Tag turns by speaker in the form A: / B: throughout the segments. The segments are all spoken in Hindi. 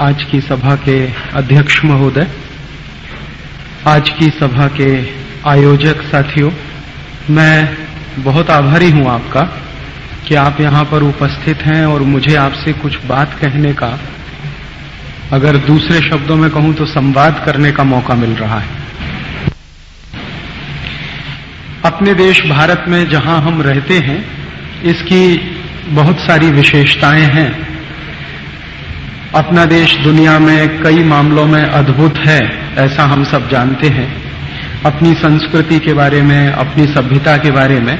A: आज की सभा के अध्यक्ष महोदय, आज की सभा के आयोजक साथियों, मैं बहुत आभारी हूँ आपका कि आप यहाँ पर उपस्थित हैं और मुझे आपसे कुछ बात कहने का, अगर दूसरे शब्दों में कहूँ तो संवाद करने का मौका मिल रहा है। अपने देश भारत में जहाँ हम रहते हैं, इसकी बहुत सारी विशेषताएँ हैं। अपना देश दुनिया में कई मामलों में अद्भुत है, ऐसा हम सब जानते हैं। अपनी संस्कृति के बारे में, अपनी सभ्यता के बारे में,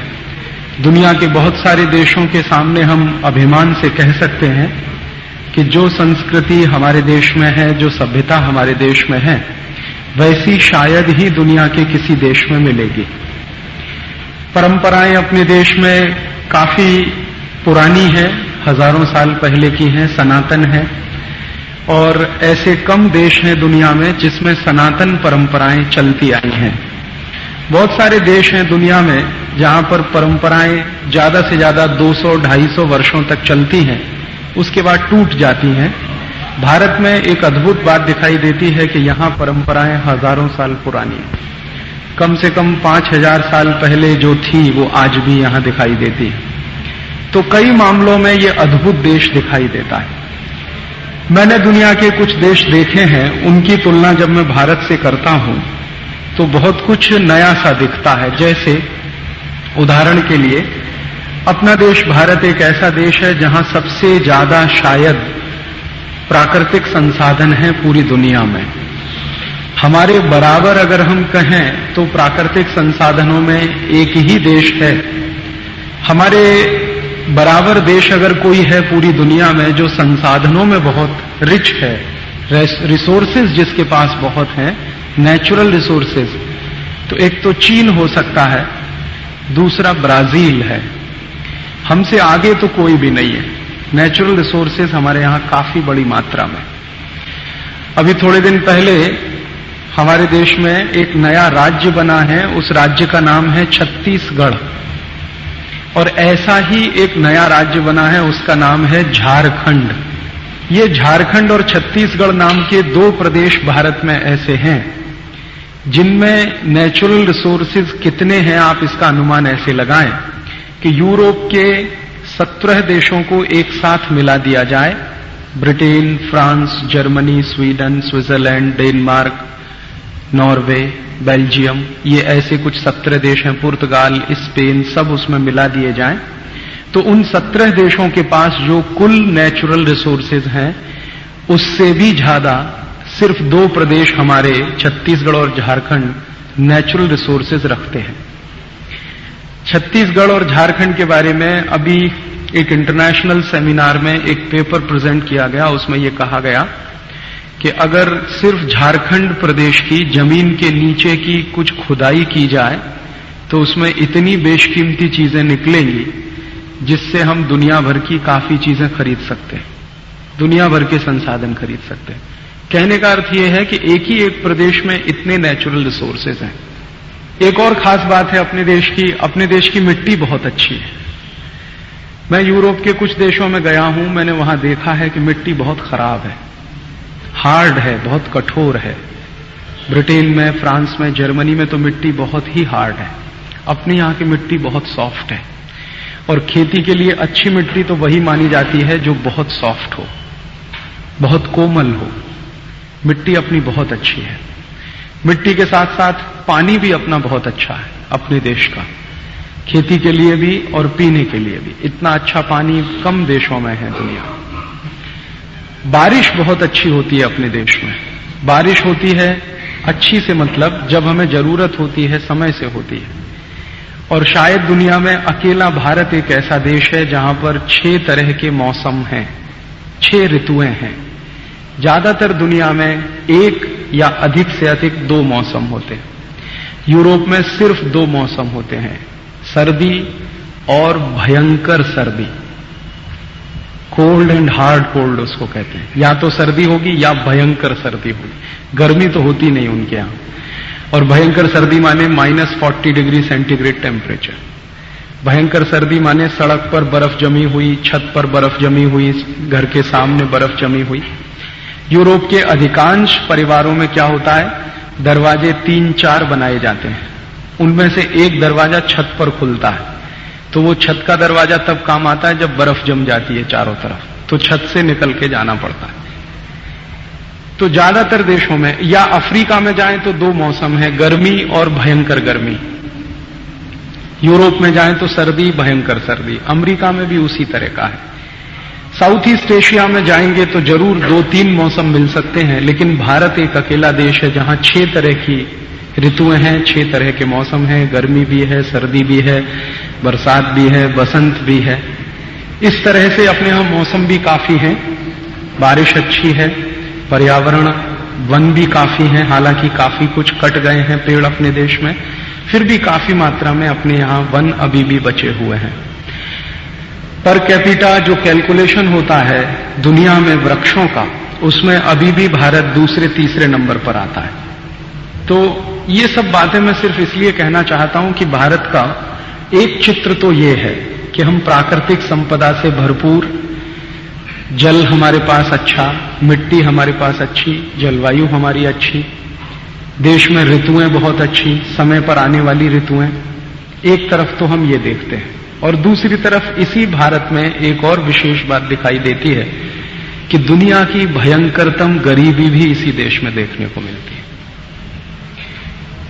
A: दुनिया के बहुत सारे देशों के सामने हम अभिमान से कह सकते हैं कि जो संस्कृति हमारे देश में है, जो सभ्यता हमारे देश में है, वैसी शायद ही दुनिया के किसी देश में मिलेगी। परंपराएँ अपने देश में काफ़ी पुरानी है, हज़ारों साल पहले की हैं, सनातन है। और ऐसे कम देश हैं दुनिया में जिसमें सनातन परंपराएँ चलती आई हैं। बहुत सारे देश हैं दुनिया में जहाँ पर परंपराएँ ज़्यादा से ज़्यादा 200-250 वर्षों तक चलती हैं, उसके बाद टूट जाती हैं। भारत में एक अद्भुत बात दिखाई देती है कि यहाँ परंपराएँ हज़ारों साल पुरानी हैं। कम से कम पाँच हज़ार साल पहले जो थी, वो आज भी यहाँ दिखाई देती। है तो कई मामलों में ये अद्भुत देश दिखाई देता है। मैंने दुनिया के कुछ देश देखे हैं, उनकी तुलना जब मैं भारत से करता हूँ तो बहुत कुछ नया सा दिखता है। जैसे, उदाहरण के लिए, अपना देश भारत एक ऐसा देश है जहाँ सबसे ज़्यादा शायद प्राकृतिक संसाधन है पूरी दुनिया में। हमारे बराबर अगर हम कहें तो प्राकृतिक संसाधनों में एक ही देश है। हमारे बराबर देश अगर कोई है पूरी दुनिया में जो संसाधनों में बहुत रिच है रिसोर्सेज जिसके पास बहुत हैं नेचुरल रिसोर्सेज तो एक तो चीन हो सकता है, दूसरा ब्राज़ील है। हमसे आगे तो कोई भी नहीं है। नेचुरल रिसोर्सेज हमारे यहाँ काफ़ी बड़ी मात्रा में। अभी थोड़े दिन पहले हमारे देश में एक नया राज्य बना है, उस राज्य का नाम है छत्तीसगढ़। और ऐसा ही एक नया राज्य बना है, उसका नाम है झारखंड। ये झारखंड और छत्तीसगढ़ नाम के दो प्रदेश भारत में ऐसे हैं, जिनमें नेचुरल रिसोर्सेज कितने हैं, आप इसका अनुमान ऐसे लगाएँ कि यूरोप के सत्रह देशों को एक साथ मिला दिया जाए, Britain, France, Germany, Sweden, Switzerland, Denmark Norway, Belgium, ये ऐसे कुछ सत्रह देश हैं, पुर्तगाल, स्पेन, सब उसमें मिला दिए जाएँ। तो उन सत्रह देशों के पास जो कुल नेचुरल रिसोर्सेज हैं, उससे भी ज़्यादा सिर्फ़ दो प्रदेश हमारे छत्तीसगढ़ और झारखंड नेचुरल रिसोर्सेज रखते हैं। छत्तीसगढ़ और झारखंड के बारे में अभी एक इंटरनेशनल सेमिनार में एक पेपर प्रेजेंट किया गया, उसमें यह कहा गया कि अगर सिर्फ़ झारखंड प्रदेश की ज़मीन के नीचे की कुछ खुदाई की जाए तो उसमें इतनी बेशकीमती चीज़ें निकलेंगी, जिससे हम दुनिया भर की काफ़ी चीज़ें खरीद सकते हैं। दुनिया भर के संसाधन खरीद सकते हैं। कहने का अर्थ यह है कि एक ही एक प्रदेश में इतने नेचुरल रिसोर्सेज हैं। एक और खास बात है, अपने देश की, अपने देश की मिट्टी बहुत अच्छी है। मैं यूरोप के कुछ देशों में गया हूँ, मैंने वहाँ देखा है कि मिट्टी बहुत खराब है। हार्ड है, बहुत कठोर है। ब्रिटेन में, फ्रांस में, जर्मनी में तो मिट्टी बहुत ही हार्ड है। अपने यहाँ की मिट्टी बहुत सॉफ्ट है। और खेती के लिए अच्छी मिट्टी तो वही मानी जाती है जो बहुत सॉफ्ट हो, बहुत कोमल हो। मिट्टी अपनी बहुत अच्छी है। मिट्टी के साथ साथ पानी भी अपना बहुत अच्छा है, अपने देश का। खेती के लिए भी और पीने के लिए भी। इतना अच्छा पानी कम देशों में है दुनिया। बारिश बहुत अच्छी होती है अपने देश में। बारिश होती है, अच्छी से मतलब जब हमें ज़रूरत होती है, समय से होती है। और शायद दुनिया में अकेला भारत एक ऐसा देश है जहाँ पर छह तरह के मौसम हैं, छह ऋतुएँ हैं। ज़्यादातर दुनिया में एक या अधिक से अधिक दो मौसम होते हैं। यूरोप में सिर्फ़ दो मौसम होते हैं, सर्दी और भयंकर सर्दी। कोल्ड एंड हार्ड कोल्ड उसको कहते हैं। या तो सर्दी होगी या भयंकर सर्दी होगी। गर्मी तो होती नहीं उनके यहाँ। और भयंकर सर्दी माने minus forty degree centigrade temperature. भयंकर सर्दी माने सड़क पर बर्फ़ जमी हुई, छत पर बर्फ़ जमी हुई, घर के सामने बर्फ़ जमी हुई। यूरोप के अधिकांश परिवारों में क्या होता है? दरवाजे तीन चार बनाए जाते हैं। उनमें से एक दरवाज़ा छत पर खुलता है। तो वो छत का दरवाज़ा तब काम आता है जब बर्फ़ जम जाती है चारों तरफ़। तो छत से निकल के जाना पड़ता है। तो ज़्यादातर देशों में, या अफ्रीका में जाएँ तो दो मौसम है, गर्मी और भयंकर गर्मी। यूरोप में जाएँ तो सर्दी, भयंकर सर्दी। अमेरिका में भी उसी तरह का है। साउथ ईस्ट एशिया में जाएँगे तो ज़रूर दो तीन मौसम मिल सकते हैं, लेकिन भारत एक अकेला देश है जहाँ छह तरह की ऋतुएँ हैं, छह तरह के मौसम हैं। गर्मी भी है, सर्दी भी है बरसात भी है, बसंत भी है। इस तरह से अपने यहाँ मौसम भी काफ़ी है। बारिश अच्छी है, पर्यावरण, वन भी काफ़ी है, हालाँकि काफ़ी कुछ कट गए हैं पेड़ अपने देश में, फिर भी काफ़ी मात्रा में अपने यहाँ वन अभी भी बचे हुए हैं। पर कैपिटा जो कैलकुलेशन होता है दुनिया में वृक्षों का, उसमें अभी भी भारत दूसरे, तीसरे नंबर पर आता है। तो ये सब बातें मैं सिर्फ़ इसलिए कहना चाहता हूँ कि भारत का एक चित्र तो ये है कि हम प्राकृतिक संपदा से भरपूर, जल हमारे पास अच्छा मिट्टी हमारे पास अच्छी, जलवायु हमारी अच्छी, देश में ऋतुएँ बहुत अच्छी, समय पर आने वाली ऋतुएँ, एक तरफ़ तो हम ये देखते हैं। और दूसरी तरफ़ इसी भारत में एक और विशेष बात दिखाई देती है कि दुनिया की भयंकरतम गरीबी भी इसी देश में देखने को मिलती है।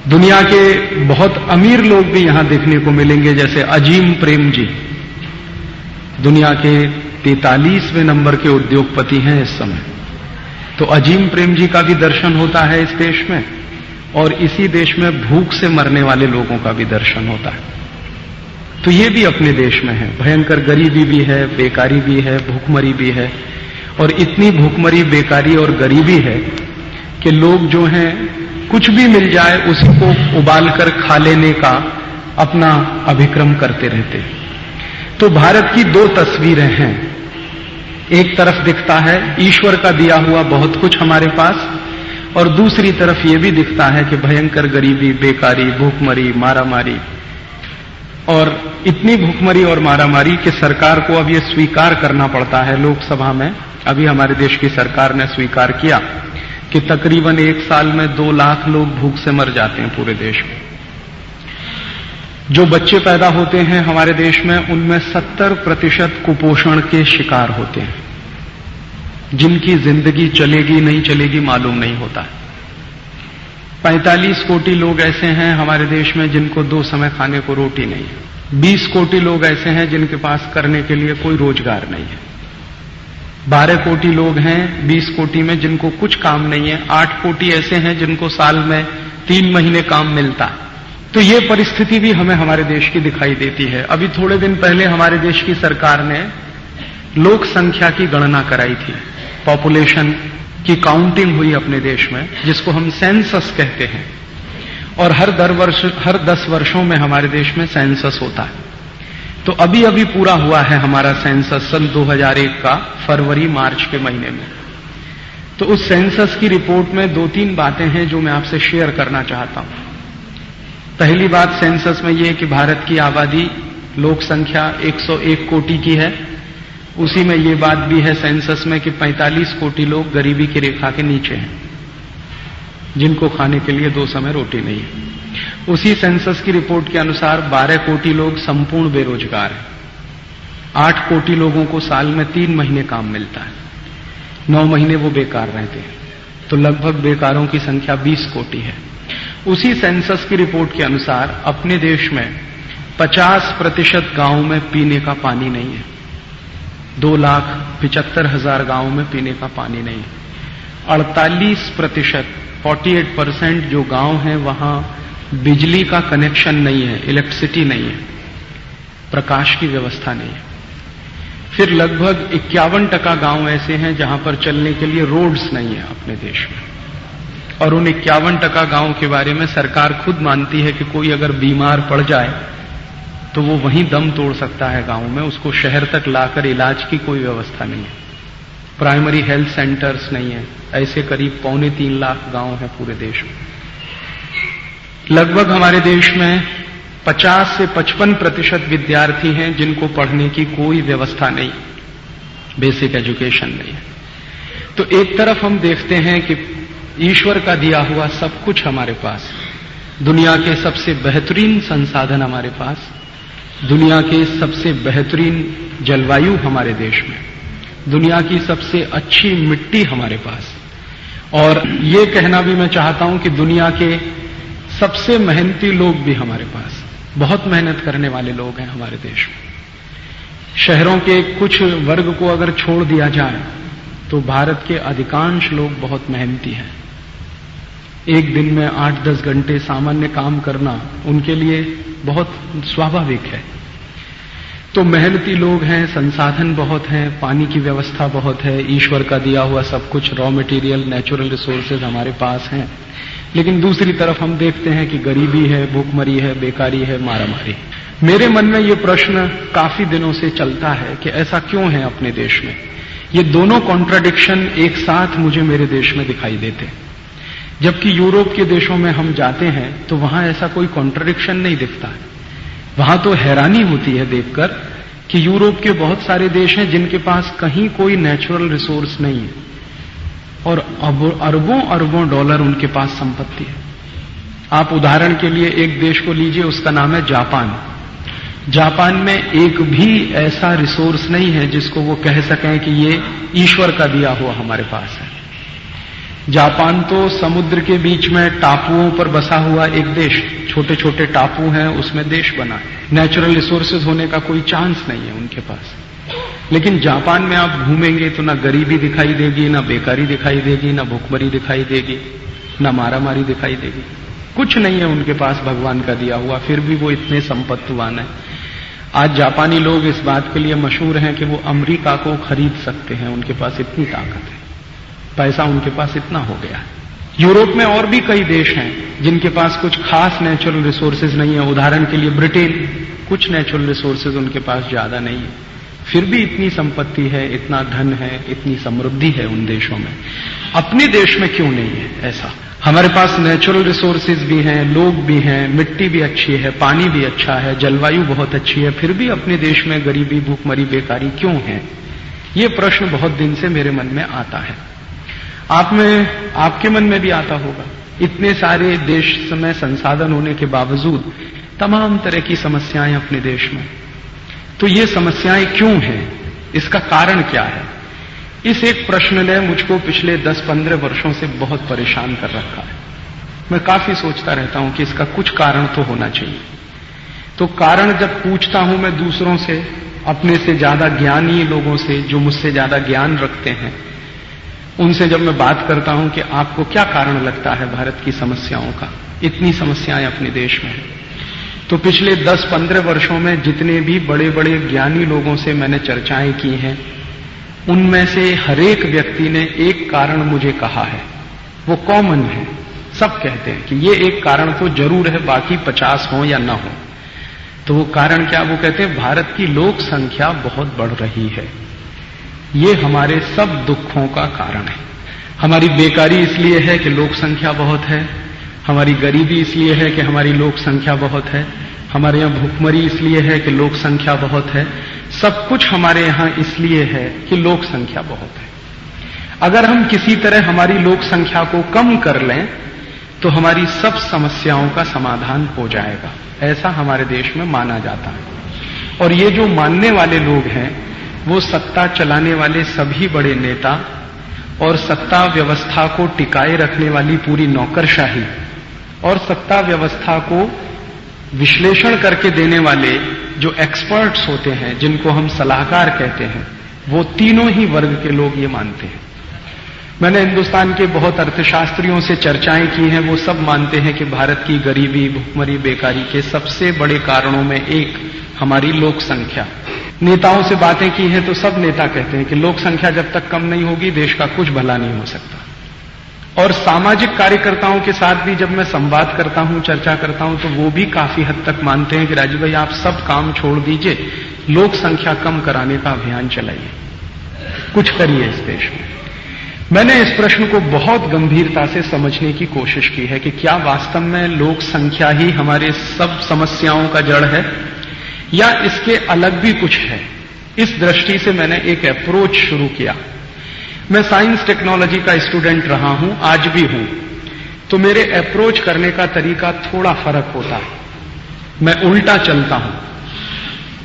A: दुनिया के बहुत अमीर लोग भी यहाँ देखने को मिलेंगे, जैसे अजीम प्रेम जी। दुनिया के तैतालीसवें नंबर के उद्योगपति हैं इस समय। तो अजीम प्रेम जी का भी दर्शन होता है इस देश में, और इसी देश में भूख से मरने वाले लोगों का भी दर्शन होता है। तो ये भी अपने देश में है। भयंकर गरीबी भी है, बेकारी भी है, भूखमरी भी है। और इतनी भूखमरी, बेकारी और गरीबी है कि लोग जो हैं कुछ भी मिल जाए उसी को उबाल कर खा लेने का अपना अभिक्रम करते रहते। तो भारत की दो तस्वीरें हैं। एक तरफ़ दिखता है, ईश्वर का दिया हुआ बहुत कुछ हमारे पास, और दूसरी तरफ़ यह भी दिखता है कि भयंकर गरीबी, बेकारी, भूखमरी, मारामारी। और इतनी भूखमरी और मारामारी कि सरकार को अब यह स्वीकार करना पड़ता है लोकसभा में। अभी हमारे देश की सरकार ने स्वीकार किया। कि तकरीबन एक साल में दो लाख लोग भूख से मर जाते हैं पूरे देश में। जो बच्चे पैदा होते हैं हमारे देश में, उनमें सत्तर प्रतिशत कुपोषण के शिकार होते हैं। जिनकी ज़िंदगी चलेगी नहीं चलेगी मालूम नहीं होता। है 45 कोटि लोग ऐसे हैं हमारे देश में जिनको दो समय खाने को रोटी नहीं है। 20 कोटि लोग ऐसे हैं जिनके पास करने के लिए कोई रोज़गार नहीं है। 12 कोटि लोग हैं 20 कोटि में जिनको कुछ काम नहीं है, आठ कोटि ऐसे हैं जिनको साल में तीन महीने काम मिलता। है तो ये परिस्थिति भी हमें हमारे देश की दिखाई देती है। अभी थोड़े दिन पहले हमारे देश की सरकार ने लोक संख्या की गणना कराई थी। पॉपुलेशन की काउंटिंग हुई अपने देश में, जिसको हम सेंसस कहते हैं। और हर दर वर्ष, हर दस वर्षों में हमारे देश में सेंसस होता है। तो अभी अभी पूरा हुआ है हमारा सेंसस सन 2001 का, फरवरी, मार्च के महीने में। तो उस सेंसस की रिपोर्ट में दो तीन बातें हैं जो मैं आपसे शेयर करना चाहता हूँ। पहली बात सेंसस में यह कि भारत की आबादी, लोक संख्या 101 कोटि की है। उसी में ये बात भी है सेंसस में कि 45 कोटि लोग गरीबी की रेखा के नीचे हैं, जिनको खाने के लिए दो समय रोटी नहीं है। उसी सेंसस की रिपोर्ट के अनुसार 12 कोटि लोग संपूर्ण बेरोजगार हैं। आठ कोटि लोगों को साल में तीन महीने काम मिलता है। नौ महीने वो बेकार रहते हैं। तो लगभग बेकारों की संख्या 20 कोटि है। उसी सेंसस की रिपोर्ट के अनुसार अपने देश में 50 प्रतिशत गाँवों में पीने का पानी नहीं है। दो लाख पिचहत्तर हज़ार गाँवों में पीने का पानी नहीं है। अड़तालीस प्रतिशत फोर्टी एट परसेंट जो गाँव हैं, वहाँ बिजली का कनेक्शन नहीं है, इलेक्ट्रिसिटी नहीं है, प्रकाश की व्यवस्था नहीं है। फिर लगभग इक्यावन टका गाँव ऐसे हैं जहाँ पर चलने के लिए रोड्स नहीं है अपने देश में। और उन इक्यावन टका गाँव के बारे में सरकार खुद मानती है कि कोई अगर बीमार पड़ जाए तो वो वहीं दम तोड़ सकता है गाँव में, उसको शहर तक लाकर इलाज की कोई व्यवस्था नहीं है। प्राइमरी हेल्थ सेंटर्स नहीं है, ऐसे करीब पौने तीन लाख गाँव है पूरे देश में। लगभग हमारे देश में 50 से 55 प्रतिशत विद्यार्थी हैं जिनको पढ़ने की कोई व्यवस्था नहीं बेसिक एजुकेशन नहीं। है तो एक तरफ़ हम देखते हैं कि ईश्वर का दिया हुआ सब कुछ हमारे पास दुनिया के सबसे बेहतरीन संसाधन हमारे पास, दुनिया के सबसे बेहतरीन जलवायु हमारे देश में, दुनिया की सबसे अच्छी मिट्टी हमारे पास। और ये कहना भी मैं चाहता हूँ कि दुनिया के सबसे मेहनती लोग भी हमारे पास। बहुत मेहनत करने वाले लोग हैं हमारे देश में। शहरों के कुछ वर्ग को अगर छोड़ दिया जाए तो भारत के अधिकांश लोग बहुत मेहनती हैं। एक दिन में आठ दस घंटे सामान्य काम करना उनके लिए बहुत स्वाभाविक है। तो मेहनती लोग हैं, संसाधन बहुत हैं, पानी की व्यवस्था बहुत है, ईश्वर का दिया हुआ सब कुछ रॉ मटेरियल नेचुरल रिसोर्सेज हमारे पास हैं। लेकिन दूसरी तरफ़ हम देखते हैं कि गरीबी है, भूखमरी है, बेकारी है, मारामारी मेरे मन में ये प्रश्न काफ़ी दिनों से चलता है कि ऐसा क्यों है अपने देश में? ये दोनों कॉन्ट्राडिक्शन एक साथ मुझे मेरे देश में दिखाई देते जबकि यूरोप के देशों में हम जाते हैं तो वहाँ ऐसा कोई कॉन्ट्राडिक्शन नहीं दिखता है। वहाँ तो हैरानी होती है देखकर कि यूरोप के बहुत सारे देश हैं जिनके पास कहीं कोई नेचुरल रिसोर्स नहीं है। और अरबों अरबों डॉलर उनके पास संपत्ति है। आप उदाहरण के लिए एक देश को लीजिए, उसका नाम है जापान। जापान में एक भी ऐसा रिसोर्स नहीं है जिसको वो कह सकें कि ये ईश्वर का दिया हुआ हमारे पास है। जापान तो समुद्र के बीच में टापुओं पर बसा हुआ एक देश छोटे छोटे टापू हैं, उसमें देश बना। नेचुरल रिसोर्सेज होने का कोई चांस नहीं है उनके पास। लेकिन जापान में आप घूमेंगे तो ना गरीबी दिखाई देगी, ना बेकारी दिखाई देगी, ना भूखमरी दिखाई देगी, ना मारामारी दिखाई देगी। कुछ नहीं है उनके पास भगवान का दिया हुआ, फिर भी वो इतने संपत्तिवान है। आज जापानी लोग इस बात के लिए मशहूर हैं कि वो अमेरिका को खरीद सकते हैं, उनके पास इतनी ताकत है। पैसा उनके पास इतना हो गया है। यूरोप में और भी कई देश हैं जिनके पास कुछ खास नेचुरल रिसोर्सेज नहीं है। उदाहरण के लिए ब्रिटेन, कुछ नेचुरल रिसोर्सेज उनके पास ज़्यादा नहीं है। फिर भी इतनी संपत्ति है, इतना धन है, इतनी समृद्धि है उन देशों में। अपने देश में क्यों नहीं है ऐसा? हमारे पास नेचुरल रिसोर्सेज भी हैं, लोग भी हैं, मिट्टी भी अच्छी है, पानी भी अच्छा है, जलवायु बहुत अच्छी है, फिर भी अपने देश में गरीबी, भूखमरी, बेकारी क्यों है? ये प्रश्न बहुत दिन से मेरे मन में आता है। आप में, आपके मन में भी आता होगा। इतने सारे देश में संसाधन होने के बावजूद तमाम तरह की समस्याएँ अपने देश में। तो ये समस्याएँ क्यों हैं? इसका कारण क्या है? इस एक प्रश्न ने मुझको पिछले 10-15 वर्षों से बहुत परेशान कर रखा है। मैं काफ़ी सोचता रहता हूँ कि इसका कुछ कारण तो होना चाहिए। तो कारण जब पूछता हूँ मैं दूसरों से, अपने से ज़्यादा ज्ञानी लोगों से जो मुझसे ज़्यादा ज्ञान रखते हैं, उनसे जब मैं बात करता हूँ कि आपको क्या कारण लगता है भारत की समस्याओं का? इतनी समस्याएँ अपने देश में हैं। तो पिछले 10-15 वर्षों में जितने भी बड़े बड़े ज्ञानी लोगों से मैंने चर्चाएँ की हैं, उनमें से हरेक व्यक्ति ने एक कारण मुझे कहा है। वो कॉमन है। सब कहते हैं कि ये एक कारण तो ज़रूर है, बाकी पचास हो या ना हो। तो वो कारण क्या, वो कहते हैं, भारत की लोक संख्या बहुत बढ़ रही है। ये हमारे सब दुखों का कारण है। हमारी बेकारी इसलिए है कि लोक संख्या बहुत है। हमारी गरीबी इसलिए है कि हमारी लोक संख्या बहुत है। हमारे यहाँ भूखमरी इसलिए है कि लोक संख्या बहुत है। सब कुछ हमारे यहाँ इसलिए है कि लोक संख्या बहुत है। अगर हम किसी तरह हमारी लोक संख्या को कम कर लें तो हमारी सब समस्याओं का समाधान हो जाएगा। ऐसा हमारे देश में माना जाता है। और ये जो मानने वाले लोग हैं, वो सत्ता चलाने वाले सभी बड़े नेता और सत्ता व्यवस्था को टिकाए रखने वाली पूरी नौकरशाही और सत्ता व्यवस्था को विश्लेषण करके देने वाले जो एक्सपर्ट्स होते हैं, जिनको हम सलाहकार कहते हैं, वो तीनों ही वर्ग के लोग ये मानते हैं। मैंने हिंदुस्तान के बहुत अर्थशास्त्रियों से चर्चाएँ की हैं, वो सब मानते हैं कि भारत की गरीबी, भुखमरी, बेकारी के सबसे बड़े कारणों में एक हमारी लोक संख्या। नेताओं से बातें की हैं तो सब नेता कहते हैं कि लोक संख्या जब तक कम नहीं होगी, देश का कुछ भला नहीं हो सकता। और सामाजिक कार्यकर्ताओं के साथ भी जब मैं संवाद करता हूँ, चर्चा करता हूँ तो वो भी काफ़ी हद तक मानते हैं कि राजू भाई, आप सब काम छोड़ दीजिए, लोक संख्या कम कराने का अभियान चलाइए। कुछ करिए इस देश में। मैंने इस प्रश्न को बहुत गंभीरता से समझने की कोशिश की है कि क्या वास्तव में लोक संख्या ही हमारे सब समस्याओं का जड़ है, या इसके अलग भी कुछ है? इस दृष्टि से मैंने एक अप्रोच शुरू किया। मैं साइंस टेक्नोलॉजी का स्टूडेंट रहा हूँ, आज भी हूँ। तो मेरे अप्रोच करने का तरीका थोड़ा फ़र्क होता है। मैं उल्टा चलता हूँ।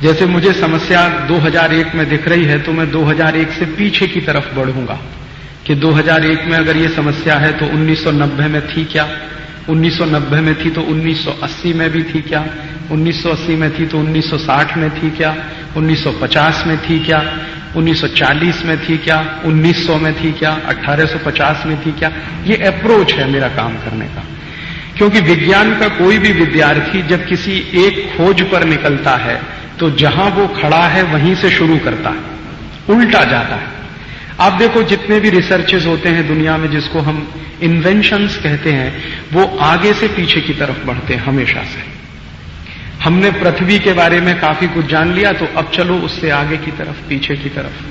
A: जैसे मुझे समस्या 2001 में दिख रही है तो मैं 2001 से पीछे की तरफ़ बढ़ूँगा कि 2001 में अगर ये समस्या है तो 1990 में थी क्या? 1990 में थी तो 1980 में भी थी क्या? 1980 में थी तो 1960 में थी क्या? 1950 में थी क्या? 1940 में थी क्या? 1900 में थी क्या? 1850 में थी क्या? ये अप्रोच है मेरा काम करने का। क्योंकि विज्ञान का कोई भी विद्यार्थी जब किसी एक खोज पर निकलता है तो जहाँ वो खड़ा है, वहीं से शुरू करता है। उल्टा जाता है। आप देखो, जितने भी रिसर्चेज होते हैं दुनिया में, जिसको हम इन्वेंशंस कहते हैं, वो आगे से पीछे की तरफ़ बढ़ते हैं, हमेशा से। हमने पृथ्वी के बारे में काफ़ी कुछ जान लिया तो अब चलो उससे आगे की तरफ़, पीछे की तरफ़।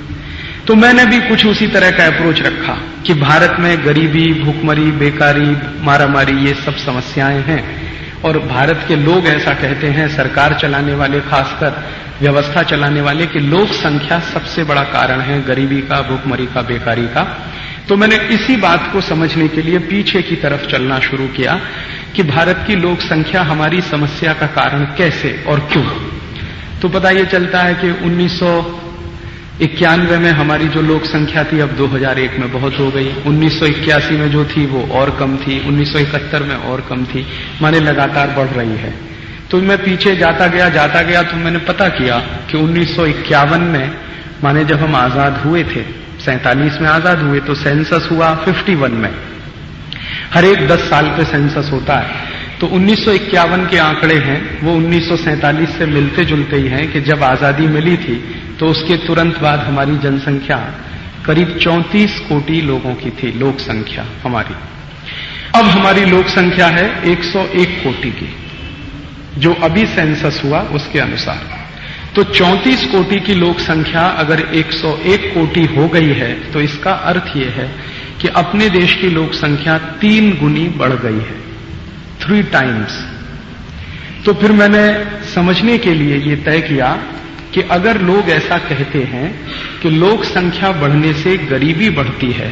A: तो मैंने भी कुछ उसी तरह का अप्रोच रखा कि भारत में गरीबी, भूखमरी, बेकारी, मारामारी, ये सब समस्याएँ हैं। और भारत के लोग ऐसा कहते हैं, सरकार चलाने वाले, खासकर व्यवस्था चलाने वाले, कि लोक संख्या सबसे बड़ा कारण है गरीबी का, भूखमरी का, बेकारी का। तो मैंने इसी बात को समझने के लिए पीछे की तरफ़ चलना शुरू किया कि भारत की लोक संख्या हमारी समस्या का कारण कैसे और क्यों? तो पता ये चलता है कि उन्नीस इक्यानवे में हमारी जो लोक संख्या थी, अब 2001 में बहुत हो गई। 1981 में जो थी, वो और कम थी। 1971 में और कम थी। माने लगातार बढ़ रही है। तो मैं पीछे जाता गया जाता गया तो मैंने पता किया कि उन्नीस सौ इक्यावन में, माने जब हम आज़ाद हुए थे, सैतालीस में आज़ाद हुए तो सेंसस हुआ 51 में। हर एक 10 साल पे सेंसस होता है। तो उन्नीस सौ इक्यावन के आंकड़े हैं, वो उन्नीस सौ सैंतालीस से मिलते जुलते ही हैं कि जब आज़ादी मिली थी तो उसके तुरंत बाद हमारी जनसंख्या करीब 34 कोटि लोगों की थी, लोक संख्या हमारी। अब हमारी लोक संख्या है 101 कोटि की, जो अभी सेंसस हुआ उसके अनुसार। तो 34 कोटि की लोक संख्या अगर 101 कोटि हो गई है तो इसका अर्थ यह है कि अपने देश की लोक संख्या तीन गुनी बढ़ गई है। थ्री टाइम्स तो फिर मैंने समझने के लिए यह तय किया कि अगर लोग ऐसा कहते हैं कि लोक संख्या बढ़ने से गरीबी बढ़ती है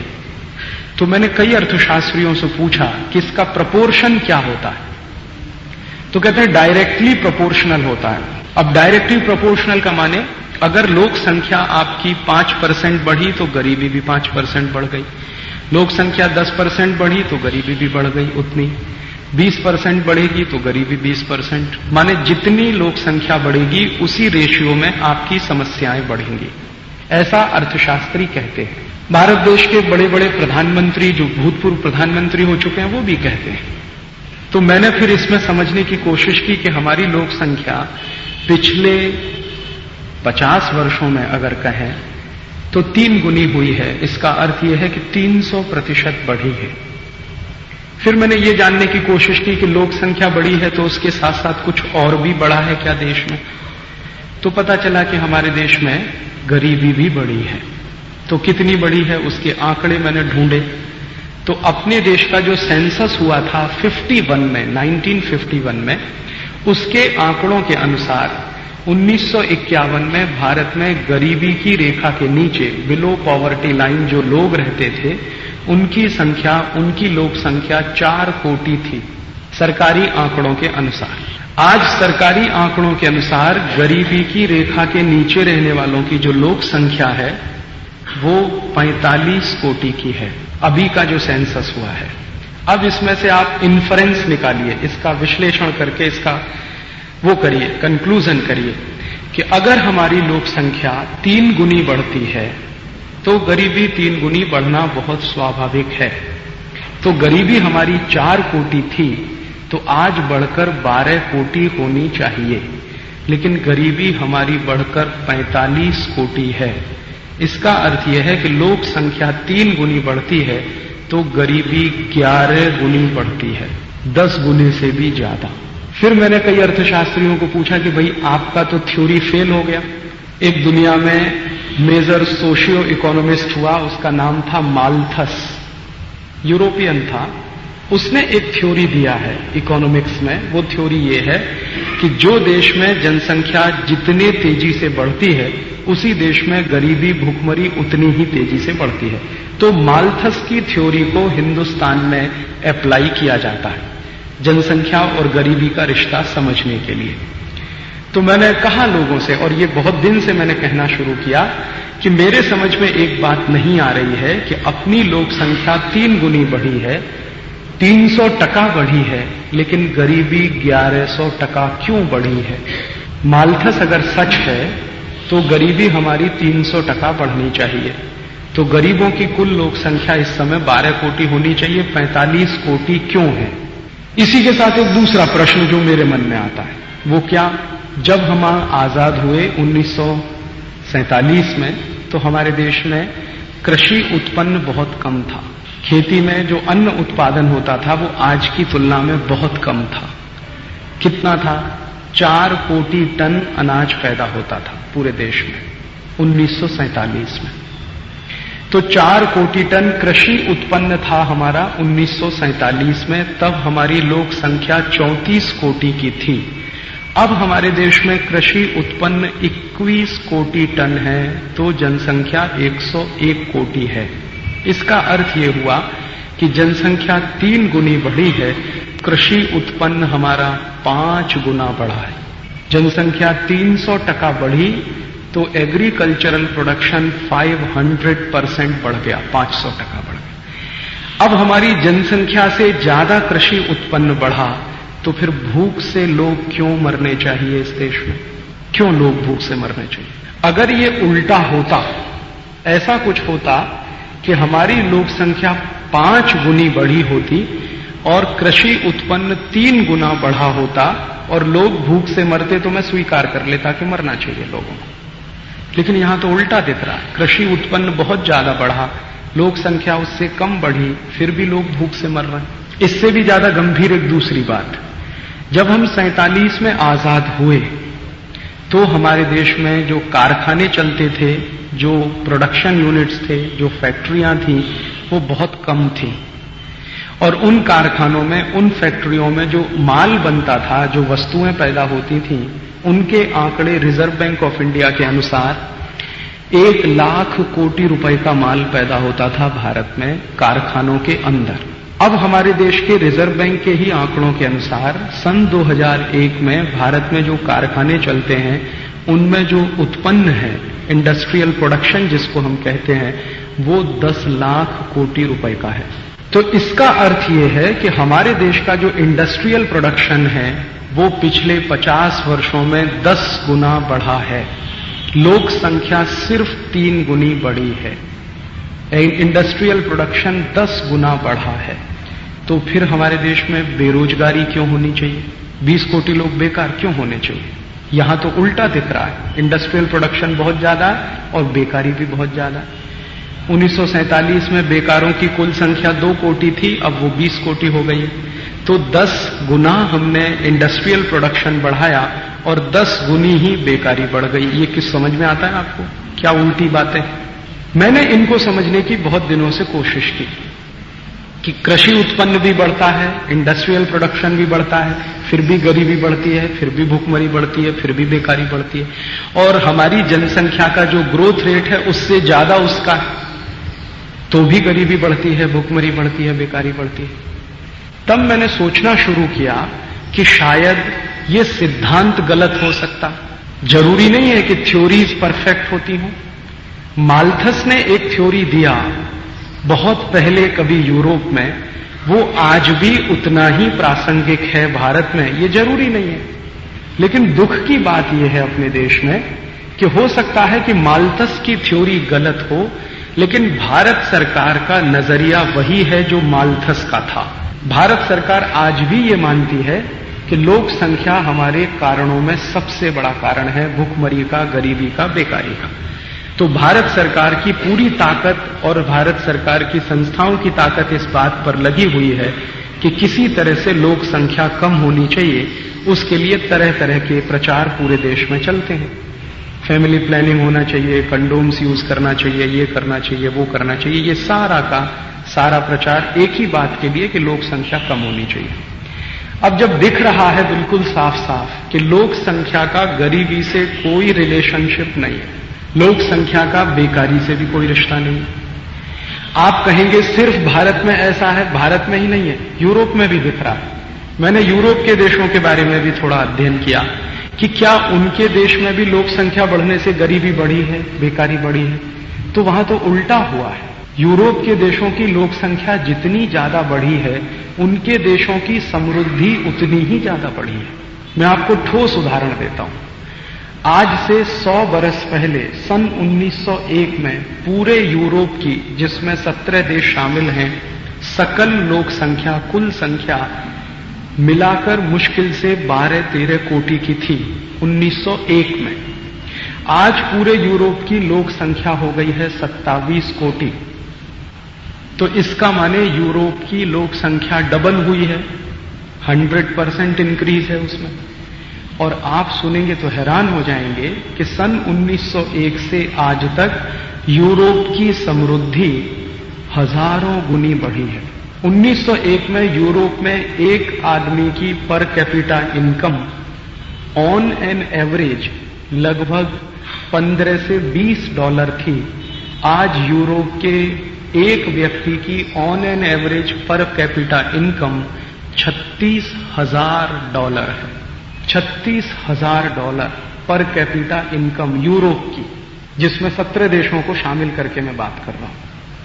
A: तो मैंने कई अर्थशास्त्रियों से पूछा कि इसका प्रपोर्शन क्या होता है। तो कहते हैं डायरेक्टली प्रोपोर्शनल होता है। अब डायरेक्टली प्रोपोर्शनल का माने, अगर लोक संख्या आपकी पाँच परसेंट बढ़ी तो गरीबी भी पाँच परसेंट बढ़ गई। लोक संख्या दस परसेंट बढ़ी तो गरीबी भी बढ़ गई उतनी। बीस परसेंट बढ़ेगी तो गरीबी बीस परसेंट। माने जितनी लोक संख्या बढ़ेगी, उसी रेशियो में आपकी समस्याएँ बढ़ेंगी। ऐसा अर्थशास्त्री कहते हैं। भारत देश के बड़े बड़े प्रधानमंत्री, जो भूतपूर्व प्रधानमंत्री हो चुके हैं, वो भी कहते हैं। तो मैंने फिर इसमें समझने की कोशिश की कि हमारी लोक संख्या पिछले 50 वर्षों में अगर कहें तो तीन गुनी हुई है। इसका अर्थ यह है कि 300 प्रतिशत बढ़ी है। फिर मैंने ये जानने की कोशिश की कि लोक संख्या बढ़ी है तो उसके साथ साथ कुछ और भी बढ़ा है क्या देश में? तो पता चला कि हमारे देश में गरीबी भी बढ़ी है। तो कितनी बड़ी है उसके आंकड़े मैंने ढूंढे। तो अपने देश का जो सेंसस हुआ था 51 में 1951 में, उसके आंकड़ों के अनुसार उन्नीस सौ इक्यावन में भारत में गरीबी की रेखा के नीचे बिलो पॉवर्टी लाइन जो लोग रहते थे, उनकी संख्या, उनकी लोक संख्या चार कोटि थी, सरकारी आंकड़ों के अनुसार। आज सरकारी आंकड़ों के अनुसार गरीबी की रेखा के नीचे रहने वालों की जो लोक संख्या है, वो 45 कोटि की है। अभी का जो सेंसस हुआ है। अब इसमें से आप इन्फ्रेंस निकालिए, इसका विश्लेषण करके, इसका वो करिए कंक्लूजन करिए, कि अगर हमारी लोक संख्या तीन गुनी बढ़ती है तो गरीबी तीन गुनी बढ़ना बहुत स्वाभाविक है। तो गरीबी हमारी चार कोटि थी तो आज बढ़कर बारह कोटि होनी चाहिए। लेकिन गरीबी हमारी बढ़कर पैंतालीस कोटि है। इसका अर्थ यह है कि लोक संख्या तीन गुनी बढ़ती है तो गरीबी ग्यारह गुनी बढ़ती है, दस गुने से भी ज़्यादा। फिर मैंने कई अर्थशास्त्रियों को पूछा कि भाई आपका तो थ्योरी फेल हो गया। एक दुनिया में मेजर सोशियो इकोनॉमिस्ट हुआ, उसका नाम था मालथस। यूरोपियन था। उसने एक थ्योरी दिया है इकोनॉमिक्स में। वो थ्योरी ये है कि जो देश में जनसंख्या जितने तेज़ी से बढ़ती है, उसी देश में गरीबी, भूखमरी उतनी ही तेज़ी से बढ़ती है। तो माल्थस की थ्योरी को हिंदुस्तान में अप्लाई किया जाता है। जनसंख्या और गरीबी का रिश्ता समझने के लिए। तो मैंने कहा लोगों से, और ये बहुत दिन से मैंने कहना शुरू किया कि मेरे समझ में एक बात नहीं आ रही है कि अपनी लोक संख्या तीन गुनी बढ़ी है 300 टका बढ़ी है, लेकिन गरीबी 1100 टका क्यों बढ़ी है? माल्थस अगर सच है तो गरीबी हमारी 300 टका बढ़नी चाहिए। तो गरीबों की कुल लोक संख्या इस समय 12 कोटि होनी चाहिए 45 कोटि क्यों है? इसी के साथ एक दूसरा प्रश्न जो मेरे मन में आता है, वो क्या जब हम आज़ाद हुए उन्नीस में तो हमारे देश में कृषि उत्पन्न बहुत कम था। खेती में जो अन्न उत्पादन होता था, वो आज की तुलना में बहुत कम था। कितना था? चार कोटि टन अनाज पैदा होता था पूरे देश में, उन्नीस में। तो चार कोटि टन कृषि उत्पन्न था हमारा उन्नीस में, तब हमारी लोक संख्या चौंतीस कोटि की थी। अब हमारे देश में कृषि उत्पन्न 21 कोटि टन है तो जनसंख्या 101 कोटि है। इसका अर्थ ये हुआ कि जनसंख्या तीन गुनी बढ़ी है, कृषि उत्पन्न हमारा पाँच गुना बढ़ा है। जनसंख्या 300 टका बढ़ी तो एग्रीकल्चरल प्रोडक्शन 500 परसेंट बढ़ गया 500 टका बढ़ गया। अब हमारी जनसंख्या से ज़्यादा कृषि उत्पन्न बढ़ा तो फिर भूख से लोग क्यों मरने चाहिए इस देश में? क्यों लोग भूख से मरने चाहिए? अगर ये उल्टा होता, ऐसा कुछ होता कि हमारी लोक संख्या पाँच गुनी बढ़ी होती और कृषि उत्पन्न तीन गुना बढ़ा होता और लोग भूख से मरते तो मैं स्वीकार कर लेता कि मरना चाहिए लोगों को। लेकिन यहाँ तो उल्टा दिख रहा है। कृषि उत्पन्न बहुत ज़्यादा बढ़ा, लोक संख्या उससे कम बढ़ी, फिर भी लोग भूख से मर रहे हैं। इससे भी ज़्यादा गंभीर एक दूसरी बात, जब हम सैतालीस में आज़ाद हुए तो हमारे देश में जो कारखाने चलते थे, जो प्रोडक्शन यूनिट्स थे, जो फैक्ट्रियाँ थी, वो बहुत कम थी। और उन कारखानों में, उन फैक्ट्रियों में जो माल बनता था, जो वस्तुएँ पैदा होती थी उनके आंकड़े रिज़र्व बैंक ऑफ़ इंडिया के अनुसार, एक लाख कोटि रुपए का माल पैदा होता था भारत में कारखानों के अंदर। अब हमारे देश के रिज़र्व बैंक के ही आंकड़ों के अनुसार, सन 2001 में भारत में जो कारखाने चलते हैं, उनमें जो उत्पन्न है इंडस्ट्रियल प्रोडक्शन जिसको हम कहते हैं, वो 10 लाख कोटि रुपए का है। तो इसका अर्थ ये है कि हमारे देश का जो इंडस्ट्रियल प्रोडक्शन है वो पिछले 50 वर्षों में 10 गुना बढ़ा है। लोक संख्या सिर्फ़ तीन गुनी बढ़ी है। इंडस्ट्रियल प्रोडक्शन 10 गुना बढ़ा है। तो फिर हमारे देश में बेरोजगारी क्यों होनी चाहिए? 20 कोटि लोग बेकार क्यों होने चाहिए? यहाँ तो उल्टा दिख रहा है। इंडस्ट्रियल प्रोडक्शन बहुत ज़्यादा है और बेकारी भी बहुत ज़्यादा। है उन्नीस सौ सैंतालीस में बेकारों की कुल संख्या दो कोटि थी, अब वो 20 कोटि हो गई तो 10 गुना हमने इंडस्ट्रियल प्रोडक्शन बढ़ाया और 10 गुनी ही बेकारी बढ़ गई। ये किस समझ में आता है आपको? क्या उल्टी बातें मैंने इनको समझने की बहुत दिनों से कोशिश की कि कृषि उत्पन्न भी बढ़ता है इंडस्ट्रियल प्रोडक्शन भी बढ़ता है, फिर भी गरीबी बढ़ती है, फिर भी भूखमरी बढ़ती है, फिर भी बेकारी बढ़ती है। और हमारी जनसंख्या का जो ग्रोथ रेट है, उससे ज़्यादा उसका है। तो भी गरीबी बढ़ती है, भूखमरी बढ़ती है, बेकारी बढ़ती है। तब मैंने सोचना शुरू किया कि शायद ये सिद्धांत गलत हो सकता। ज़रूरी नहीं है कि थ्योरीज परफेक्ट होती हों। माल्थस ने एक थ्योरी दिया, बहुत पहले कभी यूरोप में, वो आज भी उतना ही प्रासंगिक है भारत में, ये ज़रूरी नहीं है। लेकिन दुख की बात यह है अपने देश में कि हो सकता है कि माल्थस की थ्योरी गलत हो, लेकिन भारत सरकार का नज़रिया वही है जो माल्थस का था। भारत सरकार आज भी ये मानती है कि लोक संख्या हमारे कारणों में सबसे बड़ा कारण है भूखमरी का, गरीबी का, बेकारी का। तो भारत सरकार की पूरी ताकत और भारत सरकार की संस्थाओं की ताकत इस बात पर लगी हुई है कि किसी तरह से लोक संख्या कम होनी चाहिए, उसके लिए तरह तरह के प्रचार पूरे देश में चलते हैं। फैमिली प्लानिंग होना चाहिए कंडोम्स यूज़ करना चाहिए, ये करना चाहिए, वो करना चाहिए, ये सारा का सारा प्रचार एक ही बात के लिए कि लोक संख्या कम होनी चाहिए। अब जब दिख रहा है बिल्कुल साफ़ साफ़ कि लोक संख्या का गरीबी से कोई रिलेशनशिप नहीं है, लोक संख्या का बेकारी से भी कोई रिश्ता नहीं। आप कहेंगे, सिर्फ़ भारत में ऐसा है, भारत में ही नहीं है, यूरोप में भी दिख रहा है। मैंने यूरोप के देशों के बारे में भी थोड़ा अध्ययन किया कि क्या उनके देश में भी लोक संख्या बढ़ने से गरीबी बढ़ी है, बेकारी बढ़ी है? तो वहाँ तो उल्टा हुआ है। यूरोप के देशों की लोक संख्या जितनी ज़्यादा बढ़ी है, उनके देशों की समृद्धि उतनी ही ज़्यादा बढ़ी है। मैं आपको ठोस उदाहरण देता हूँ। आज से 100 बरस पहले, सन 1901 में पूरे यूरोप की, जिसमें 17 देश शामिल हैं, सकल लोक संख्या कुल संख्या मिलाकर मुश्किल से 12-13 कोटि की थी 1901 में। आज पूरे यूरोप की लोक संख्या हो गई है सत्तावीस कोटि। तो इसका माने यूरोप की लोक संख्या डबल हुई है। 100 परसेंट इंक्रीज है उसमें। और आप सुनेंगे तो हैरान हो जाएँगे कि सन 1901 से आज तक यूरोप की समृद्धि हज़ारों गुनी बढ़ी है। 1901 में यूरोप में एक आदमी की per capita income on an average लगभग 15 से 20 डॉलर थी। आज यूरोप के एक व्यक्ति की on an average per capita income छत्तीस हज़ार डॉलर है। छत्तीस हज़ार डॉलर पर कैपिटा इनकम यूरोप की, जिसमें सत्रह देशों को शामिल करके मैं बात कर रहा हूँ।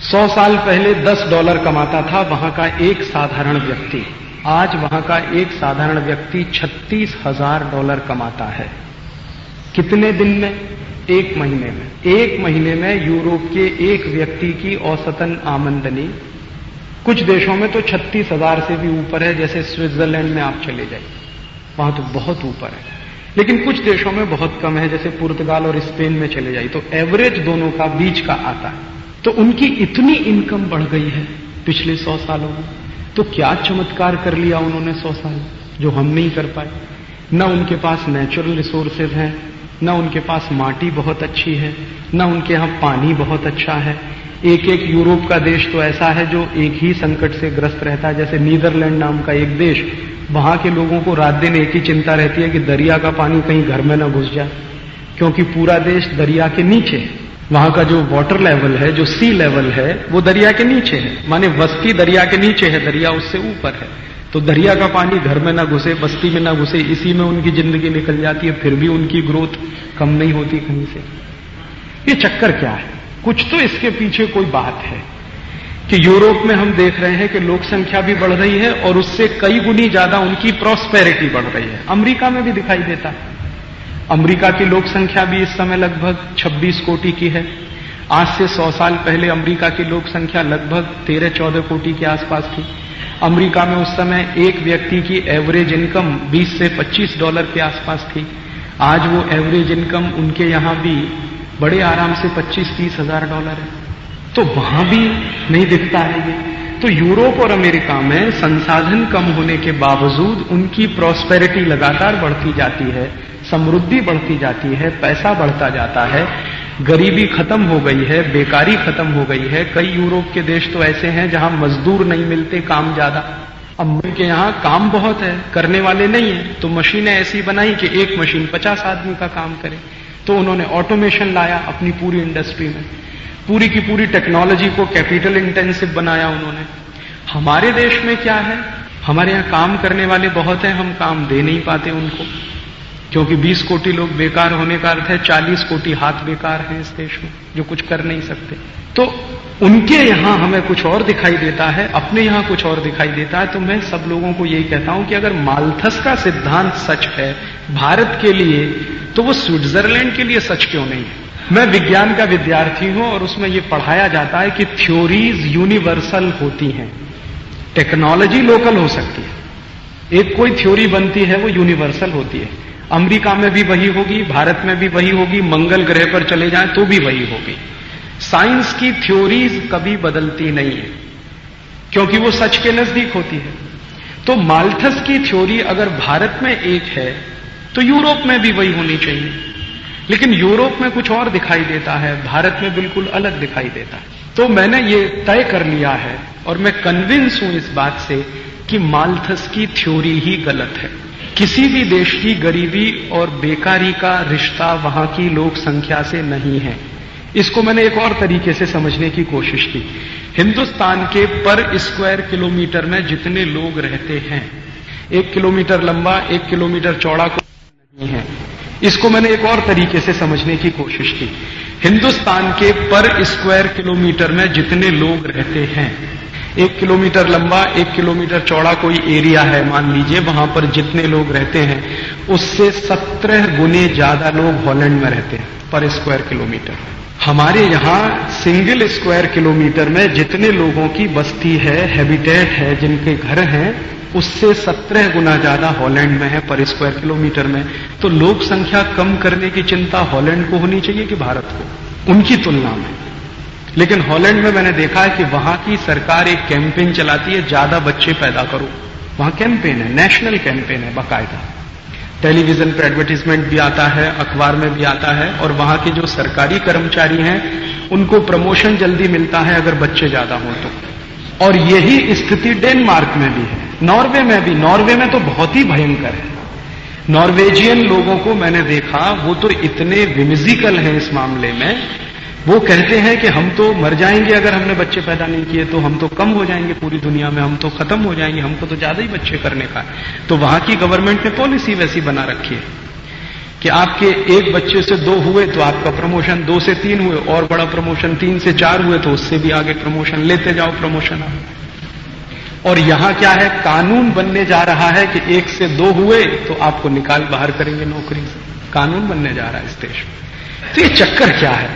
A: सौ साल पहले दस डॉलर कमाता था वहाँ का एक साधारण व्यक्ति। आज वहाँ का एक साधारण व्यक्ति छत्तीस हज़ार डॉलर कमाता है। कितने दिन में? एक महीने में। एक महीने में यूरोप के एक व्यक्ति की औसतन आमंदनी कुछ देशों में तो छत्तीस हज़ार से भी ऊपर है, जैसे स्विट्जरलैंड में आप चले जाइए। वहाँ तो बहुत ऊपर है। लेकिन कुछ देशों में बहुत कम है, जैसे पुर्तगाल और स्पेन में चले जाइए तो एवरेज दोनों का बीच का आता है। तो उनकी इतनी इनकम बढ़ गई है पिछले सौ सालों में। तो क्या चमत्कार कर लिया उन्होंने सौ साल? जो हम नहीं कर पाए। न उनके पास नेचुरल रिसोर्सेज हैं न उनके पास माटी बहुत अच्छी है, न उनके यहाँ पानी बहुत अच्छा है। एक एक यूरोप का देश तो ऐसा है जो एक ही संकट से ग्रस्त रहता है। जैसे नीदरलैंड नाम का एक देश, वहाँ के लोगों को रात दिन एक ही चिंता रहती है कि दरिया का पानी कहीं घर में न घुस जाए, क्योंकि पूरा देश दरिया के नीचे है। वहाँ का जो वाटर लेवल है, जो सी लेवल है, वो दरिया के नीचे है। माने बस्ती दरिया के नीचे है, दरिया उससे ऊपर है। तो दरिया का पानी घर में ना घुसे, बस्ती में ना घुसे, इसी में उनकी ज़िंदगी निकल जाती है, फिर भी उनकी ग्रोथ कम नहीं होती कहीं से। ये चक्कर क्या है? कुछ तो इसके पीछे कोई बात है कि यूरोप में हम देख रहे हैं कि लोक संख्या भी बढ़ रही है और उससे कई गुनी ज़्यादा उनकी प्रॉस्पेरिटी बढ़ रही है। अमेरिका में भी दिखाई देता। है अमेरिका की लोक संख्या भी इस समय लगभग 26 कोटि की है। आज से 100 साल पहले अमेरिका की लोक संख्या लगभग 13-14 कोटि के आसपास थी। अमेरिका में उस समय एक व्यक्ति की एवरेज इनकम 20 से 25 डॉलर के आसपास थी। आज वो एवरेज इनकम उनके यहाँ भी बड़े आराम से 25-30 हज़ार डॉलर है। तो वहाँ भी नहीं दिखता है ये। तो यूरोप और अमेरिका में संसाधन कम होने के बावजूद उनकी प्रॉस्पेरिटी लगातार बढ़ती जाती है, समृद्धि बढ़ती जाती है, पैसा बढ़ता जाता है। गरीबी खत्म हो गई है, बेकारी खत्म हो गई है। कई यूरोप के देश तो ऐसे हैं जहाँ मजदूर नहीं मिलते, काम ज़्यादा। अब उनके यहाँ काम बहुत है, करने वाले नहीं है। तो मशीनें ऐसी बनाई कि एक मशीन पचास आदमी का काम करे। तो उन्होंने ऑटोमेशन लाया अपनी पूरी इंडस्ट्री में। पूरी की पूरी टेक्नोलॉजी को कैपिटल इंटेंसिव बनाया उन्होंने। हमारे देश में क्या है? हमारे यहाँ काम करने वाले बहुत हैं, हम काम दे नहीं पाते उनको। क्योंकि 20 कोटि लोग बेकार होने का अर्थ है 40 कोटि हाथ बेकार हैं इस देश में, जो कुछ कर नहीं सकते। तो उनके यहाँ हमें कुछ और दिखाई देता है, अपने यहाँ कुछ और दिखाई देता है तो मैं सब लोगों को यही कहता हूँ कि अगर मालथस का सिद्धांत सच है, भारत के लिए तो वो स्विट्जरलैंड के लिए सच क्यों नहीं है? मैं विज्ञान का विद्यार्थी हूँ और उसमें यह पढ़ाया जाता है कि थ्योरीज यूनिवर्सल होती हैं। टेक्नोलॉजी लोकल हो सकती है। एक कोई थ्योरी बनती है, वो यूनिवर्सल होती है। अमेरिका में भी वही होगी, भारत में भी वही होगी, मंगल ग्रह पर चले जाएँ तो भी वही होगी। साइंस की थ्योरीज कभी बदलती नहीं है, क्योंकि वो सच के नज़दीक होती है। तो माल्थस की थ्योरी अगर भारत में एक है तो यूरोप में भी वही होनी चाहिए। लेकिन यूरोप में कुछ और दिखाई देता है, भारत में बिल्कुल अलग दिखाई देता है। तो मैंने ये तय कर लिया है और मैं कन्विंस हूँ इस बात से कि माल्थस की थ्योरी ही गलत है। किसी भी देश की गरीबी और बेकारी का रिश्ता वहाँ की लोक संख्या से नहीं है। इसको मैंने एक और तरीके से समझने की कोशिश की। हिंदुस्तान के पर स्क्वायर किलोमीटर में जितने लोग रहते हैं, एक किलोमीटर लंबा, एक किलोमीटर चौड़ा को नहीं है। इसको मैंने एक और तरीके से समझने की कोशिश की। हिंदुस्तान के पर स्क्वायर किलोमीटर में जितने लोग रहते हैं एक किलोमीटर लंबा, एक किलोमीटर चौड़ा कोई एरिया है, मान लीजिए, वहाँ पर जितने लोग रहते हैं, उससे सत्रह गुने ज़्यादा लोग हॉलैंड में रहते हैं, पर स्क्वायर किलोमीटर। हमारे यहाँ सिंगल स्क्वायर किलोमीटर में जितने लोगों की बस्ती है, हैबिटेट है, जिनके घर हैं, उससे सत्रह गुना ज़्यादा हॉलैंड में है, पर स्क्वायर किलोमीटर में। तो लोक संख्या कम करने की चिंता हॉलैंड को होनी चाहिए कि भारत को? उनकी तुलना में। लेकिन हॉलैंड में मैंने देखा है कि वहाँ की सरकार एक कैंपेन चलाती है, ज़्यादा बच्चे पैदा करो। वहाँ कैंपेन है, नेशनल कैंपेन है, बाकायदा। टेलीविज़न पर एडवर्टीजमेंट भी आता है, अखबार में भी आता है, और वहाँ के जो सरकारी कर्मचारी हैं, उनको प्रमोशन जल्दी मिलता है अगर बच्चे ज़्यादा हों तो। और यही स्थिति डेनमार्क में भी है। नॉर्वे में भी, नॉर्वे में तो बहुत ही भयंकर है। नॉर्वेजियन लोगों को मैंने देखा, वो तो इतने विमिजिकल हैं इस मामले में वो कहते हैं कि हम तो मर जाएँगे अगर हमने बच्चे पैदा नहीं किए तो हम तो कम हो जाएँगे पूरी दुनिया में, हम तो खत्म हो जाएँगे, हमको तो ज़्यादा ही बच्चे करने का। है तो वहाँ की गवर्नमेंट ने पॉलिसी वैसी बना रखी है कि आपके एक बच्चे से दो हुए तो आपका प्रमोशन दो से तीन हुए, और बड़ा प्रमोशन तीन से चार हुए तो उससे भी आगे प्रमोशन लेते जाओ प्रमोशन आप। और यहाँ क्या है? कानून बनने जा रहा है कि एक से दो हुए तो आपको निकाल बाहर करेंगे नौकरी से। कानून बनने जा रहा है इस देश में। तो ये चक्कर क्या है?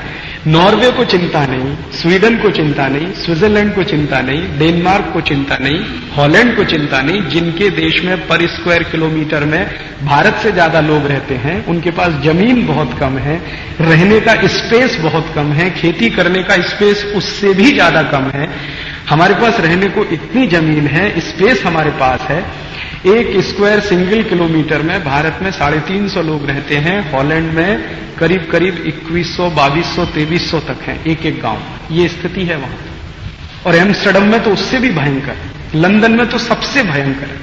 A: नॉर्वे को चिंता नहीं, स्वीडन को चिंता नहीं, स्विट्जरलैंड को चिंता नहीं, डेनमार्क को चिंता नहीं, हॉलैंड को चिंता नहीं, जिनके देश में पर स्क्वायर किलोमीटर में भारत से ज़्यादा लोग रहते हैं, उनके पास ज़मीन बहुत कम है, रहने का स्पेस बहुत कम है, खेती करने का स्पेस उससे भी ज़्यादा कम है। हमारे पास रहने को इतनी ज़मीन है, स्पेस हमारे पास है एक स्क्वायर सिंगल किलोमीटर में भारत में साढ़े तीन सौ लोग रहते हैं, हॉलैंड में करीब करीब इक्कीस सौ, बाईस सौ, तेईस सौ तक है एक एक गाँव। ये स्थिति है वहाँ। और एम्स्टर्डम में तो उससे भी भयंकर लंदन में तो सबसे भयंकर है।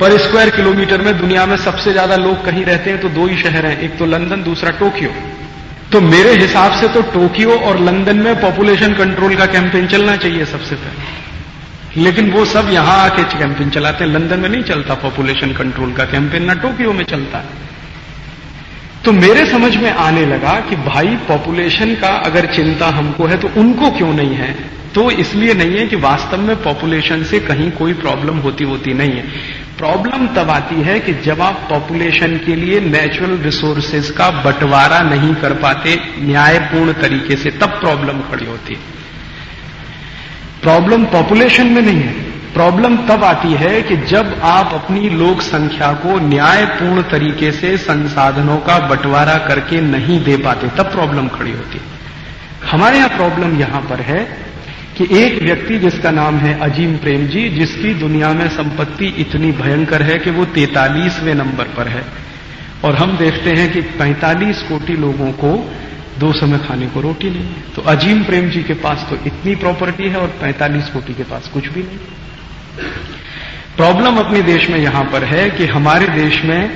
A: पर स्क्वायर किलोमीटर में दुनिया में सबसे ज़्यादा लोग कहीं रहते हैं तो दो ही शहर हैं, एक तो लंदन, दूसरा टोक्यो। तो मेरे हिसाब से तो टोक्यो और लंदन में पॉपुलेशन कंट्रोल का कैंपेन चलना चाहिए सबसे पहले। लेकिन वो सब यहाँ आके कैंपेन चलाते हैं। लंदन में नहीं चलता पॉपुलेशन कंट्रोल का कैंपेन ना टोक्यो में चलता। है तो मेरे समझ में आने लगा कि भाई पॉपुलेशन का अगर चिंता हमको है तो उनको क्यों नहीं है? तो इसलिए नहीं है कि वास्तव में पॉपुलेशन से कहीं कोई प्रॉब्लम होती होती नहीं है। प्रॉब्लम तब आती है कि जब आप पॉपुलेशन के लिए नेचुरल रिसोर्सेज का बंटवारा नहीं कर पाते, न्यायपूर्ण तरीके से, तब प्रॉब्लम खड़ी होती है। प्रॉब्लम पॉपुलेशन में नहीं है। प्रॉब्लम तब आती है कि जब आप अपनी लोक संख्या को न्यायपूर्ण तरीके से संसाधनों का बंटवारा करके नहीं दे पाते, तब प्रॉब्लम खड़ी होती है। हमारे यहाँ प्रॉब्लम यहाँ पर है कि एक व्यक्ति जिसका नाम है अजीम प्रेम जी, जिसकी दुनिया में संपत्ति इतनी भयंकर है कि वो तैतालीसवें नंबर पर है। और हम देखते हैं कि 45 कोटि लोगों को दो समय खाने को रोटी नहीं है। तो अजीम प्रेम जी के पास तो इतनी प्रॉपर्टी है और 45 कोटी के पास कुछ भी नहीं। प्रॉब्लम अपने देश में यहाँ पर है कि हमारे देश में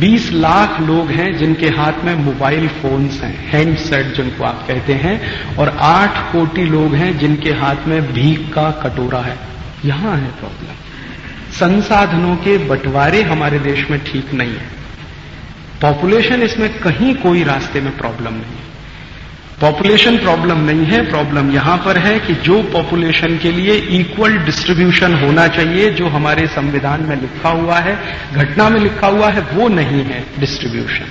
A: 20 लाख लोग हैं जिनके हाथ में मोबाइल फोन्स हैं हैंडसेट जिनको आप कहते हैं, और 8 कोटि लोग हैं जिनके हाथ में भीख का कटोरा है। यहाँ है प्रॉब्लम संसाधनों के बंटवारे हमारे देश में ठीक नहीं है। पॉपुलेशन इसमें कहीं कोई रास्ते में प्रॉब्लम नहीं। पॉपुलेशन प्रॉब्लम नहीं है प्रॉब्लम यहाँ पर है कि जो पॉपुलेशन के लिए इक्वल डिस्ट्रीब्यूशन होना चाहिए, जो हमारे संविधान में लिखा हुआ है, घटना में लिखा हुआ है, वो नहीं है डिस्ट्रीब्यूशन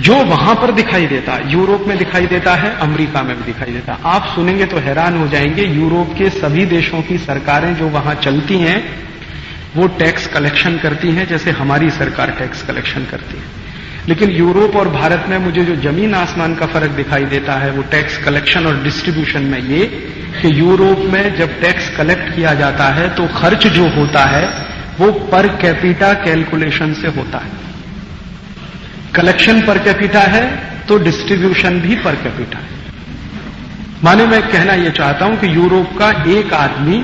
A: जो वहाँ पर दिखाई देता, यूरोप में दिखाई देता है, अमेरिका में भी दिखाई देता आप सुनेंगे तो हैरान हो जाएँगे, यूरोप के सभी देशों की सरकारें जो वहाँ चलती हैं, वो टैक्स कलेक्शन करती हैं, जैसे हमारी सरकार टैक्स कलेक्शन करती है। लेकिन यूरोप और भारत में मुझे जो ज़मीन आसमान का फ़र्क दिखाई देता है, वो टैक्स कलेक्शन और डिस्ट्रीब्यूशन में ये कि यूरोप में जब टैक्स कलेक्ट किया जाता है तो खर्च जो होता है, वो पर कैपिटा कैलकुलेशन से होता है। कलेक्शन पर कैपिटा है तो डिस्ट्रीब्यूशन भी पर कैपिटा है। माने मैं कहना यह चाहता हूँ कि यूरोप का एक आदमी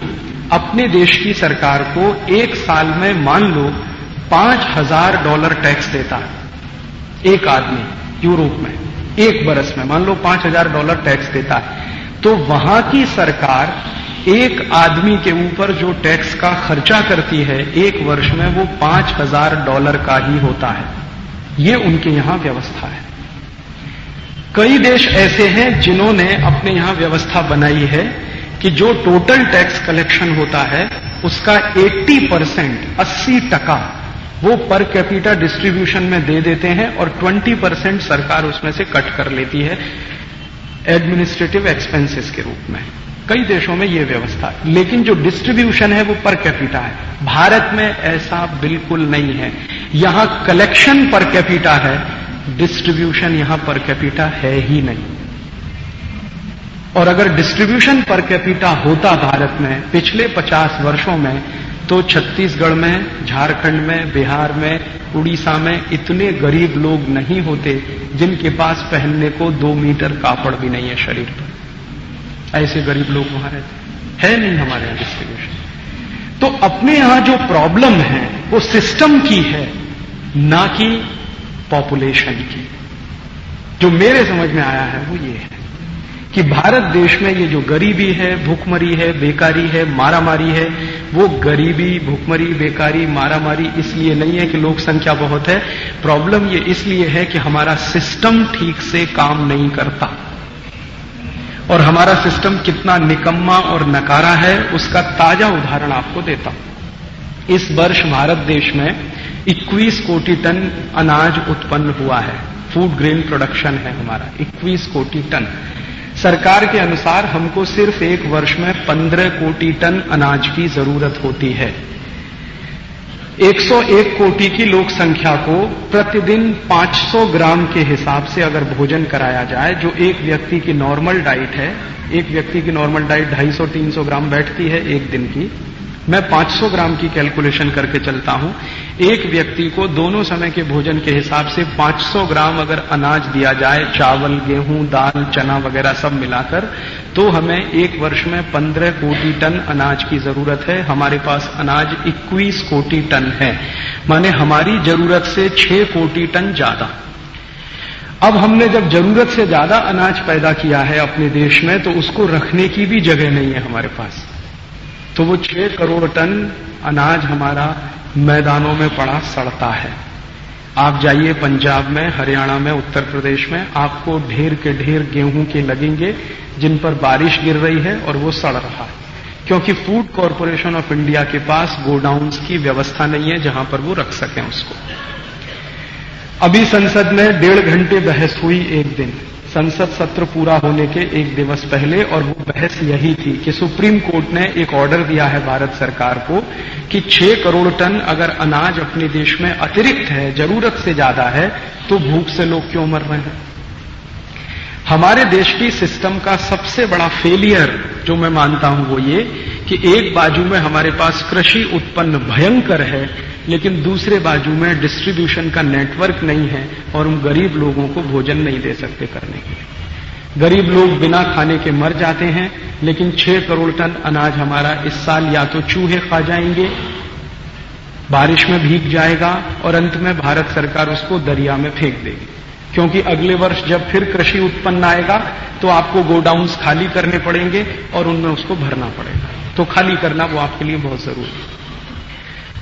A: अपने देश की सरकार को एक साल में मान लो पाँच हज़ार डॉलर टैक्स देता है। एक आदमी यूरोप में, एक बरस में, मान लो पाँच हज़ार डॉलर टैक्स देता है तो वहाँ की सरकार एक आदमी के ऊपर जो टैक्स का खर्चा करती है, एक वर्ष में वो पाँच हज़ार डॉलर का ही होता है। ये उनके यहाँ व्यवस्था है। कई देश ऐसे हैं जिन्होंने अपने यहाँ व्यवस्था बनाई है कि जो टोटल टैक्स कलेक्शन होता है, उसका 80 परसेंट, अस्सी टका वो पर कैपिटा डिस्ट्रीब्यूशन में दे देते हैं और 20 परसेंट सरकार उसमें से कट कर लेती है एडमिनिस्ट्रेटिव एक्सपेंसेस के रूप में। कई देशों में यह व्यवस्था। लेकिन जो डिस्ट्रीब्यूशन है वो पर कैपिटा है। भारत में ऐसा बिल्कुल नहीं है। यहाँ कलेक्शन पर कैपिटा है डिस्ट्रीब्यूशन यहाँ पर कैपिटा है ही नहीं। और अगर डिस्ट्रीब्यूशन पर कैपिटा होता भारत में, पिछले 50 वर्षों में तो छत्तीसगढ़ में, झारखंड में, बिहार में, उड़ीसा में इतने गरीब लोग नहीं होते जिनके पास पहनने को दो मीटर कापड़ भी नहीं है शरीर पर। ऐसे गरीब लोग वहाँ रहते है। नहीं हमारे यहाँ डिस्ट्रीब्यूशन तो अपने यहाँ जो प्रॉब्लम है, वो सिस्टम की है, ना कि पॉपुलेशन की। जो मेरे समझ में आया है, वो ये है। कि भारत देश में ये जो गरीबी है, भूखमरी है, बेकारी है, मारामारी है, वो गरीबी, भूखमरी, बेकारी, मारामारी इसलिए नहीं है कि लोक संख्या बहुत है। प्रॉब्लम ये इसलिए है कि हमारा सिस्टम ठीक से काम नहीं करता। और हमारा सिस्टम कितना निकम्मा और नकारा है, उसका ताज़ा उदाहरण आपको देता हूँ। इस वर्ष भारत देश में 21 कोटि टन अनाज उत्पन्न हुआ है। फ़ूड ग्रेन प्रोडक्शन है हमारा 21 कोटि टन। सरकार के अनुसार हमको सिर्फ़ एक वर्ष में 15 कोटि टन अनाज की ज़रूरत होती है। 101 कोटि की लोक संख्या को प्रतिदिन 500 ग्राम के हिसाब से अगर भोजन कराया जाए, जो एक व्यक्ति की नॉर्मल डाइट है, एक व्यक्ति की नॉर्मल डाइट 250-300 ग्राम बैठती है एक दिन की मैं 500 ग्राम की कैलकुलेशन करके चलता हूँ। एक व्यक्ति को दोनों समय के भोजन के हिसाब से 500 ग्राम अगर अनाज दिया जाए, चावल, गेहूँ, दाल, चना वगैरह सब मिलाकर तो हमें एक वर्ष में 15 कोटि टन अनाज की ज़रूरत है। हमारे पास अनाज 21 कोटि टन है। माने हमारी ज़रूरत से 6 कोटि टन ज़्यादा। अब हमने जब ज़रूरत से ज़्यादा अनाज पैदा किया है अपने देश में तो उसको रखने की भी जगह नहीं है हमारे पास। तो वो छह करोड़ टन अनाज हमारा मैदानों में पड़ा, सड़ता है। आप जाइए पंजाब में, हरियाणा में, उत्तर प्रदेश में, आपको ढेर के ढेर गेहूँ के लगेंगे, जिन पर बारिश गिर रही है और वो सड़ रहा है। क्योंकि फ़ूड कॉरपोरेशन ऑफ़ इंडिया के पास गोडाउन्स की व्यवस्था नहीं है जहाँ पर वो रख सकें उसको। अभी संसद में डेढ़ घंटे बहस हुई एक दिन। संसद सत्र पूरा होने के एक दिवस पहले और वो बहस यही थी कि सुप्रीम कोर्ट ने एक ऑर्डर दिया है भारत सरकार को कि 6 करोड़ टन अगर अनाज अपने देश में अतिरिक्त है, ज़रूरत से ज़्यादा है तो भूख से लोग क्यों मर रहे हैं? हमारे देश की सिस्टम का सबसे बड़ा फेलियर जो मैं मानता हूँ वो ये कि एक बाजू में हमारे पास कृषि उत्पन्न भयंकर है, लेकिन दूसरे बाजू में डिस्ट्रीब्यूशन का नेटवर्क नहीं है और हम गरीब लोगों को भोजन नहीं दे सकते करने के लिए। गरीब लोग बिना खाने के मर जाते हैं, लेकिन छह करोड़ टन अनाज हमारा इस साल या तो चूहे खा जाएँगे, बारिश में भीग जाएगा और अंत में भारत सरकार उसको दरिया में फेंक देगी। क्योंकि अगले वर्ष जब फिर कृषि उत्पन्न आएगा तो आपको गोडाउन्स खाली करने पड़ेंगे और उनमें उसको भरना पड़ेगा। तो खाली करना वो आपके लिए बहुत ज़रूरी है।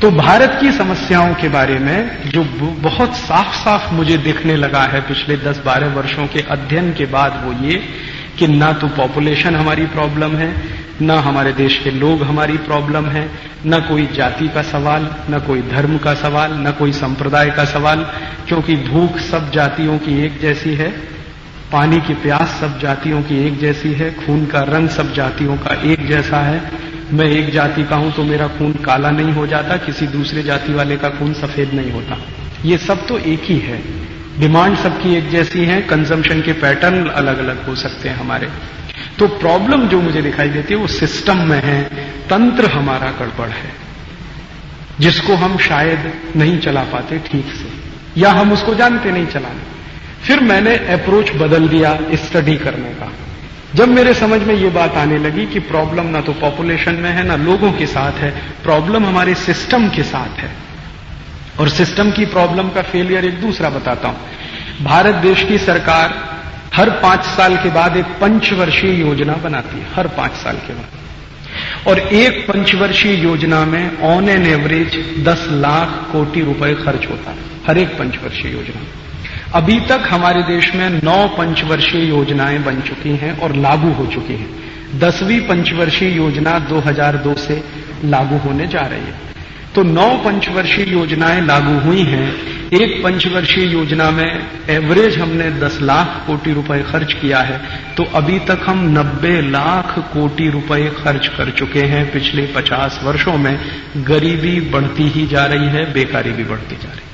A: तो भारत की समस्याओं के बारे में जो बहुत साफ़ साफ़ मुझे दिखने लगा है पिछले 10-12 वर्षों के अध्ययन के बाद वो ये कि ना तो पॉपुलेशन हमारी प्रॉब्लम है न हमारे देश के लोग हमारी प्रॉब्लम है, न कोई जाति का सवाल, न कोई धर्म का सवाल, न कोई संप्रदाय का सवाल, क्योंकि भूख सब जातियों की एक जैसी है, पानी की प्यास सब जातियों की एक जैसी है, खून का रंग सब जातियों का एक जैसा है। मैं एक जाति का हूँ तो मेरा खून काला नहीं हो जाता, किसी दूसरे जाति वाले का खून सफ़ेद नहीं होता। ये सब तो एक ही है। डिमांड सबकी एक जैसी है, कंजम्पशन के पैटर्न अलग अलग हो सकते हैं हमारे। तो प्रॉब्लम जो मुझे दिखाई देती है, वो सिस्टम में है। तंत्र हमारा गड़बड़ है। जिसको हम शायद नहीं चला पाते ठीक से, या हम उसको जानते नहीं चलाने। फिर मैंने अप्रोच बदल दिया स्टडी करने का। जब मेरे समझ में ये बात आने लगी कि प्रॉब्लम ना तो पॉपुलेशन में है, ना लोगों के साथ है प्रॉब्लम हमारे सिस्टम के साथ है। और सिस्टम की प्रॉब्लम का फेलियर एक दूसरा बताता हूँ। भारत देश की सरकार हर पाँच साल के बाद एक पंचवर्षीय योजना बनाती है, हर पाँच साल के बाद। और एक पंचवर्षीय योजना में ऑन एन एवरेज 10 लाख कोटि रुपए खर्च होता है, हर एक पंचवर्षीय योजना। अभी तक हमारे देश में नौ पंचवर्षीय योजनाएँ बन चुकी हैं और लागू हो चुकी हैं। दसवीं पंचवर्षीय योजना 2002 से लागू होने जा रही है। तो नौ पंचवर्षीय योजनाएँ लागू हुई हैं। एक पंचवर्षीय योजना में एवरेज हमने 10 लाख कोटि रुपए खर्च किया है। तो अभी तक हम 90 लाख कोटि रुपए खर्च कर चुके हैं। पिछले 50 वर्षों में गरीबी बढ़ती ही जा रही है, बेकारी भी बढ़ती जा रही है।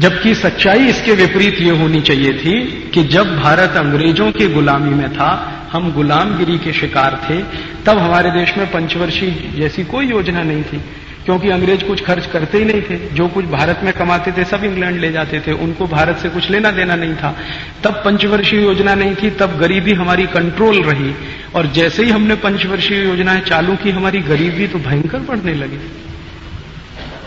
A: जबकि सच्चाई इसके विपरीत ये होनी चाहिए थी कि जब भारत अंग्रेज़ों की गुलामी में था, हम गुलामगिरी के शिकार थे, तब हमारे देश में पंचवर्षीय जैसी कोई योजना नहीं थी। क्योंकि अंग्रेज़ कुछ खर्च करते ही नहीं थे, जो कुछ भारत में कमाते थे, सब इंग्लैंड ले जाते थे। उनको भारत से कुछ लेना देना नहीं था। तब पंचवर्षीय योजना नहीं थी, तब गरीबी हमारी कंट्रोल रही। और जैसे ही हमने पंचवर्षीय योजनाएँ चालू की, हमारी गरीबी तो भयंकर बढ़ने लगी।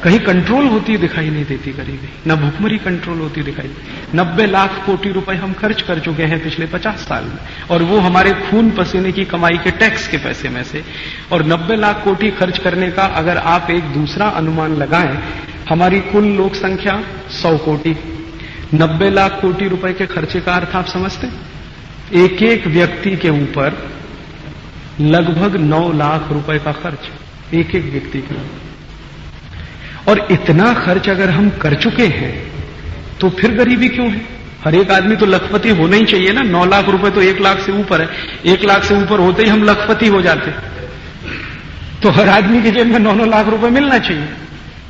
A: कहीं कंट्रोल होती दिखाई नहीं देती गरीबी न भुखमरी कंट्रोल होती दिखाई नब्बे लाख कोटि रुपए हम खर्च कर चुके हैं पिछले पचास साल में। और वो हमारे खून पसीने की कमाई के टैक्स के पैसे में से। और नब्बे लाख कोटि खर्च करने का अगर आप एक दूसरा अनुमान लगाएँ, हमारी कुल लोक संख्या सौ कोटि। नब्बे लाख कोटि रुपए के खर्चे का अर्थ आप समझते एक एक व्यक्ति के ऊपर लगभग नौ लाख रुपए का खर्च एक एक व्यक्ति के ऊपर। और इतना खर्च अगर हम कर चुके हैं तो फिर गरीबी क्यों है? हर एक आदमी तो लखपति होना ही चाहिए ना। नौ लाख रुपए तो एक लाख से ऊपर है। एक लाख से ऊपर होते ही हम लखपति हो जाते। तो हर आदमी के जेब में नौ नौ लाख रुपए मिलना चाहिए।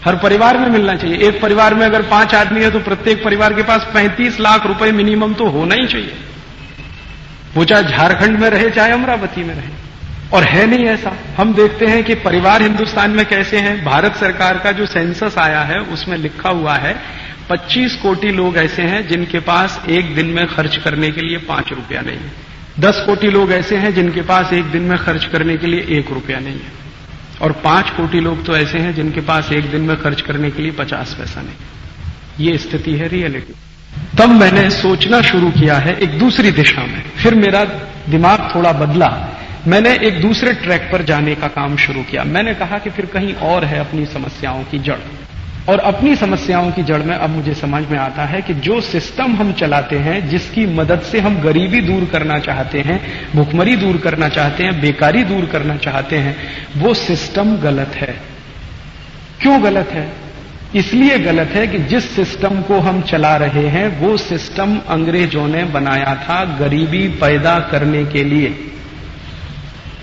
A: हर परिवार में मिलना चाहिए। एक परिवार में अगर पाँच आदमी है तो प्रत्येक परिवार के पास पैंतीस लाख रुपए मिनिमम तो होना ही चाहिए। वो चाहे झारखंड में रहे, चाहे अमरावती में रहे। और है नहीं ऐसा। हम देखते हैं कि परिवार हिंदुस्तान में कैसे हैं। भारत सरकार का जो सेंसस आया है, उसमें लिखा हुआ है 25 कोटि लोग ऐसे हैं जिनके पास एक दिन में खर्च करने के लिए पाँच रुपया नहीं है। दस कोटि लोग ऐसे हैं जिनके पास एक दिन में खर्च करने के लिए एक रुपया नहीं है। और पाँच कोटि लोग तो ऐसे हैं जिनके पास एक दिन में खर्च करने के लिए पचास पैसा नहीं ये स्थिति है रियलिटी तब मैंने सोचना शुरू किया है एक दूसरी दिशा में। फिर मेरा दिमाग थोड़ा बदला। मैंने एक दूसरे ट्रैक पर जाने का काम शुरू किया। मैंने कहा कि फिर कहीं और है अपनी समस्याओं की जड़। और अपनी समस्याओं की जड़ में अब मुझे समझ में आता है कि जो सिस्टम हम चलाते हैं, जिसकी मदद से हम गरीबी दूर करना चाहते हैं, भुखमरी दूर करना चाहते हैं, बेकारी दूर करना चाहते हैं, वो सिस्टम गलत है। क्यों गलत है? इसलिए गलत है कि जिस सिस्टम को हम चला रहे हैं, वो सिस्टम अंग्रेज़ों ने बनाया था गरीबी पैदा करने के लिए।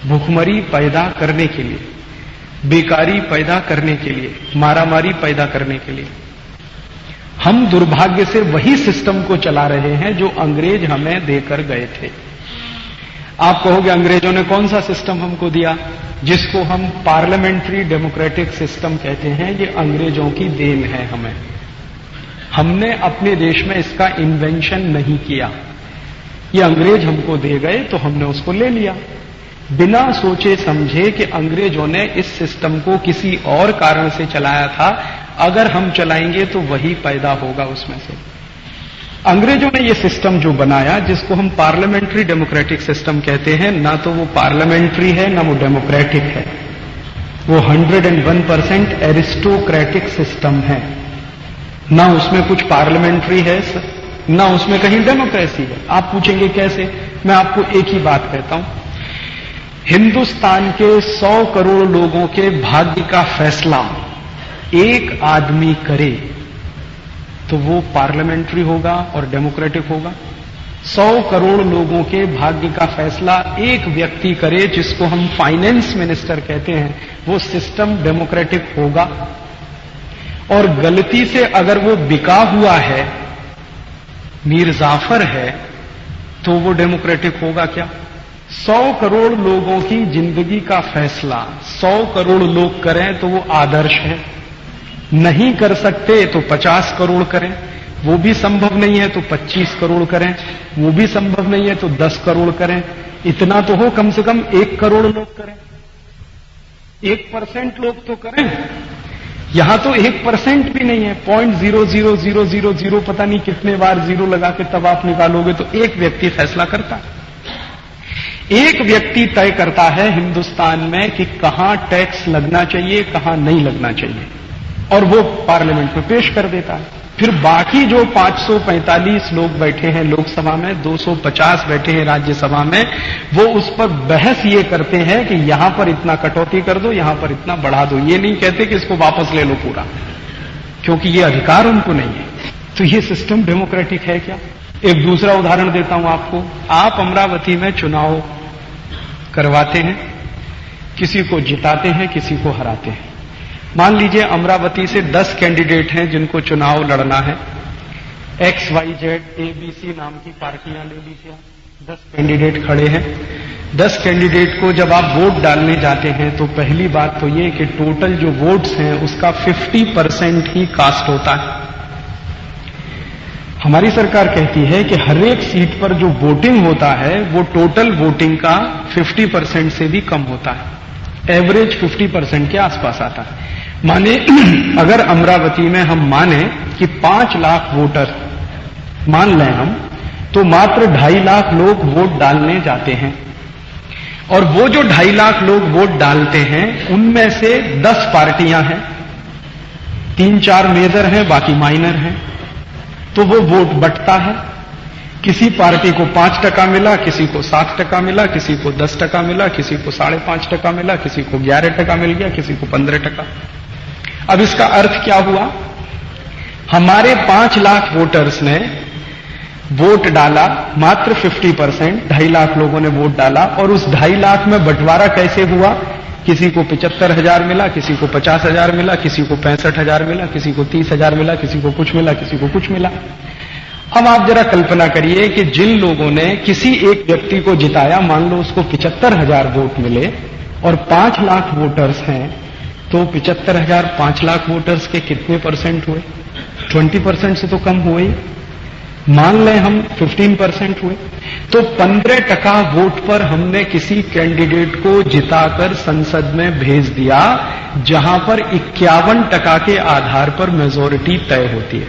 A: भूखमरी पैदा करने के लिए, बेकारी पैदा करने के लिए, मारामारी पैदा करने के लिए। हम दुर्भाग्य से वही सिस्टम को चला रहे हैं जो अंग्रेज़ हमें देकर गए थे। आप कहोगे, अंग्रेज़ों ने कौन सा सिस्टम हमको दिया? जिसको हम पार्लियामेंट्री डेमोक्रेटिक सिस्टम कहते हैं, ये अंग्रेज़ों की देन है हमें। हमने अपने देश में इसका इन्वेंशन नहीं किया। ये अंग्रेज़ हमको दे गए तो हमने उसको ले लिया। बिना सोचे समझे कि अंग्रेज़ों ने इस सिस्टम को किसी और कारण से चलाया था, अगर हम चलाएँगे तो वही पैदा होगा उसमें से। अंग्रेज़ों ने ये सिस्टम जो बनाया, जिसको हम पार्लियामेंट्री डेमोक्रेटिक सिस्टम कहते हैं, ना तो वो पार्लियामेंट्री है, ना वो डेमोक्रेटिक है। वो 101 परसेंट एरिस्टोक्रेटिक सिस्टम है। ना उसमें कुछ पार्लियामेंट्री है, ना उसमें कहीं डेमोक्रेसी है। आप पूछेंगे कैसे? मैं आपको एक ही बात कहता हूँ। हिंदुस्तान के सौ करोड़ लोगों के भाग्य का फैसला एक आदमी करे तो वो पार्लियामेंट्री होगा और डेमोक्रेटिक होगा। सौ करोड़ लोगों के भाग्य का फैसला एक व्यक्ति करे जिसको हम फाइनेंस मिनिस्टर कहते हैं, वो सिस्टम डेमोक्रेटिक होगा। और गलती से अगर वो बिका हुआ है, मीर जाफ़र है तो वो डेमोक्रेटिक होगा क्या? सौ करोड़ लोगों की ज़िंदगी का फैसला। सौ करोड़ लोग करें तो वो आदर्श है। नहीं कर सकते तो पचास करोड़ करें। वो भी संभव नहीं है तो पच्चीस करोड़ करें। वो भी संभव नहीं है तो दस करोड़ करें। इतना तो हो कम से कम एक करोड़ लोग करें। एक परसेंट लोग तो करें। यहाँ तो एक परसेंट भी नहीं है। Point zero zero zero zero zero पता नहीं कितने बार ज़ीरो लगा के तब आप निकालोगे तो एक व्यक्ति फैसला करता। है एक व्यक्ति तय करता है हिंदुस्तान में कि कहाँ टैक्स लगना चाहिए, कहाँ नहीं लगना चाहिए। और वो पार्लियामेंट में पेश कर देता है। फिर बाकी जो 545 लोग बैठे हैं लोकसभा में 250 बैठे हैं राज्यसभा में, वो उस पर बहस ये करते हैं कि यहाँ पर इतना कटौती कर दो, यहाँ पर इतना बढ़ा दो। ये नहीं कहते कि इसको वापस ले लो पूरा, क्योंकि ये अधिकार उनको नहीं है। तो ये सिस्टम डेमोक्रेटिक है क्या? एक दूसरा उदाहरण देता हूँ आपको। आप अमरावती में चुनाव करवाते हैं, किसी को जिताते हैं, किसी को हराते हैं। मान लीजिए अमरावती से 10 कैंडिडेट हैं जिनको चुनाव लड़ना है। X Y Z A B C नाम की पार्टियाँ ले लीजिए। दस कैंडिडेट खड़े हैं। दस कैंडिडेट को जब आप वोट डालने जाते हैं तो पहली बात तो ये कि टोटल जो वोट्स हैं, उसका 50 परसेंट ही कास्ट होता है। हमारी सरकार कहती है कि हर एक सीट पर जो वोटिंग होता है, वो टोटल वोटिंग का 50 परसेंट से भी कम होता है। एवरेज 50 परसेंट के आसपास आता है। माने, अगर अमरावती में हम माने कि पाँच लाख वोटर मान लें हम तो मात्र ढाई लाख लोग वोट डालने जाते हैं। और वो जो ढाई लाख लोग वोट डालते हैं, उनमें से दस पार्टियाँ हैं। तीन चार मेजर हैं, बाकी माइनर हैं। तो वो वोट बटता है। किसी पार्टी को पाँच टका मिला, किसी को सात टका मिला, किसी को दस टका मिला, किसी को साढ़े पाँच टका मिला, किसी को ग्यारह टका मिल गया, किसी को पंद्रह टका। अब इसका अर्थ क्या हुआ? हमारे पाँच लाख वोटर्स ने वोट डाला, मात्र 50 परसेंट, ढाई लाख लोगों ने वोट डाला, और उस ढाई लाख में बंटवारा कैसे हुआ? किसी को पिचहत्तर हज़ार मिला, किसी को पचास हज़ार मिला, किसी को पैंसठ हज़ार मिला, किसी को तीस हज़ार मिला, किसी को कुछ मिला, किसी को कुछ मिला। अब आप जरा कल्पना करिए कि जिन लोगों ने किसी एक व्यक्ति को जिताया, मान लो उसको पिचहत्तर हज़ार वोट मिले और पाँच लाख वोटर्स हैं तो पिचहत्तर हज़ार पाँच लाख वोटर्स के कितने परसेंट हुए? ट्वेंटी परसेंट से तो कम हुए मान लें हम 15 परसेंट हुए। तो 15 टका वोट पर हमने किसी कैंडिडेट को जिताकर संसद में भेज दिया, जहाँ पर इक्यावन टका के आधार पर मेजोरिटी तय होती है।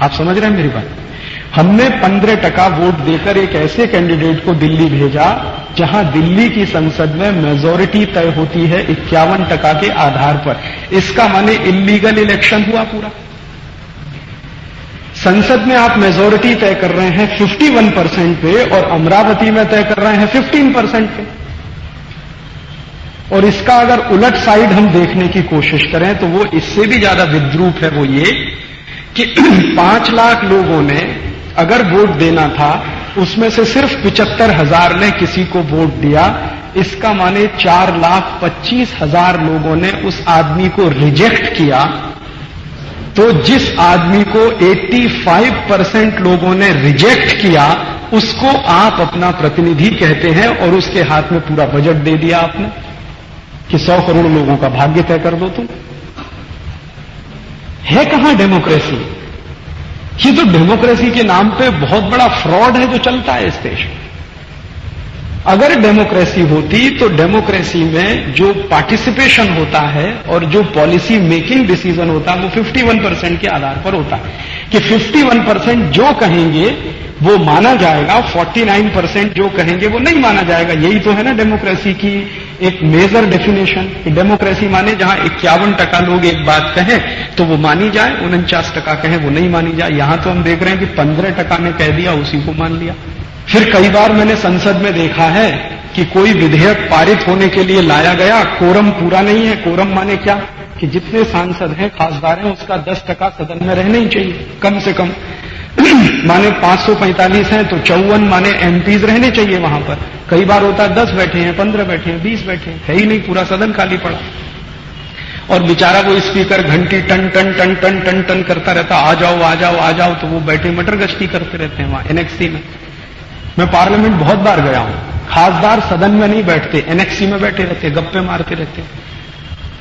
A: आप समझ रहे हैं मेरी बात? हमने 15 टका वोट देकर एक ऐसे कैंडिडेट को दिल्ली भेजा, जहाँ दिल्ली की संसद में मेजोरिटी तय होती है इक्यावन टका के आधार पर। इसका माने इलीगल इलेक्शन हुआ पूरा। संसद में आप मेजोरिटी तय कर रहे हैं 51 परसेंट पे और अमरावती में तय कर रहे हैं 15 परसेंट पे। और इसका अगर उलट साइड हम देखने की कोशिश करें तो वो इससे भी ज़्यादा विद्रूप है वो ये कि पाँच लाख लोगों ने अगर वोट देना था, उसमें से सिर्फ़ पिचहत्तर हज़ार ने किसी को वोट दिया। इसका माने चार लाख पच्चीस हज़ार लोगों ने उस आदमी को रिजेक्ट किया। तो जिस आदमी को 85 परसेंट लोगों ने रिजेक्ट किया, उसको आप अपना प्रतिनिधि कहते हैं और उसके हाथ में पूरा बजट दे दिया आपने कि 100 करोड़ लोगों का भाग्य तय कर दो तुम। है कहाँ डेमोक्रेसी ये तो डेमोक्रेसी के नाम पे बहुत बड़ा फ्रॉड है जो चलता है इस देश में। अगर डेमोक्रेसी होती तो डेमोक्रेसी में जो पार्टिसिपेशन होता है और जो पॉलिसी मेकिंग डिसीज़न होता है, वो 51 परसेंट के आधार पर होता है। कि 51 परसेंट जो कहेंगे, वो माना जाएगा 49 परसेंट जो कहेंगे, वो नहीं माना जाएगा। यही तो है ना डेमोक्रेसी की एक मेजर डेफिनेशन कि डेमोक्रेसी माने जहाँ इक्यावन टका लोग एक बात कहें तो वो मानी जाए, उनचास टका कहें, वो नहीं मानी जाए। यहाँ तो हम देख रहे हैं कि पंद्रह टका ने कह दिया, उसी को मान लिया। फिर कई बार मैंने संसद में देखा है कि कोई विधेयक पारित होने के लिए लाया गया कोरम पूरा नहीं है कोरम माने क्या? कि जितने सांसद हैं, खासदार हैं, उसका दस टका सदन में रहना ही चाहिए, कम से कम। माने 545 हैं तो चौवन माने एमपीज रहने चाहिए वहाँ पर। कई बार होता है दस बैठे हैं, पंद्रह बैठे हैं, बीस बैठे हैं, है ही नहीं, पूरा सदन खाली पड़ा। और बेचारा वो स्पीकर घंटी टन टन टन टन टन टन करता रहता, आ जाओ आ जाओ आ जाओ तो वो बैठे मटर गश्ती करते रहते हैं वहाँ एनएक्सी में। मैं पार्लियामेंट बहुत बार गया हूँ। खासदार सदन में नहीं बैठते एनएक्सी में बैठे रहते, गप्पे मारते रहते,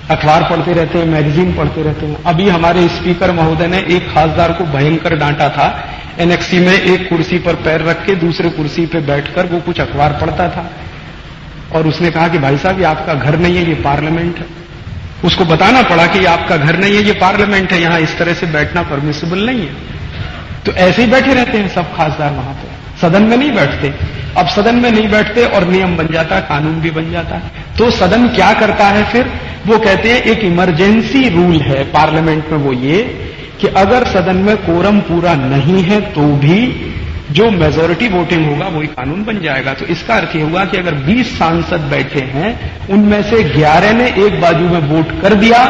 A: अखबार पढ़ते रहते हैं मैगजीन पढ़ते रहते हैं। अभी हमारे स्पीकर महोदय ने एक खासदार को भयंकर डांटा था। एनएक्सी में एक कुर्सी पर पैर रख के दूसरे कुर्सी पर बैठकर वो कुछ अखबार पढ़ता था। और उसने कहा कि भाई साहब, ये आपका घर नहीं है, ये पार्लियामेंट है। उसको बताना पड़ा कि आपका घर नहीं है, ये पार्लियामेंट है, यहाँ इस तरह से बैठना परमिसिबल नहीं है। तो ऐसे ही बैठे रहते हैं सब खासदार वहाँ पर सदन में नहीं बैठते। अब सदन में नहीं बैठते और नियम बन जाता, कानून भी बन जाता। है तो सदन क्या करता है फिर? वो कहते हैं, एक इमरजेंसी रूल है पार्लियामेंट में वो ये, कि अगर सदन में कोरम पूरा नहीं है तो भी जो मेजोरिटी वोटिंग होगा, वही कानून बन जाएगा। तो इसका अर्थ यह हुआ कि अगर 20 सांसद बैठे हैं, उनमें से 11 ने एक बाजू में वोट कर दिया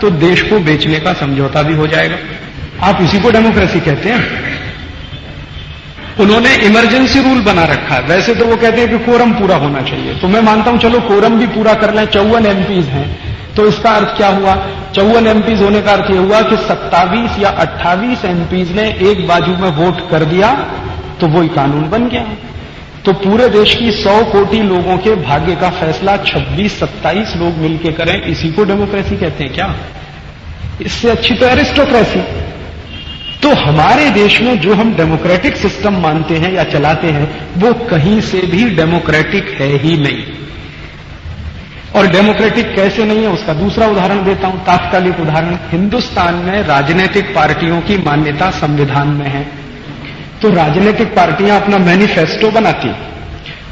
A: तो देश को बेचने का समझौता भी हो जाएगा। आप इसी को डेमोक्रेसी कहते हैं? उन्होंने इमरजेंसी रूल बना रखा है। वैसे तो वो कहते हैं कि कोरम पूरा होना चाहिए। तो मैं मानता हूँ, चलो कोरम भी पूरा कर लें, चौवन एमपीज हैं। तो इसका अर्थ क्या हुआ? चौवन एमपीज होने का अर्थ यह हुआ कि सत्तावीस या अट्ठावीस एमपीज ने एक बाजू में वोट कर दिया तो वही कानून बन गया। तो पूरे देश की सौ कोटि लोगों के भाग्य का फैसला 26 27 लोग मिलकर करें, इसी को डेमोक्रेसी कहते हैं क्या? इससे अच्छी तो एरिस्टोक्रेसी तो हमारे देश में जो हम डेमोक्रेटिक सिस्टम मानते हैं या चलाते हैं, वो कहीं से भी डेमोक्रेटिक है ही नहीं। और डेमोक्रेटिक कैसे नहीं है, उसका दूसरा उदाहरण देता हूँ, तात्कालिक उदाहरण। हिंदुस्तान में राजनीतिक पार्टियों की मान्यता संविधान में है। तो राजनीतिक पार्टियाँ अपना मैनिफेस्टो बनाती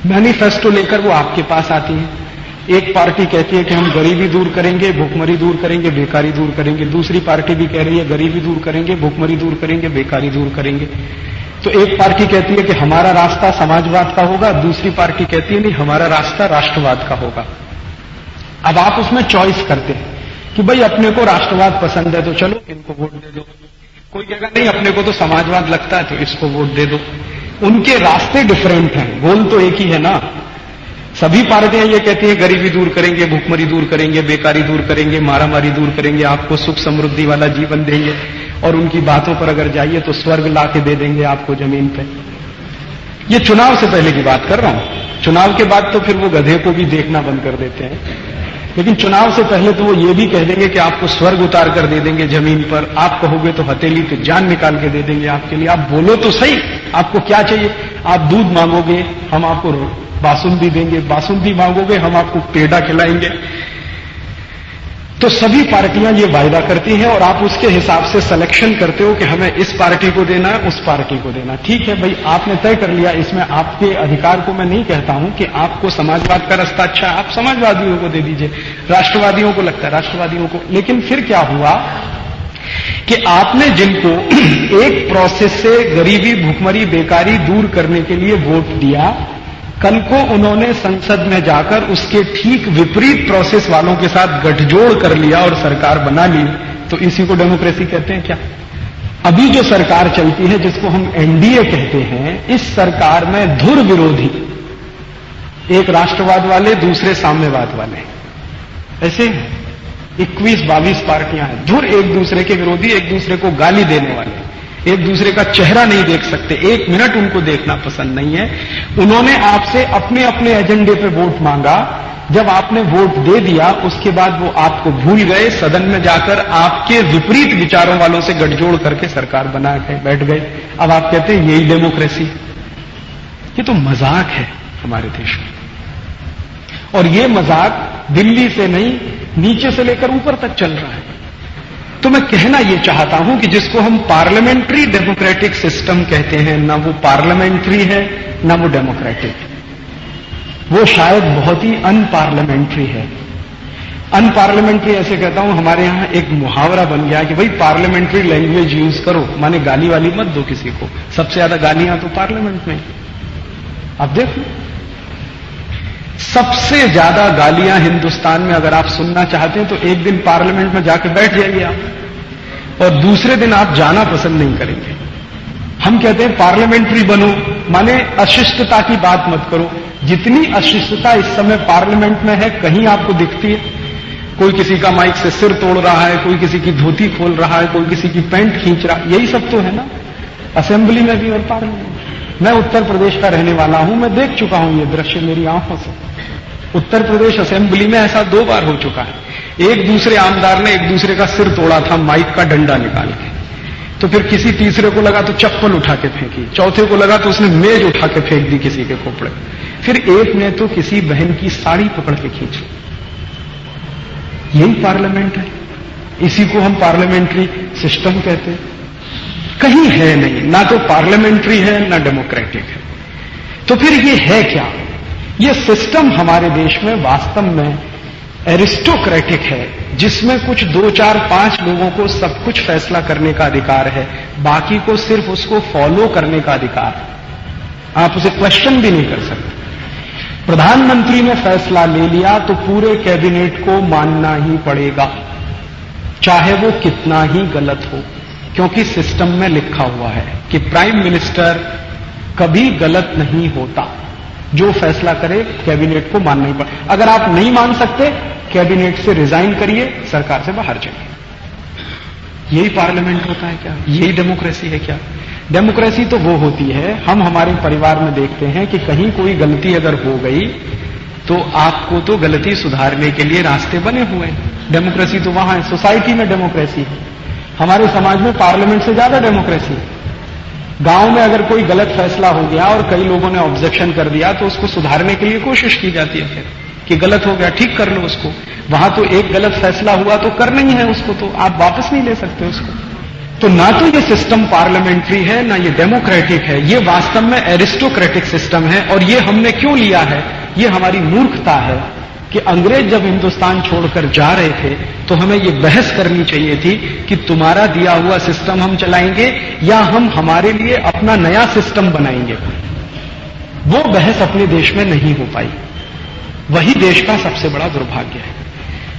A: मैनिफेस्टो लेकर वो आपके पास आती हैं। एक पार्टी कहती है कि हम गरीबी दूर करेंगे, भूखमरी दूर करेंगे, बेकारी दूर करेंगे। दूसरी पार्टी भी कह रही है, गरीबी दूर करेंगे, भूखमरी दूर करेंगे, बेकारी दूर करेंगे। तो एक पार्टी कहती है कि हमारा रास्ता समाजवाद का होगा, दूसरी पार्टी कहती है, नहीं, हमारा रास्ता राष्ट्रवाद का होगा। अब आप उसमें चॉइस करते हैं कि भाई, अपने को राष्ट्रवाद पसंद है तो चलो, इनको वोट दे दो। कोई कहेगा नहीं, अपने को तो समाजवाद लगता है तो इसको वोट दे दो। उनके रास्ते डिफरेंट हैं। गोल तो एक ही है ना। सभी पार्टियाँ ये कहती हैं, गरीबी दूर करेंगे, भूखमरी दूर करेंगे, बेकारी दूर करेंगे, मारामारी दूर करेंगे, आपको सुख समृद्धि वाला जीवन देंगे। और उनकी बातों पर अगर जाइए तो स्वर्ग ला के दे देंगे आपको ज़मीन पे। ये चुनाव से पहले की बात कर रहा हूँ। चुनाव के बाद तो फिर वो गधे को भी देखना बंद कर देते हैं। लेकिन चुनाव से पहले तो वो ये भी कह देंगे कि आपको स्वर्ग उतार कर दे देंगे ज़मीन पर। आप कहोगे तो हथेली पे जान निकाल के दे देंगे आपके लिए। आप बोलो तो सही, आपको क्या चाहिए? आप दूध मांगोगे, हम आपको बासुंदी देंगे, बासुंदी मांगोगे, हम आपको पेड़ा खिलाएँगे। तो सभी पार्टियाँ ये वायदा करती हैं और आप उसके हिसाब से सिलेक्शन करते हो कि हमें इस पार्टी को देना है, उस पार्टी को देना ठीक है भाई, आपने तय कर लिया, इसमें आपके अधिकार को मैं नहीं कहता हूँ कि आपको समाजवाद का रास्ता अच्छा आप समाजवादियों को दे दीजिए। राष्ट्रवादियों को लगता है, राष्ट्रवादियों को। लेकिन फिर क्या हुआ कि आपने जिनको एक प्रोसेस से गरीबी, भूखमरी, बेकारी दूर करने के लिए वोट दिया कल को उन्होंने संसद में जाकर उसके ठीक विपरीत प्रोसेस वालों के साथ गठजोड़ कर लिया और सरकार बना ली। तो इसी को डेमोक्रेसी कहते हैं क्या? अभी जो सरकार चलती है, जिसको हम एनडीए कहते हैं, इस सरकार में धुर विरोधी। एक राष्ट्रवाद वाले, दूसरे साम्यवाद वाले। ऐसे इक्कीस बाईस पार्टियाँ हैं। धुर एक दूसरे के विरोधी, एक दूसरे को गाली देने वाले। एक दूसरे का चेहरा नहीं देख सकते। एक मिनट उनको देखना पसंद नहीं है। उन्होंने आपसे अपने अपने एजेंडे पे वोट मांगा। जब आपने वोट दे दिया, उसके बाद वो आपको भूल गए, सदन में जाकर आपके विपरीत विचारों वालों से गठजोड़ करके सरकार बना के बैठ गए। अब आप कहते हैं, यही डेमोक्रेसी। ये तो मज़ाक है हमारे देश में। और ये मज़ाक दिल्ली से नहीं, नीचे से लेकर ऊपर तक चल रहा है। तो मैं कहना यह चाहता हूँ कि जिसको हम पार्लियामेंट्री डेमोक्रेटिक सिस्टम कहते हैं, ना वो पार्लियामेंट्री है, ना वो डेमोक्रेटिक। वो शायद बहुत ही अनपार्लियामेंट्री है। अनपार्लियामेंट्री ऐसे कहता हूँ, हमारे यहाँ एक मुहावरा बन गया कि भाई पार्लियामेंट्री लैंग्वेज यूज़ करो, माने गाली वाली मत दो किसी को। सबसे ज़्यादा गालियाँ तो पार्लियामेंट में। अब देखो सबसे ज़्यादा गालियाँ हिंदुस्तान में अगर आप सुनना चाहते हैं तो एक दिन पार्लियामेंट में जाके बैठ जाइए आप। और दूसरे दिन आप जाना पसंद नहीं करेंगे। हम कहते हैं, पार्लियामेंट्री बनो। माने अशिष्टता की बात मत करो। जितनी अशिष्टता इस समय पार्लियामेंट में है, कहीं आपको दिखती है। कोई किसी का माइक से सिर तोड़ रहा है, कोई किसी की धोती खोल रहा है, कोई किसी की पैंट खींच रहा है, यही सब तो है ना। असेंबली में भी और पार्लियामेंट मैं उत्तर प्रदेश का रहने वाला हूँ, मैं देख चुका हूँ ये दृश्य मेरी आँखों से। उत्तर प्रदेश असेंबली में ऐसा दो बार हो चुका है। एक दूसरे आमदार ने एक दूसरे का सिर तोड़ा था, माइक का डंडा निकाल के। तो फिर किसी तीसरे को लगा तो चप्पल उठा के फेंकी, चौथे को लगा तो उसने मेज उठा के फेंक दी किसी के खोपड़े। फिर एक ने तो किसी बहन की साड़ी पकड़ के खींची। यही पार्लियामेंट है। इसी को हम पार्लियामेंट्री सिस्टम कहते हैं। कहीं है नहीं, ना तो पार्लियामेंट्री है, ना डेमोक्रेटिक है। तो फिर ये है क्या? ये सिस्टम हमारे देश में वास्तव में एरिस्टोक्रेटिक है, जिसमें कुछ दो, चार, पाँच लोगों को सब कुछ फैसला करने का अधिकार है, बाकी को सिर्फ़ उसको फॉलो करने का अधिकार है। आप उसे क्वेश्चन भी नहीं कर सकते। प्रधानमंत्री ने फैसला ले लिया तो पूरे कैबिनेट को मानना ही पड़ेगा, चाहे वो कितना ही गलत हो। क्योंकि सिस्टम में लिखा हुआ है कि प्राइम मिनिस्टर कभी गलत नहीं होता। जो फैसला करे, कैबिनेट को मानना ही पड़े। अगर आप नहीं मान सकते, कैबिनेट से रिजाइन करिए, सरकार से बाहर जाइए यही पार्लियामेंट होता है क्या? यही डेमोक्रेसी है क्या? डेमोक्रेसी तो वो होती है, हम हमारे परिवार में देखते हैं कि कहीं कोई गलती अगर हो गई तो आपको तो गलती सुधारने के लिए रास्ते बने हुए हैं। डेमोक्रेसी तो वहाँ है, सोसाइटी में डेमोक्रेसी है। हमारे समाज में पार्लियामेंट से ज़्यादा डेमोक्रेसी। है गाँव में अगर कोई गलत फैसला हो गया और कई लोगों ने ऑब्जेक्शन कर दिया तो उसको सुधारने के लिए कोशिश की जाती है फिर कि गलत हो गया, ठीक कर लो उसको। वहाँ तो एक गलत फैसला हुआ तो करना ही है उसको तो आप वापस नहीं ले सकते उसको। तो ना तो ये सिस्टम पार्लियामेंट्री है, ना ये डेमोक्रेटिक है। ये वास्तव में एरिस्टोक्रेटिक सिस्टम है और ये हमने क्यों लिया है? ये हमारी मूर्खता है। कि अंग्रेज़ जब हिंदुस्तान छोड़कर जा रहे थे तो हमें ये बहस करनी चाहिए थी कि तुम्हारा दिया हुआ सिस्टम हम चलाएँगे या हम हमारे लिए अपना नया सिस्टम बनाएँगे। वो बहस अपने देश में नहीं हो पाई। वही देश का सबसे बड़ा दुर्भाग्य है।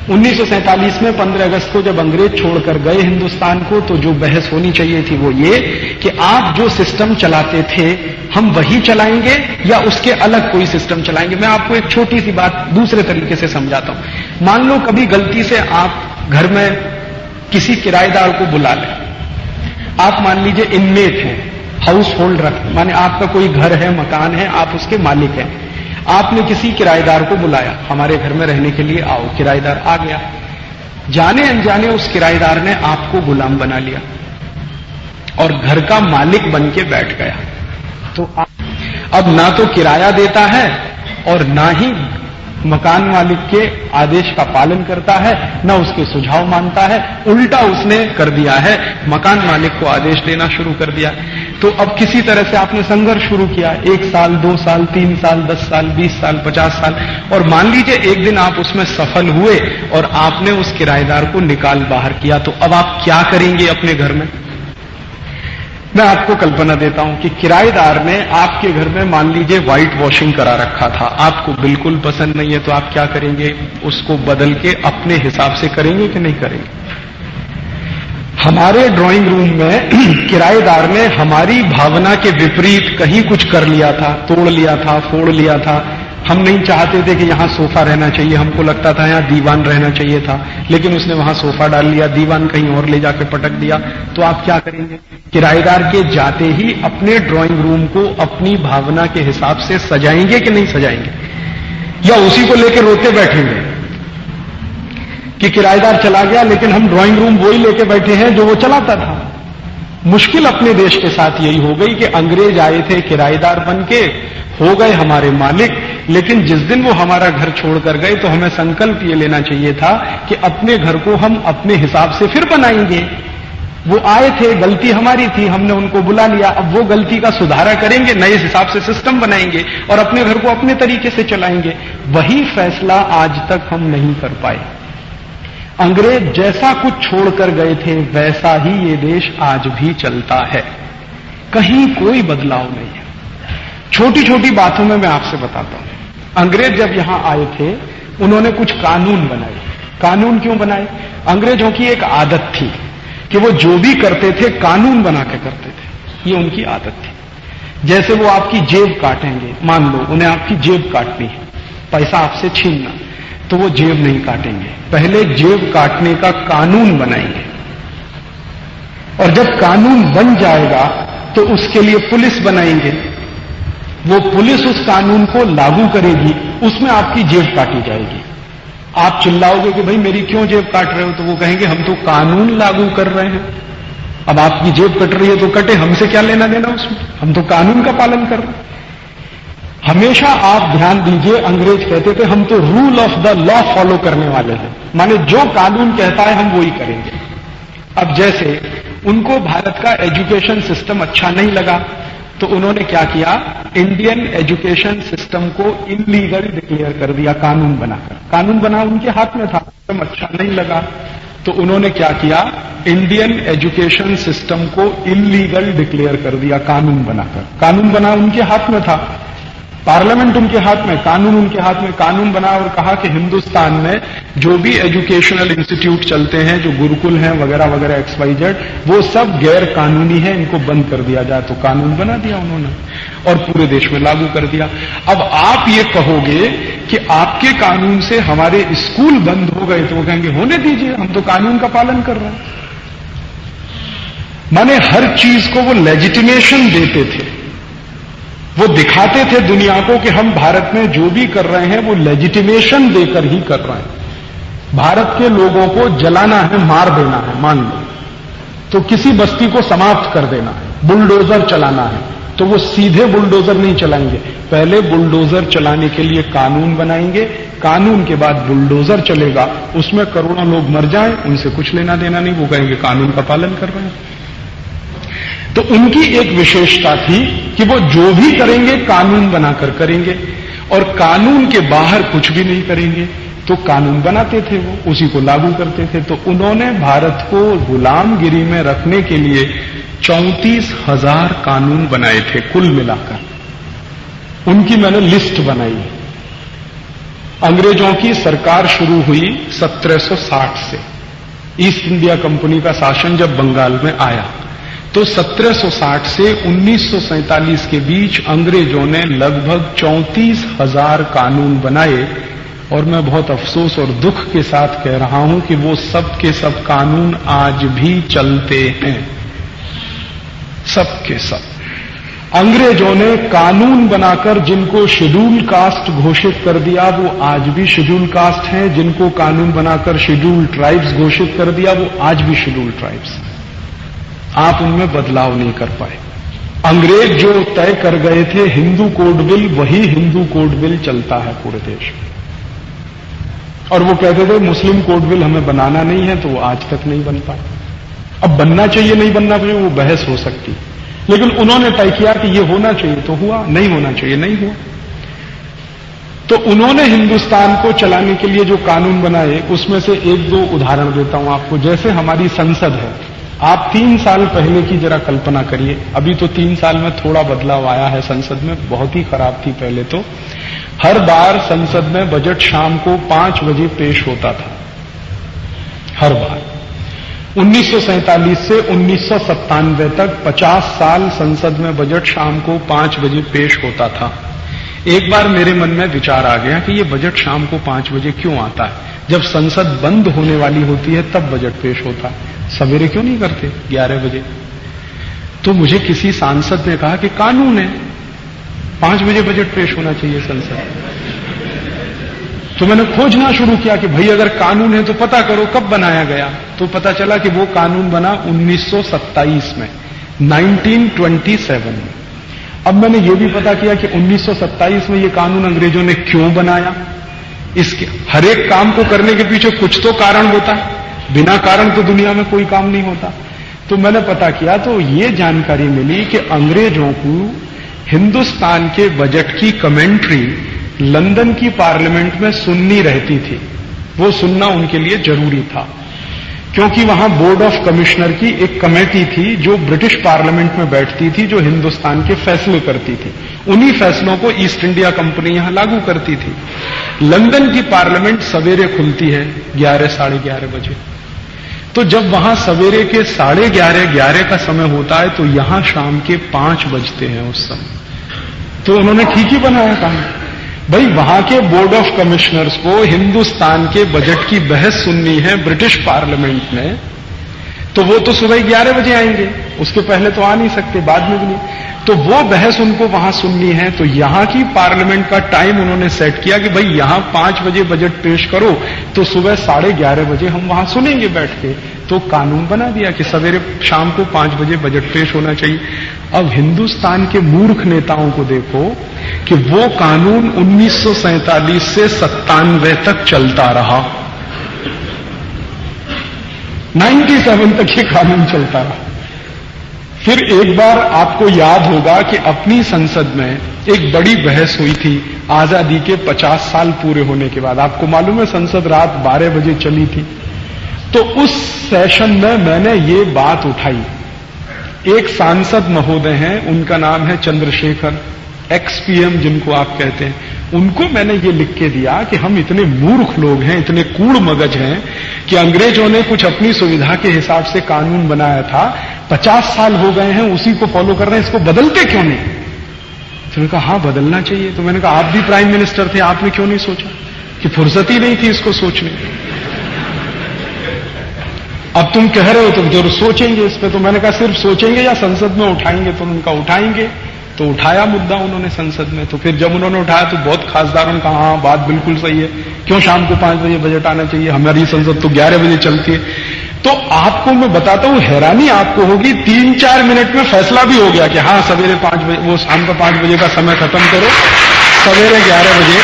A: 1947 में 15 अगस्त को जब अंग्रेज़ छोड़कर गए हिंदुस्तान को तो जो बहस होनी चाहिए थी वो ये कि आप जो सिस्टम चलाते थे, हम वही चलाएँगे या उसके अलग कोई सिस्टम चलाएँगे? मैं आपको एक छोटी सी बात दूसरे तरीके से समझाता हूँ। मान लो कभी गलती से आप घर में किसी किराएदार को बुला लें। आप मान लीजिए इनमेट हैं हाउस होल्ड रख, माने आपका कोई घर है, मकान है, आप उसके मालिक हैं। आपने किसी किराएदार को बुलाया, हमारे घर में रहने के लिए आओ, किराएदार आ गया। जाने अनजाने उस किराएदार ने आपको गुलाम बना लिया और घर का मालिक बन के बैठ गया। तो अब ना तो किराया देता है और ना ही मकान मालिक के आदेश का पालन करता है, न उसके सुझाव मानता है, उल्टा उसने कर दिया है, मकान मालिक को आदेश देना शुरू कर दिया। तो अब किसी तरह से आपने संघर्ष शुरू किया, एक साल, दो साल, तीन साल, दस साल, बीस साल, पचास साल, और मान लीजिए एक दिन आप उसमें सफल हुए और आपने उस किराएदार को निकाल बाहर किया तो अब आप क्या करेंगे अपने घर में? मैं आपको कल्पना देता हूँ कि किराएदार ने आपके घर में मान लीजिए व्हाइट वॉशिंग करा रखा था। आपको बिल्कुल पसंद नहीं है तो आप क्या करेंगे? उसको बदल के अपने हिसाब से करेंगे कि नहीं करेंगे? हमारे ड्राइंग रूम में किराएदार ने हमारी भावना के विपरीत कहीं कुछ कर लिया था, तोड़ लिया था, फोड़ लिया था। हम नहीं चाहते थे कि यहाँ सोफा रहना चाहिए, हमको लगता था यहाँ दीवान रहना चाहिए था, लेकिन उसने वहाँ सोफा डाल लिया, दीवान कहीं और ले जाके पटक दिया। तो आप क्या करेंगे? किराएदार के जाते ही अपने ड्राइंग रूम को अपनी भावना के हिसाब से सजाएँगे कि नहीं सजाएँगे? या उसी को लेकर रोते बैठेंगे? कि किराएदार चला गया, लेकिन हम ड्राइंग रूम वही लेके बैठे हैं जो वो चलाता था। मुश्किल अपने देश के साथ यही हो गई कि अंग्रेज़ आए थे किराएदार बन के हो गए हमारे मालिक, लेकिन जिस दिन वो हमारा घर छोड़कर गए तो हमें संकल्प ये लेना चाहिए था कि अपने घर को हम अपने हिसाब से फिर बनाएँगे। वो आए थे, गलती हमारी थी, हमने उनको बुला लिया, अब वो गलती का सुधारा करेंगे, नए हिसाब से सिस्टम बनाएँगे और अपने घर को अपने तरीके से चलाएँगे। वही फैसला आज तक हम नहीं कर पाए। अंग्रेज़ जैसा कुछ छोड़कर गए थे, वैसा ही ये देश आज भी चलता है। कहीं कोई बदलाव नहीं है। छोटी छोटी बातों में मैं आपसे बताता हूँ। अंग्रेज़ जब यहाँ आए थे, उन्होंने कुछ कानून बनाए। कानून क्यों बनाए? अंग्रेज़ों की एक आदत थी कि वो जो भी करते थे, कानून बना के करते थे। ये उनकी आदत थी। जैसे वो आपकी जेब काटेंगे, मान लो, उन्हें आपकी जेब काटनी है, पैसा आपसे छीनना तो वो जेब नहीं काटेंगे। पहले जेब काटने का कानून बनाएँगे। और जब कानून बन जाएगा तो उसके लिए पुलिस बनाएँगे। वो पुलिस उस कानून को लागू करेगी, उसमें आपकी जेब काटी जाएगी। आप चिल्लाओगे कि भाई, मेरी क्यों जेब काट रहे हो? तो वो कहेंगे, हम तो कानून लागू कर रहे हैं। अब आपकी जेब कट रही है तो कटे, हमसे क्या लेना देना उसमें? हम तो कानून का पालन कर रहे हैं। हमेशा आप ध्यान दीजिए, अंग्रेज़ कहते थे, हम तो rule of the law follow करने वाले हैं। माने जो कानून कहता है, हम वही करेंगे। अब जैसे, उनको भारत का एजुकेशन सिस्टम अच्छा नहीं लगा तो उन्होंने क्या किया? इंडियन एजुकेशन सिस्टम को इलीगल डिक्लेयर कर दिया, कानून बनाकर। कानून बना उनके हाथ में था सिस्टम अच्छा नहीं लगा। तो उन्होंने क्या किया? इंडियन एजुकेशन सिस्टम को इलीगल डिक्लेयर कर दिया, कानून बनाकर। कानून बना उनके हाथ में था। पार्लियामेंट उनके हाथ में, कानून उनके हाथ में, कानून बना और कहा कि हिंदुस्तान में जो भी एजुकेशनल इंस्टीट्यूट चलते हैं, जो गुरुकुल हैं, वगैरह वगैरह एक्स वाई जेड वो सब गैर कानूनी है, इनको बंद कर दिया जाए तो कानून बना दिया उन्होंने और पूरे देश में लागू कर दिया। अब आप ये कहोगे कि आपके कानून से हमारे स्कूल बंद हो गए तो वो कहेंगे, होने दीजिए, हम तो कानून का पालन कर रहे हैं। माने हर चीज़ को वो लेजिटिमेशन देते थे। वो दिखाते थे दुनिया को कि हम भारत में जो भी कर रहे हैं, वो लेजिटिमेशन देकर ही कर रहे हैं। भारत के लोगों को जलाना है, मार देना है, मान लो। तो किसी बस्ती को समाप्त कर देना है, बुलडोजर चलाना है। तो वो सीधे बुलडोजर नहीं चलाएँगे। पहले बुलडोजर चलाने के लिए कानून बनाएँगे। कानून के बाद बुलडोजर चलेगा। उसमें करोड़ों लोग मर जाएँ, उनसे कुछ लेना देना नहीं, वो कहेंगे कानून का पालन कर रहे हैं। तो उनकी एक विशेषता थी कि वो जो भी करेंगे, कानून बनाकर करेंगे। और कानून के बाहर कुछ भी नहीं करेंगे। तो कानून बनाते थे वो, उसी को लागू करते थे। तो उन्होंने भारत को गुलामगिरी में रखने के लिए चौंतीस हज़ार कानून बनाए थे, कुल मिलाकर। उनकी मैंने लिस्ट बनाई। अंग्रेज़ों की सरकार शुरू हुई 1760 से। ईस्ट इंडिया कंपनी का शासन जब बंगाल में आया। तो 1760 से 1947 के बीच अंग्रेज़ों ने लगभग चौंतीस हज़ार कानून बनाए और मैं बहुत अफसोस और दुख के साथ कह रहा हूँ कि वो सब के सब कानून आज भी चलते हैं। सब के सब। अंग्रेज़ों ने कानून बनाकर जिनको शेड्यूल कास्ट घोषित कर दिया, वो आज भी शेड्यूल कास्ट हैं। जिनको कानून बनाकर शेड्यूल ट्राइब्स घोषित कर दिया, वो आज भी शेड्यूल ट्राइब्स हैं। आप उनमें बदलाव नहीं कर पाए। अंग्रेज़ जो तय कर गए थे, हिंदू कोड बिल, वही हिंदू कोड बिल चलता है पूरे देश में। और वो कहते थे, मुस्लिम कोड बिल हमें बनाना नहीं है तो वो आज तक नहीं बन पाए। अब बनना चाहिए, नहीं बनना चाहिए, वो बहस हो सकती। लेकिन उन्होंने तय किया कि ये होना चाहिए तो हुआ, नहीं होना चाहिए, नहीं हुआ। तो उन्होंने हिंदुस्तान को चलाने के लिए जो कानून बनाए, उसमें से एक दो उदाहरण देता हूँ आपको। जैसे हमारी संसद है आप तीन साल पहले की जरा कल्पना करिए। अभी तो तीन साल में थोड़ा बदलाव आया है संसद में, बहुत ही खराब थी पहले तो। हर बार संसद में बजट शाम को पाँच बजे पेश होता था। हर बार। 1947 से उन्नीस सौ सत्तानवे तक 50 साल संसद में बजट शाम को पाँच बजे पेश होता था। एक बार मेरे मन में विचार आ गया कि ये बजट शाम को पाँच बजे क्यों आता है? जब संसद बंद होने वाली होती है, तब बजट पेश होता सवेरे क्यों नहीं करते? ग्यारह बजे। तो मुझे किसी सांसद ने कहा कि कानून है, पाँच बजे बजट पेश होना चाहिए संसद। तो मैंने खोजना शुरू किया कि भाई, अगर कानून है तो पता करो कब बनाया गया। तो पता चला कि वो कानून बना 1927 में 1927 में। अब मैंने ये भी पता किया कि 1927 में ये कानून अंग्रेज़ों ने क्यों बनाया? इसके हर एक काम को करने के पीछे कुछ तो कारण होता है। बिना कारण तो दुनिया में कोई काम नहीं होता। तो मैंने पता किया तो ये जानकारी मिली कि अंग्रेज़ों को हिंदुस्तान के बजट की कमेंट्री लंदन की पार्लियामेंट में सुननी रहती थी। वो सुनना उनके लिए ज़रूरी था। क्योंकि वहाँ बोर्ड ऑफ़ कमिश्नर की एक कमेटी थी जो ब्रिटिश पार्लियामेंट में बैठती थी, जो हिंदुस्तान के फैसले करती थी। उन्हीं फैसलों को ईस्ट इंडिया कंपनी यहाँ लागू करती थी। लंदन की पार्लियामेंट सवेरे खुलती है, ग्यारह, साढ़े ग्यारह बजे। तो जब वहाँ सवेरे के साढ़े ग्यारह ग्यारह का समय होता है तो यहाँ शाम के पाँच बजते हैं उस समय। तो उन्होंने ठीक ही बनाया काम। भाई, वहाँ के बोर्ड ऑफ़ कमिश्नर्स को हिंदुस्तान के बजट की बहस सुननी है ब्रिटिश पार्लियामेंट में तो वो तो सुबह ग्यारह बजे आएँगे। उसके पहले तो आ नहीं सकते, बाद में भी नहीं। तो वो बहस उनको वहाँ सुननी है तो यहाँ की पार्लियामेंट का टाइम उन्होंने सेट किया कि भाई यहाँ पाँच बजे बजट पेश करो तो सुबह साढ़े ग्यारह बजे हम वहाँ सुनेंगे बैठ के। तो कानून बना दिया कि सवेरे शाम को पाँच बजे बजट पेश होना चाहिए। अब हिंदुस्तान के मूर्ख नेताओं को देखो कि वो कानून उन्नीस सौ सैंतालीस से सत्तानवे तक चलता रहा। 97 तक ये कानून चलता रहा। फिर एक बार आपको याद होगा कि अपनी संसद में एक बड़ी बहस हुई थी, आज़ादी के 50 साल पूरे होने के बाद। आपको मालूम है, संसद रात 12 बजे चली थी। तो उस सेशन में मैंने ये बात उठाई। एक सांसद महोदय हैं, उनका नाम है चंद्रशेखर। एक्सपीएम जिनको आप कहते हैं, उनको मैंने ये लिख के दिया कि हम इतने मूर्ख लोग हैं, इतने कूड़ मगज हैं कि अंग्रेज़ों ने कुछ अपनी सुविधा के हिसाब से कानून बनाया था, पचास साल हो गए हैं, उसी को फॉलो कर रहे हैं, इसको बदलते क्यों नहीं? तो मैंने कहा हाँ बदलना चाहिए। तो मैंने कहा, आप भी प्राइम मिनिस्टर थे, आपने क्यों नहीं सोचा? कि फुर्सत ही नहीं थी इसको सोचने अब तुम कह रहे हो तो ज़रूर सोचेंगे इस पर तो मैंने कहा, सिर्फ़ सोचेंगे या संसद में उठाएँगे? तो उनका उठाएँगे। तो उठाया मुद्दा उन्होंने संसद में तो फिर जब उन्होंने उठाया तो बहुत खासदारों ने कहा हाँ बात बिल्कुल सही है। क्यों शाम को पाँच बजे बजट आना चाहिए? हमारी संसद तो ग्यारह बजे चलती है। तो आपको मैं बताता हूँ, हैरानी आपको होगी तीन चार मिनट में फैसला भी हो गया कि हाँ सवेरे पाँच बजे, वो शाम का पाँच बजे का समय खत्म करो, सवेरे ग्यारह बजे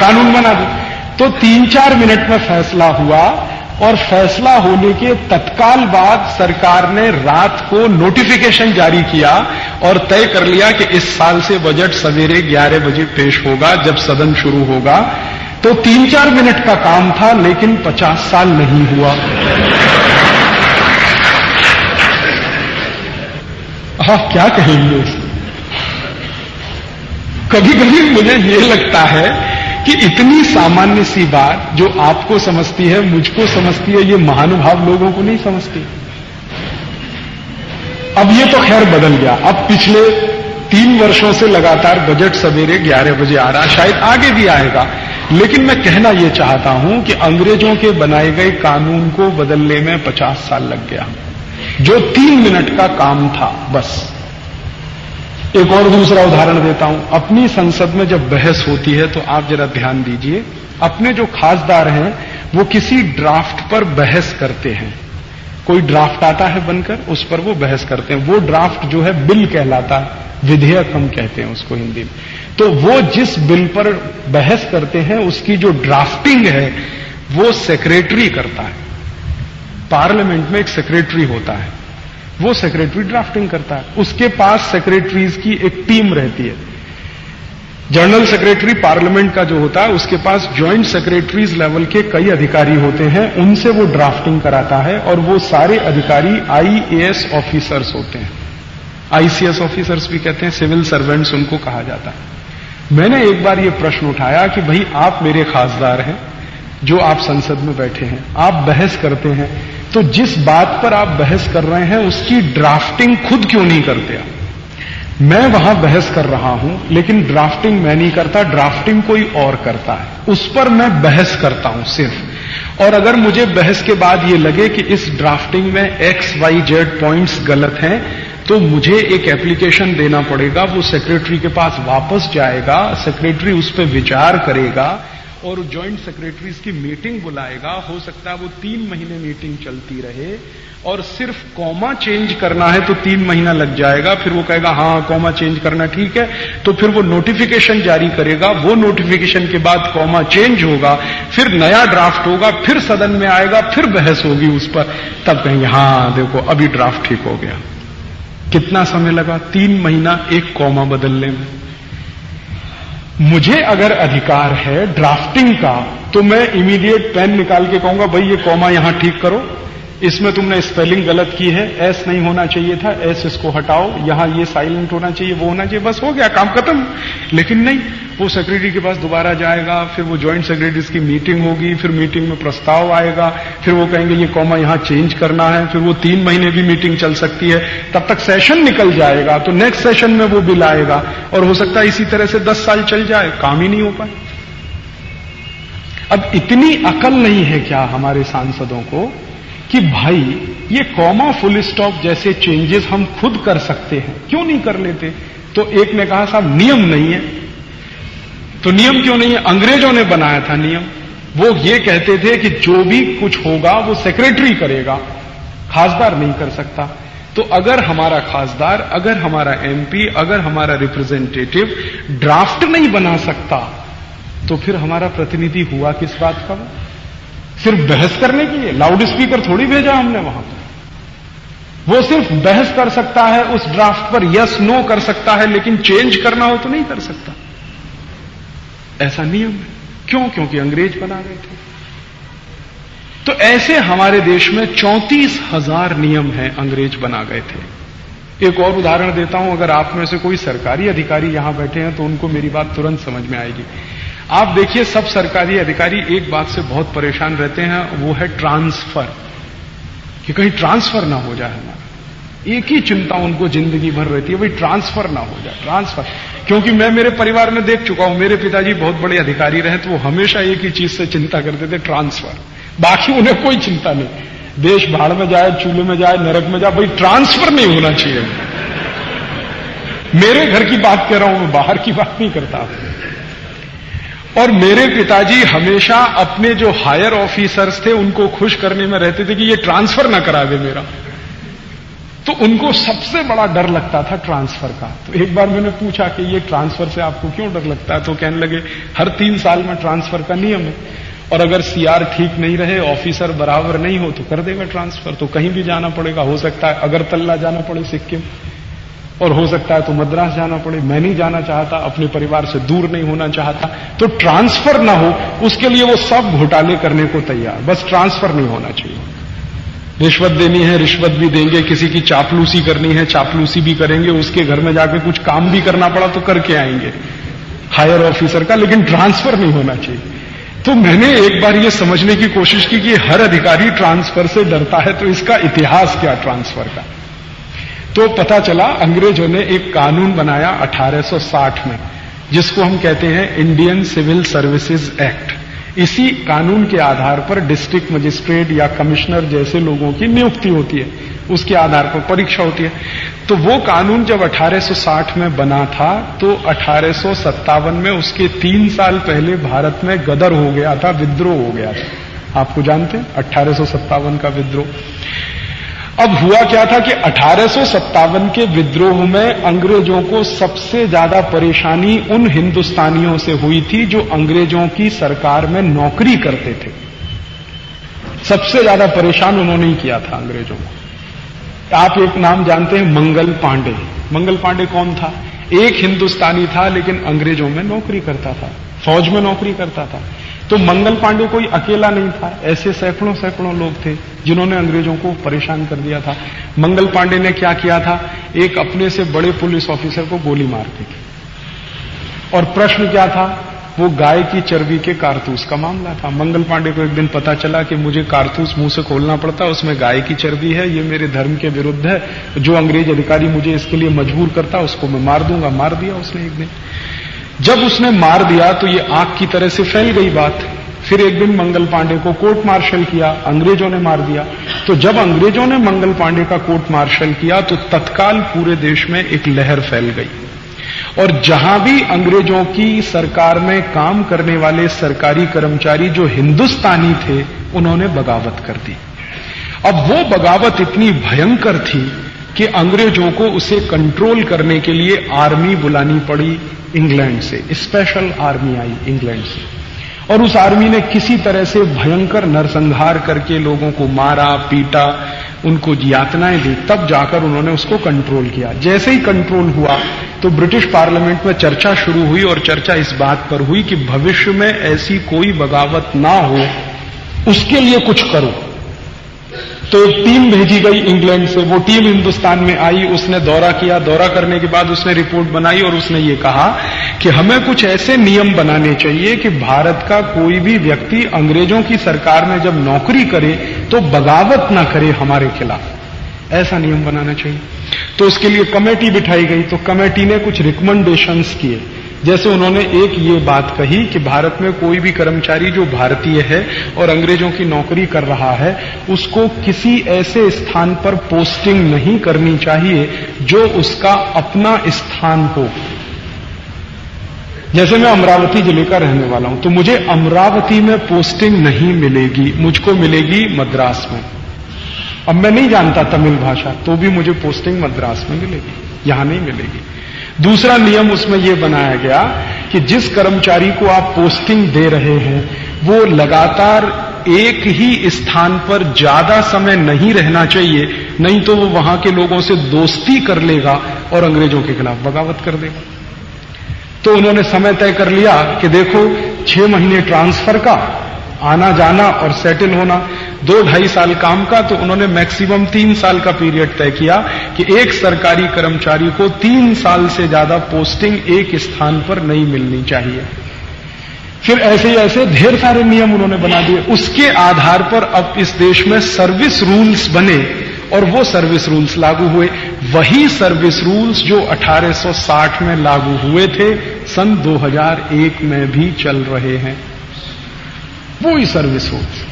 A: कानून बना दो। तो तीन चार मिनट में फैसला हुआ और फैसला होने के तत्काल बाद सरकार ने रात को नोटिफिकेशन जारी किया और तय कर लिया कि इस साल से बजट सवेरे 11 बजे पेश होगा, जब सदन शुरू होगा। तो तीन चार मिनट का काम था, लेकिन 50 साल नहीं हुआ। आप क्या कहेंगे? कभी कभी मुझे ये लगता है कि इतनी सामान्य सी बात जो आपको समझती है, मुझको समझती है, ये महानुभाव लोगों को नहीं समझती। अब ये तो खैर बदल गया। अब पिछले तीन वर्षों से लगातार बजट सवेरे 11 बजे आ रहा, शायद आगे भी आएगा। लेकिन मैं कहना यह चाहता हूँ कि अंग्रेज़ों के बनाए गए कानून को बदलने में 50 साल लग गया। जो तीन मिनट का काम था, बस। एक और दूसरा उदाहरण देता हूँ। अपनी संसद में जब बहस होती है तो आप जरा ध्यान दीजिए, अपने जो खासदार हैं, वो किसी ड्राफ्ट पर बहस करते हैं। कोई ड्राफ्ट आता है बनकर, उस पर वो बहस करते हैं। वो ड्राफ्ट जो है, बिल कहलाता है विधेयक हम कहते हैं उसको हिंदी में। तो वो जिस बिल पर बहस करते हैं, उसकी जो ड्राफ्टिंग है, वो सेक्रेटरी करता है। पार्लियामेंट में एक सेक्रेटरी होता है। वो सेक्रेटरी ड्राफ्टिंग करता है। उसके पास सेक्रेटरीज की एक टीम रहती है। जनरल सेक्रेटरी पार्लियामेंट का जो होता है, उसके पास ज्वाइंट सेक्रेटरीज लेवल के कई अधिकारी होते हैं, उनसे वो ड्राफ्टिंग कराता है और वो सारे अधिकारी आईएएस ऑफिसर्स होते हैं। आईसीएस ऑफिसर्स भी कहते हैं सिविल सर्वेंट्स उनको कहा जाता है। मैंने एक बार ये प्रश्न उठाया कि भाई आप मेरे खासदार हैं, जो आप संसद में बैठे हैं, आप बहस करते हैं तो जिस बात पर आप बहस कर रहे हैं, उसकी ड्राफ्टिंग खुद क्यों नहीं करते आप? मैं वहाँ बहस कर रहा हूँ, लेकिन ड्राफ्टिंग मैं नहीं करता ड्राफ्टिंग कोई और करता है। उस पर मैं बहस करता हूँ सिर्फ़। और अगर मुझे बहस के बाद ये लगे कि इस ड्राफ्टिंग में एक्स वाई जेड पॉइंट्स गलत हैं तो मुझे एक एप्लीकेशन देना पड़ेगा, वो सेक्रेटरी के पास वापस जाएगा सेक्रेटरी उस पर विचार करेगा और ज्वाइंट सेक्रेटरीज की मीटिंग बुलाएगा। हो सकता है वो तीन महीने मीटिंग चलती रहे और सिर्फ़ कॉमा चेंज करना है तो तीन महीना लग जाएगा। फिर वो कहेगा हाँ कॉमा चेंज करना ठीक है। तो फिर वो नोटिफिकेशन जारी करेगा। वो नोटिफिकेशन के बाद कॉमा चेंज होगा। फिर नया ड्राफ्ट होगा। फिर सदन में आएगा। फिर बहस होगी उस पर। तब कहेंगे हाँ देखो, अभी ड्राफ्ट ठीक हो गया। कितना समय लगा? तीन महीना एक कॉमा बदलने में। मुझे अगर अधिकार है ड्राफ्टिंग का तो मैं इमीडिएट पेन निकाल के कहूँगा, भाई ये कॉमा यहाँ ठीक करो। इसमें तुमने स्पेलिंग गलत की है एस नहीं होना चाहिए था एस इसको हटाओ, यहाँ ये साइलेंट होना चाहिए, वो होना चाहिए, बस हो गया, काम खत्म। लेकिन नहीं, वो सेक्रेटरी के पास दोबारा जाएगा, फिर वो ज्वाइंट सेक्रेटरीज की मीटिंग होगी, फिर मीटिंग में प्रस्ताव आएगा, फिर वो कहेंगे, ये कॉमा यहाँ चेंज करना है, फिर वो तीन महीने भी मीटिंग चल सकती है। तब तक सेशन निकल जाएगा तो नेक्स्ट सेशन में वो बिल आएगा, और हो सकता है इसी तरह से दस साल चल जाए, काम ही नहीं हो पाए। अब इतनी अकल नहीं है क्या हमारे सांसदों को कि भाई, ये कॉमा फुल स्टॉप जैसे चेंजेस हम खुद कर सकते हैं। क्यों नहीं कर लेते? तो एक ने कहा, साहब, नियम नहीं है। तो नियम क्यों नहीं है? अंग्रेज़ों ने बनाया था नियम। वो ये कहते थे कि जो भी कुछ होगा, वो सेक्रेटरी करेगा। खासदार नहीं कर सकता। तो अगर हमारा खासदार, अगर हमारा एमपी अगर हमारा रिप्रेजेंटेटिव ड्राफ्ट नहीं बना सकता तो फिर हमारा प्रतिनिधि हुआ किस बात का वो? सिर्फ़ बहस करने के लिए लाउड स्पीकर थोड़ी भेजा हमने वहाँ पर। वो सिर्फ़ बहस कर सकता है, उस ड्राफ्ट पर यस नो कर सकता है, लेकिन चेंज करना हो तो नहीं कर सकता। ऐसा नियम है। क्यों? क्योंकि अंग्रेज़ बना रहे थे। तो ऐसे हमारे देश में चौंतीस हज़ार नियम हैं, अंग्रेज़ बना गए थे। एक और उदाहरण देता हूँ, अगर आप में से कोई सरकारी अधिकारी यहाँ बैठे हैं तो उनको मेरी बात तुरंत समझ में आएगी। आप देखिए, सब सरकारी अधिकारी एक बात से बहुत परेशान रहते हैं, वो है ट्रांसफ़र। कि कहीं ट्रांसफ़र ना हो जाए हमारा। एक ही चिंता उनको ज़िंदगी भर रहती है, भाई ट्रांसफ़र ना हो जाए, ट्रांसफ़र। क्योंकि मैं मेरे परिवार में देख चुका हूँ, मेरे पिताजी बहुत बड़े अधिकारी रहे तो वो हमेशा एक ही चीज़ से चिंता करते थे, ट्रांसफ़र। बाकी उन्हें कोई चिंता नहीं। देश भाड़ में जाए, चूल्हे में जाए, नरक में जाए, भाई ट्रांसफ़र नहीं होना चाहिए। मेरे घर की बात कर रहा हूँ, मैं बाहर की बात नहीं करता। और मेरे पिताजी हमेशा अपने जो हायर ऑफिसर्स थे, उनको खुश करने में रहते थे कि ये ट्रांसफ़र ना करा दे मेरा। तो उनको सबसे बड़ा डर लगता था ट्रांसफ़र का। तो एक बार मैंने पूछा कि ये ट्रांसफ़र से आपको क्यों डर लगता है? तो कहने लगे, हर तीन साल में ट्रांसफ़र का नियम है। और अगर सीआर ठीक नहीं रहे ऑफिसर बराबर नहीं हो तो कर देगा ट्रांसफ़र तो कहीं भी जाना पड़ेगा, हो सकता है अगर तल्ला जाना पड़े सिक्किम। और हो सकता है तो मद्रास जाना पड़े। मैं नहीं जाना चाहता, अपने परिवार से दूर नहीं होना चाहता। तो ट्रांसफ़र ना हो, उसके लिए वो सब घोटाले करने को तैयार। बस ट्रांसफ़र नहीं होना चाहिए। रिश्वत देनी है, रिश्वत भी देंगे, किसी की चापलूसी करनी है, चापलूसी भी करेंगे, उसके घर में जाके कुछ काम भी करना पड़ा तो करके आएँगे। हायर ऑफिसर का, लेकिन ट्रांसफ़र नहीं होना चाहिए। तो मैंने एक बार ये समझने की कोशिश की कि हर अधिकारी ट्रांसफ़र से डरता है तो इसका इतिहास क्या ट्रांसफ़र का? तो पता चला अंग्रेज़ों ने एक कानून बनाया 1860 में, जिसको हम कहते हैं इंडियन सिविल सर्विसेज़ एक्ट। इसी कानून के आधार पर डिस्ट्रिक्ट मजिस्ट्रेट या कमिश्नर जैसे लोगों की नियुक्ति होती है, उसके आधार पर परीक्षा होती है। तो वो कानून जब 1860 में बना था तो अठारह सौ सत्तावन में उसके तीन साल पहले भारत में गदर हो गया था, विद्रोह हो गया था। आपको जानते हैं सत्तावन का विद्रोह। अब हुआ क्या था कि अठारह सौ सत्तावन के विद्रोह में अंग्रेज़ों को सबसे ज़्यादा परेशानी उन हिंदुस्तानियों से हुई थी जो अंग्रेज़ों की सरकार में नौकरी करते थे। सबसे ज़्यादा परेशान उन्होंने ही किया था अंग्रेज़ों को। आप एक नाम जानते हैं, मंगल पांडे। मंगल पांडे कौन था? एक हिंदुस्तानी था, लेकिन अंग्रेज़ों में नौकरी करता था, फौज में नौकरी करता था। तो मंगल पांडे कोई अकेला नहीं था। ऐसे सैकड़ों सैकड़ों लोग थे जिन्होंने अंग्रेज़ों को परेशान कर दिया था। मंगल पांडे ने क्या किया था? एक अपने से बड़े पुलिस ऑफिसर को गोली मार दी थी। और प्रश्न क्या था? वो गाय की चर्बी के कारतूस का मामला था। मंगल पांडे को एक दिन पता चला कि मुझे कारतूस मुँह से खोलना पड़ता है उसमें गाय की चर्बी है, ये मेरे धर्म के विरुद्ध है, जो अंग्रेज़ अधिकारी मुझे इसके लिए मजबूर करता, उसको मैं मार दूँगा। मार दिया उसने एक दिन। जब उसने मार दिया तो ये आग की तरह से फैल गई बात। फिर एक दिन मंगल पांडे को कोर्ट मार्शल किया, अंग्रेज़ों ने मार दिया। तो जब अंग्रेज़ों ने मंगल पांडे का कोर्ट मार्शल किया तो तत्काल पूरे देश में एक लहर फैल गई। और जहाँ भी अंग्रेज़ों की सरकार में काम करने वाले सरकारी कर्मचारी जो हिंदुस्तानी थे, उन्होंने बगावत कर दी। अब वो बगावत इतनी भयंकर थी कि अंग्रेज़ों को उसे कंट्रोल करने के लिए आर्मी बुलानी पड़ी इंग्लैंड से स्पेशल आर्मी आई इंग्लैंड से। और उस आर्मी ने किसी तरह से भयंकर नरसंहार करके लोगों को मारा, पीटा, उनको यातनाएँ दी, तब जाकर उन्होंने उसको कंट्रोल किया। जैसे ही कंट्रोल हुआ तो ब्रिटिश पार्लियामेंट में चर्चा शुरू हुई और चर्चा इस बात पर हुई कि भविष्य में ऐसी कोई बगावत ना हो, उसके लिए कुछ करो। तो एक टीम भेजी गई इंग्लैंड से। वो टीम हिंदुस्तान में आई, उसने दौरा किया। दौरा करने के बाद उसने रिपोर्ट बनाई और उसने ये कहा कि हमें कुछ ऐसे नियम बनाने चाहिए कि भारत का कोई भी व्यक्ति अंग्रेज़ों की सरकार में जब नौकरी करे तो बगावत ना करे हमारे खिलाफ। ऐसा नियम बनाना चाहिए। तो उसके लिए कमेटी बिठाई गई। तो कमेटी ने कुछ रिकमेंडेशंस किए। जैसे उन्होंने एक ये बात कही कि भारत में कोई भी कर्मचारी जो भारतीय है और अंग्रेज़ों की नौकरी कर रहा है, उसको किसी ऐसे स्थान पर पोस्टिंग नहीं करनी चाहिए जो उसका अपना स्थान हो। जैसे मैं अमरावती ज़िले का रहने वाला हूँ तो मुझे अमरावती में पोस्टिंग नहीं मिलेगी, मुझको मिलेगी मद्रास में। अब मैं नहीं जानता तमिल भाषा तो भी मुझे पोस्टिंग मद्रास में मिलेगी, यहाँ नहीं मिलेगी। दूसरा नियम उसमें यह बनाया गया कि जिस कर्मचारी को आप पोस्टिंग दे रहे हैं, वो लगातार एक ही स्थान पर ज़्यादा समय नहीं रहना चाहिए, नहीं तो वो वहाँ के लोगों से दोस्ती कर लेगा और अंग्रेज़ों के खिलाफ बगावत कर देगा। तो उन्होंने समय तय कर लिया कि देखो, छह महीने ट्रांसफ़र का आना जाना और सेटल होना। दो ढाई साल काम का तो उन्होंने मैक्सिमम तीन साल का पीरियड तय किया कि एक सरकारी कर्मचारी को तीन साल से ज़्यादा पोस्टिंग एक स्थान पर नहीं मिलनी चाहिए। फिर ऐसे ही ऐसे ढेर सारे नियम उन्होंने बना दिए। उसके आधार पर अब इस देश में सर्विस रूल्स बने और वो सर्विस रूल्स लागू हुए। वही सर्विस रूल्स जो 1860 में लागू हुए थे, सन 2001 में भी चल रहे हैं। ही सर्विस रूल्स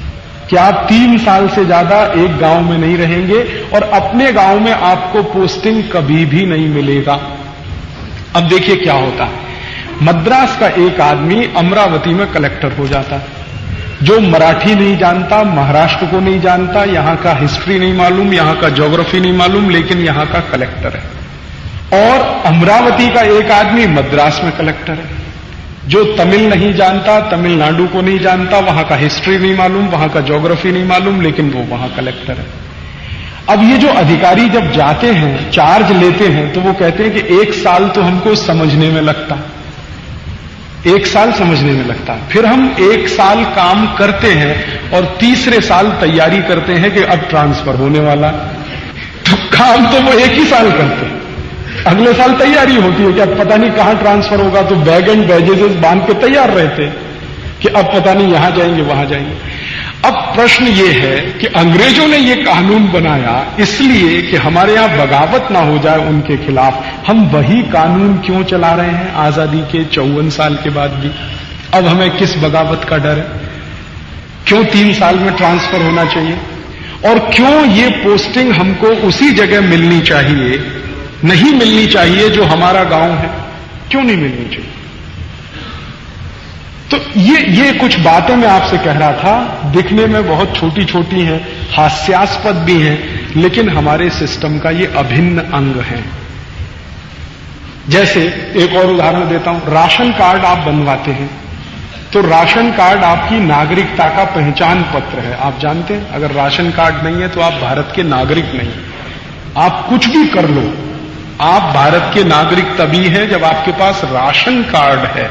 A: कि आप तीन साल से ज़्यादा एक गाँव में नहीं रहेंगे और अपने गाँव में आपको पोस्टिंग कभी भी नहीं मिलेगा। अब देखिए क्या होता है। मद्रास का एक आदमी अमरावती में कलेक्टर हो जाता। है जो मराठी नहीं जानता, महाराष्ट्र को नहीं जानता, यहाँ का हिस्ट्री नहीं मालूम, यहाँ का ज्योग्राफी नहीं मालूम, लेकिन यहाँ का कलेक्टर है। और अमरावती का एक आदमी मद्रास में कलेक्टर है। जो तमिल नहीं जानता, तमिलनाडु को नहीं जानता, वहाँ का हिस्ट्री नहीं मालूम, वहाँ का ज्योग्राफी नहीं मालूम, लेकिन वो वहाँ कलेक्टर है। अब ये जो अधिकारी जब जाते हैं चार्ज लेते हैं तो वो कहते हैं कि एक साल तो हमको समझने में लगता। एक साल समझने में लगता। फिर हम एक साल काम करते हैं और तीसरे साल तैयारी करते हैं कि अब ट्रांसफ़र होने वाला। तो काम तो वो एक ही साल करते हैं। अगले साल तैयारी होती है कि अब पता नहीं कहाँ ट्रांसफ़र होगा तो बैग एंड बैजेजेस बाँध के तैयार रहते कि अब पता नहीं यहाँ जाएँगे, वहाँ जाएँगे। अब प्रश्न ये है कि अंग्रेज़ों ने ये कानून बनाया इसलिए कि हमारे यहाँ बगावत ना हो जाए उनके खिलाफ। हम वही कानून क्यों चला रहे हैं आज़ादी के चौवन साल के बाद भी? अब हमें किस बगावत का डर है? क्यों तीन साल में ट्रांसफ़र होना चाहिए? और क्यों ये पोस्टिंग हमको उसी जगह मिलनी चाहिए नहीं मिलनी चाहिए जो हमारा गाँव है। क्यों नहीं मिलनी चाहिए? तो ये ये कुछ बातें मैं आपसे कह रहा था। दिखने में बहुत छोटी छोटी हैं, हास्यास्पद भी हैं, लेकिन हमारे सिस्टम का ये अभिन्न अंग है। जैसे एक और उदाहरण देता हूँ, राशन कार्ड आप बनवाते हैं तो राशन कार्ड आपकी नागरिकता का पहचान पत्र है। आप जानते हैं, अगर राशन कार्ड नहीं है तो आप भारत के नागरिक नहीं आप कुछ भी कर लो आप भारत के नागरिक तभी हैं जब आपके पास राशन कार्ड है।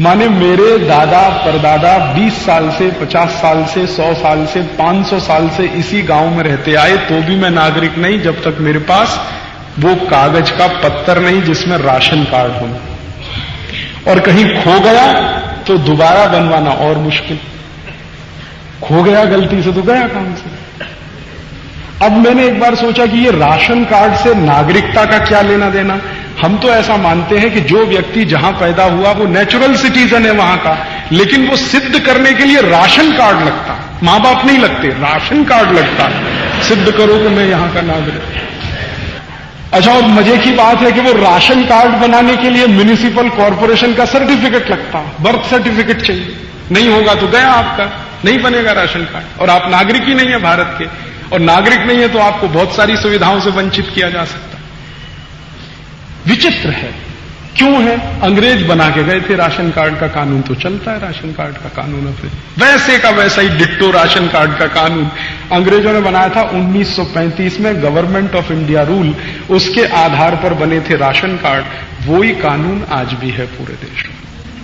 A: माने मेरे दादा, परदादा 20 साल से 50 साल से 100 साल से 500 साल से इसी गाँव में रहते आए तो भी मैं नागरिक नहीं जब तक मेरे पास वो कागज़ का पत्थर नहीं जिसमें राशन कार्ड हो। और कहीं खो गया तो दोबारा बनवाना और मुश्किल। खो गया गलती से तो गया काम से। अब मैंने एक बार सोचा कि ये राशन कार्ड से नागरिकता का क्या लेना देना। हम तो ऐसा मानते हैं कि जो व्यक्ति जहाँ पैदा हुआ, वो नेचुरल सिटीजन है वहाँ का, लेकिन वो सिद्ध करने के लिए राशन कार्ड लगता। माँ बाप नहीं लगते, राशन कार्ड लगता। सिद्ध करो कि मैं यहाँ का नागरिक। अच्छा और मज़े की बात है कि वो राशन कार्ड बनाने के लिए म्यूनिसिपल कॉरपोरेशन का सर्टिफिकेट लगता। बर्थ सर्टिफिकेट चाहिए। नहीं होगा तो गया आपका। नहीं बनेगा राशन कार्ड। और आप नागरिक ही नहीं है भारत के। और नागरिक नहीं है तो आपको बहुत सारी सुविधाओं से वंचित किया जा सकता। विचित्र है। क्यों है? अंग्रेज़ बना के गए थे, राशन कार्ड का कानून तो चलता है, राशन कार्ड का कानून अब वैसे का वैसा ही डिट्टो राशन कार्ड का कानून। अंग्रेज़ों ने बनाया था 1935 में गवर्नमेंट ऑफ़ इंडिया रूल। उसके आधार पर बने थे राशन कार्ड। वो ही कानून आज भी है पूरे देश में।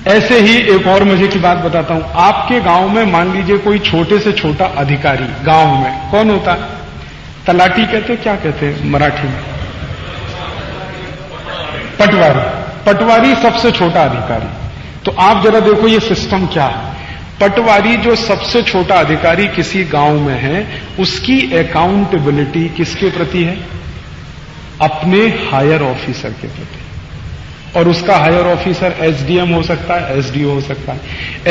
A: ऐसे ही एक और मज़े की बात बताता हूँ। आपके गाँव में, मान लीजिए, कोई छोटे से छोटा अधिकारी, गाँव में, कौन होता? तलाटी कहते क्या कहते मराठी में? पटवारी। पटवारी सबसे छोटा अधिकारी। तो आप जरा देखो ये सिस्टम क्या है। पटवारी जो सबसे छोटा अधिकारी किसी गाँव में है, उसकी अकाउंटेबिलिटी किसके प्रति है? अपने हायर ऑफिसर के प्रति। और उसका हायर ऑफिसर एसडीएम हो सकता है एसडीओ हो सकता है।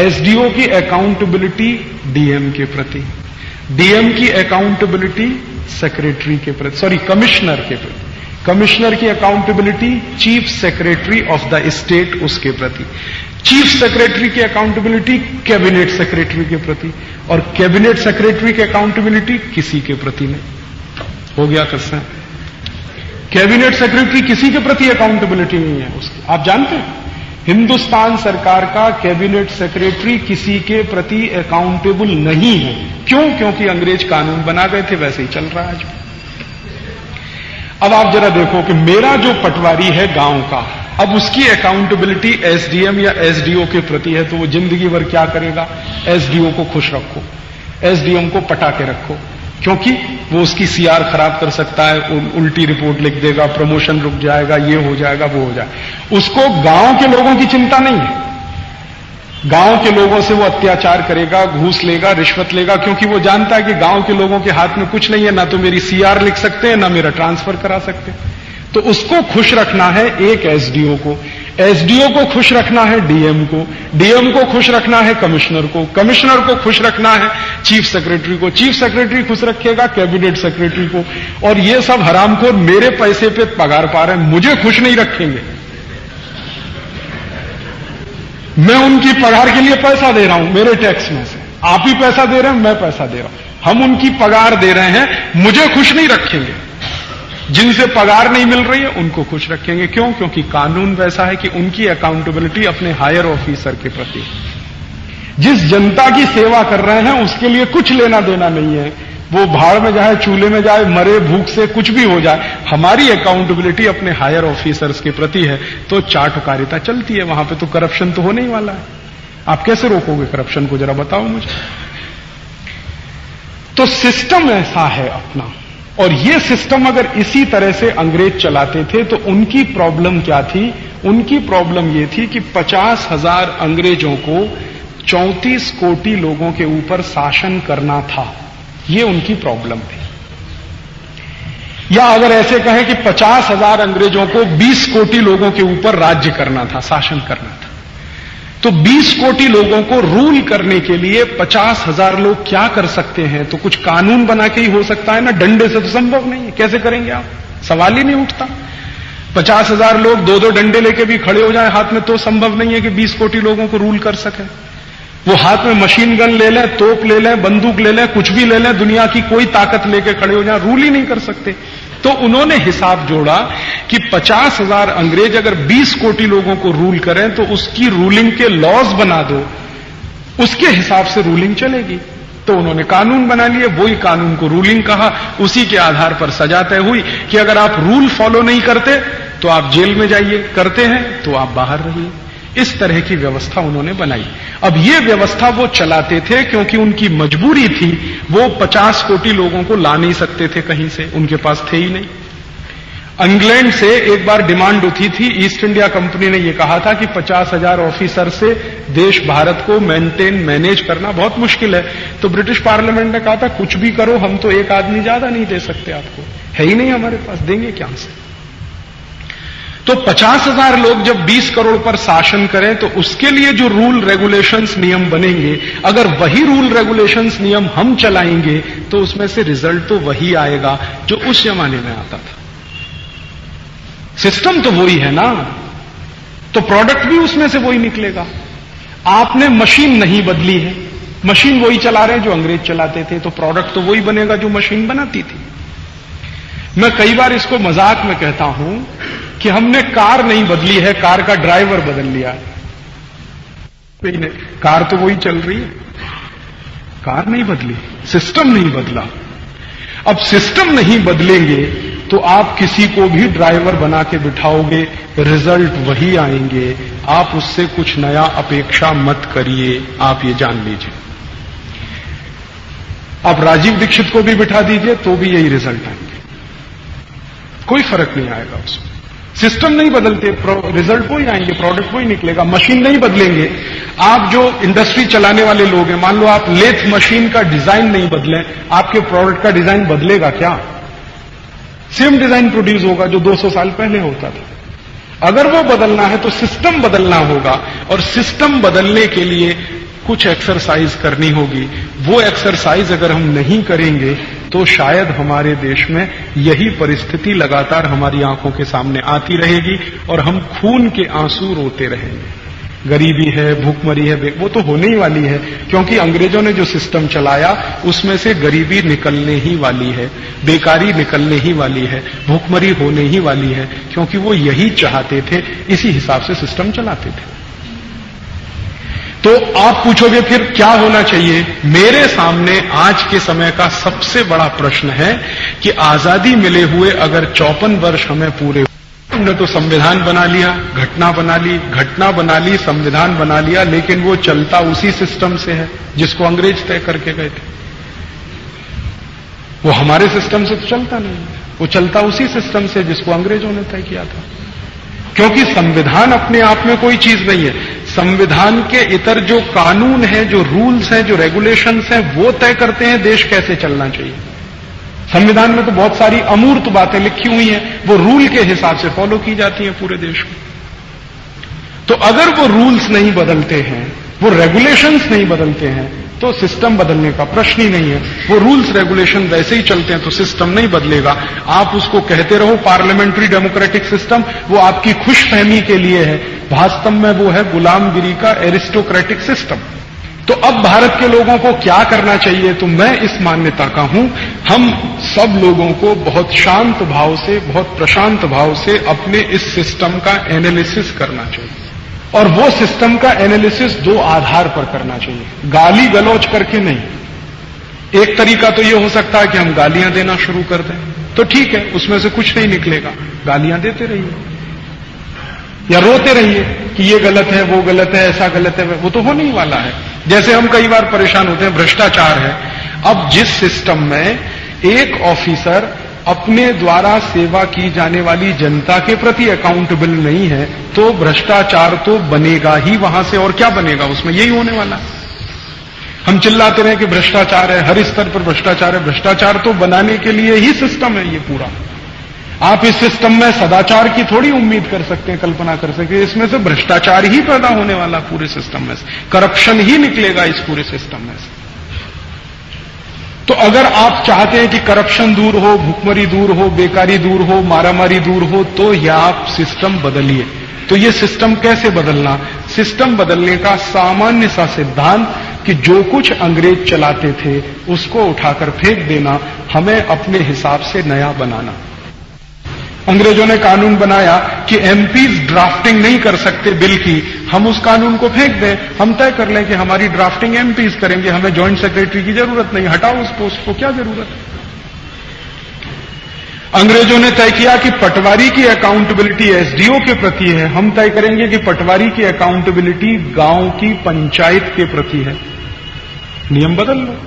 A: एसडीओ की अकाउंटेबिलिटी डीएम के प्रति डीएम की अकाउंटेबिलिटी सेक्रेटरी के प्रति सॉरी कमिश्नर के प्रति। कमिश्नर की accountability chief secretary of the state उसके प्रति। चीफ सेक्रेटरी की अकाउंटेबिलिटी कैबिनेट सेक्रेटरी के प्रति। और कैबिनेट सेक्रेटरी की अकाउंटेबिलिटी किसी के प्रति नहीं। हो गया कृष्ण। कैबिनेट सेक्रेटरी किसी के प्रति अकाउंटेबिलिटी नहीं है उसकी। आप जानते हैं? हिंदुस्तान सरकार का कैबिनेट सेक्रेटरी किसी के प्रति अकाउंटेबल नहीं है। क्यों? क्योंकि अंग्रेज़ कानून बना गए थे, वैसे ही चल रहा है अब आप जरा देखो कि मेरा जो पटवारी है गाँव का, अब उसकी अकाउंटेबिलिटी एसडीएम या एसडीओ के प्रति है तो वो ज़िंदगी भर क्या करेगा? एसडीओ को खुश रखो। एसडीएम को पटा के रखो। क्योंकि वो उसकी सीआर खराब कर सकता है उल्टी रिपोर्ट लिख देगा, प्रमोशन रुक जाएगा, ये हो जाएगा, वो हो जाएगा उसको गाँव के लोगों की चिंता नहीं है। गाँव के लोगों से वो अत्याचार करेगा, घूस लेगा, रिश्वत लेगा, क्योंकि वो जानता है कि गाँव के लोगों के हाथ में कुछ नहीं है, ना तो मेरी सीआर लिख सकते हैं, ना मेरा ट्रांसफ़र करा सकते हैं। तो उसको खुश रखना है एक एसडीओ को। एसडीओ को खुश रखना है डीएम को। डीएम को खुश रखना है कमिश्नर को। कमिश्नर को खुश रखना है चीफ सेक्रेटरी को। चीफ सेक्रेटरी खुश रखेगा, कैबिनेट सेक्रेटरी को। और ये सब हरामखोर मेरे पैसे पे पगार पा रहे हैं, मुझे खुश नहीं रखेंगे। मैं उनकी पगार के लिए पैसा दे रहा हूँ, मेरे टैक्स में से। आप ही पैसा दे रहे हैं, मैं पैसा दे रहा हूँ। हम उनकी पगार दे रहे हैं, मुझे खुश नहीं रखेंगे। जिनसे पगार नहीं मिल रही है, उनको खुश रखेंगे। क्यों? क्योंकि कानून वैसा है कि उनकी अकाउंटेबिलिटी अपने हायर ऑफिसर के प्रति जिस जनता की सेवा कर रहे हैं, उसके लिए कुछ लेना देना नहीं है। वो भाड़ में जाए, चूल्हे में जाए, मरे, भूख से कुछ भी हो जाए, हमारी अकाउंटेबिलिटी अपने हायर ऑफिसर्स के प्रति है। तो चाटुकारिता चलती है, वहाँ पे तो करप्शन तो होने ही वाला है। आप कैसे रोकोगे करप्शन को? जरा बताओ मुझे। तो सिस्टम ऐसा है अपना। और ये सिस्टम अगर इसी तरह से अंग्रेज़ चलाते थे तो उनकी प्रॉब्लम क्या थी? उनकी प्रॉब्लम ये थी कि पचास हज़ार अंग्रेज़ों को चौंतीस कोटि लोगों के ऊपर शासन करना था। ये उनकी प्रॉब्लम थी। या अगर ऐसे कहें कि पचास हज़ार अंग्रेज़ों को बीस कोटि लोगों के ऊपर राज्य करना था, शासन करना था। तो 20 कोटि लोगों को रूल करने के लिए पचास हज़ार लोग क्या कर सकते हैं? तो कुछ कानून बना के ही हो सकता है ना? डंडे से तो संभव नहीं है। कैसे करेंगे आप? सवाल ही नहीं उठता। पचास हज़ार लोग दो दो डंडे लेके भी खड़े हो जाए हाथ में तो संभव नहीं है कि 20 कोटि लोगों को रूल कर सके। वो हाथ में मशीन गन ले लें, तोप ले लें, बंदूक ले लें, कुछ भी ले लें, दुनिया की कोई ताकत लेके खड़े हो जाए, रूल ही नहीं कर सकते। तो उन्होंने हिसाब जोड़ा कि पचास हज़ार अंग्रेज़ अगर बीस कोटि लोगों को रूल करें तो उसकी रूलिंग के लॉज बना दो। उसके हिसाब से रूलिंग चलेगी। तो उन्होंने कानून बना लिए, वही कानून को रूलिंग कहा। उसी के आधार पर सजा तय हुई कि अगर आप रूल फॉलो नहीं करते तो आप जेल में जाइए। करते हैं तो आप बाहर रहिए। इस तरह की व्यवस्था उन्होंने बनाई। अब ये व्यवस्था वो चलाते थे क्योंकि उनकी मजबूरी थी, वो पचास कोटि लोगों को ला नहीं सकते थे कहीं से, उनके पास थे ही नहीं। इंग्लैंड से एक बार डिमांड उठी थी, ईस्ट इंडिया कंपनी ने यह कहा था कि पचास हज़ार ऑफिसर से देश, भारत को मेंटेन मैनेज करना बहुत मुश्किल है। तो ब्रिटिश पार्लियामेंट ने कहा था, कुछ भी करो, हम तो एक आदमी ज़्यादा नहीं दे सकते आपको। है ही नहीं हमारे पास, देंगे क्या से तो पचास हज़ार लोग जब 20 करोड़ पर शासन करें तो उसके लिए जो रूल रेगुलेशंस नियम बनेंगे, अगर वही रूल रेगुलेशंस नियम हम चलाएँगे तो उसमें से रिज़ल्ट तो वही आएगा जो उस जमाने में आता था। सिस्टम तो वही है ना? तो प्रोडक्ट भी उसमें से वही निकलेगा। आपने मशीन नहीं बदली है। मशीन वही चला रहे हैं जो अंग्रेज़ चलाते थे तो प्रोडक्ट तो वही बनेगा जो मशीन बनाती थी। मैं कई बार इसको मज़ाक में कहता हूँ कि हमने कार नहीं बदली है, कार का ड्राइवर बदल लिया कार तो वही चल रही है। कार नहीं बदली, सिस्टम नहीं बदला। अब सिस्टम नहीं बदलेंगे तो आप किसी को भी ड्राइवर बना के बिठाओगे, रिज़ल्ट वही आएँगे। आप उससे कुछ नया अपेक्षा मत करिए, आप ये जान लीजिए। आप राजीव दीक्षित को भी बिठा दीजिए तो भी यही रिज़ल्ट आएँगे। कोई फ़र्क नहीं आएगा उसमें। सिस्टम नहीं बदलते रिज़ल्ट वही आएँगे प्रोडक्ट वही निकलेगा मशीन नहीं बदलेंगे। आप जो इंडस्ट्री चलाने वाले लोग हैं, मान लो आप लेथ मशीन का डिज़ाइन नहीं बदले, आपके प्रोडक्ट का डिज़ाइन बदलेगा क्या? सेम डिज़ाइन प्रोड्यूस होगा जो 200 साल पहले होता था। अगर वो बदलना है तो सिस्टम बदलना होगा, और सिस्टम बदलने के लिए कुछ एक्सरसाइज करनी होगी। वो एक्सरसाइज अगर हम नहीं करेंगे तो शायद हमारे देश में यही परिस्थिति लगातार हमारी आँखों के सामने आती रहेगी और हम खून के आँसू रोते रहेंगे। गरीबी है, भूखमरी है वो तो होने ही वाली है, क्योंकि अंग्रेज़ों ने जो सिस्टम चलाया, उसमें से गरीबी निकलने ही वाली है, बेकारी निकलने ही वाली है, भूखमरी होने ही वाली है, क्योंकि वो यही चाहते थे, इसी हिसाब से सिस्टम चलाते थे। तो आप पूछोगे, फिर क्या होना चाहिए? मेरे सामने आज के समय का सबसे बड़ा प्रश्न है कि आज़ादी मिले हुए अगर चौपन वर्ष हमें पूरे हमने तो संविधान बना लिया, घटना बना ली, घटना बना ली, संविधान बना लिया, लेकिन वो चलता उसी सिस्टम से है जिसको अंग्रेज़ तय करके गए थे। वो हमारे सिस्टम से तो चलता नहीं वो चलता उसी सिस्टम से जिसको अंग्रेज़ों ने तय किया था। क्योंकि संविधान अपने आप में कोई चीज़ नहीं है। संविधान के इतर जो कानून है, जो रूल्स हैं, जो रेगुलेशंस हैं, वो तय करते हैं देश कैसे चलना चाहिए। संविधान में तो बहुत सारी अमूर्त बातें लिखी हुई हैं, वो रूल के हिसाब से फॉलो की जाती हैं पूरे देश में। तो अगर वो रूल्स नहीं बदलते हैं, वो रेगुलेशंस नहीं बदलते हैं तो सिस्टम बदलने का प्रश्न ही नहीं है। वो रूल्स रेगुलेशन वैसे ही चलते हैं तो सिस्टम नहीं बदलेगा। आप उसको कहते रहो पार्लियामेंट्री डेमोक्रेटिक सिस्टम वो आपकी खुशफहमी के लिए है। वास्तव में वो है गुलामगिरी का एरिस्टोक्रेटिक सिस्टम तो अब भारत के लोगों को क्या करना चाहिए? तो मैं इस मान्यता का हूँ। हम सब लोगों को बहुत शांत भाव से, बहुत प्रशांत भाव से अपने इस सिस्टम का एनालिसिस करना चाहिए। और वो सिस्टम का एनालिसिस दो आधार पर करना चाहिए। गाली गलौज करके नहीं। एक तरीका तो ये हो सकता है कि हम गालियाँ देना शुरू कर दें। तो ठीक है, उसमें से कुछ नहीं निकलेगा। गालियाँ देते रहिए। या रोते रहिए कि ये गलत है, वो गलत है, ऐसा गलत है, वो तो होने ही वाला है। जैसे हम कई बार परेशान होते हैं, भ्रष्टाचार है। अब जिस सिस्टम में एक ऑफिसर अपने द्वारा सेवा की जाने वाली जनता के प्रति अकाउंटेबल नहीं है तो भ्रष्टाचार तो बनेगा ही वहाँ से, और क्या बनेगा उसमें? यही होने वाला। है हम चिल्लाते रहे कि भ्रष्टाचार है, हर स्तर पर भ्रष्टाचार है। भ्रष्टाचार तो बनाने के लिए ही सिस्टम है ये पूरा। आप इस सिस्टम में सदाचार की थोड़ी उम्मीद कर सकते हैं, कल्पना कर सकते हैं इसमें से भ्रष्टाचार ही पैदा होने वाला पूरे सिस्टम में करप्शन ही निकलेगा इस पूरे सिस्टम में से। तो अगर आप चाहते हैं कि करप्शन दूर हो, भुखमरी दूर हो, बेकारी दूर हो, मारामारी दूर हो तो यह आप सिस्टम बदलिए। तो ये सिस्टम कैसे बदलना? सिस्टम बदलने का सामान्य सा सिद्धांत कि जो कुछ अंग्रेज़ चलाते थे, उसको उठाकर फेंक देना, हमें अपने हिसाब से नया बनाना। अंग्रेज़ों ने कानून बनाया कि एमपीज ड्राफ्टिंग नहीं कर सकते बिल की। हम उस कानून को फेंक दें। हम तय कर लें कि हमारी ड्राफ्टिंग एमपीज करेंगे। हमें ज्वाइंट सेक्रेटरी की ज़रूरत नहीं। हटाओ उस पोस्ट को। क्या ज़रूरत है? अंग्रेज़ों ने तय किया कि पटवारी की अकाउंटेबिलिटी एसडीओ के प्रति है। हम तय करेंगे कि पटवारी की अकाउंटेबिलिटी गाँव की पंचायत के प्रति है। नियम बदल लो।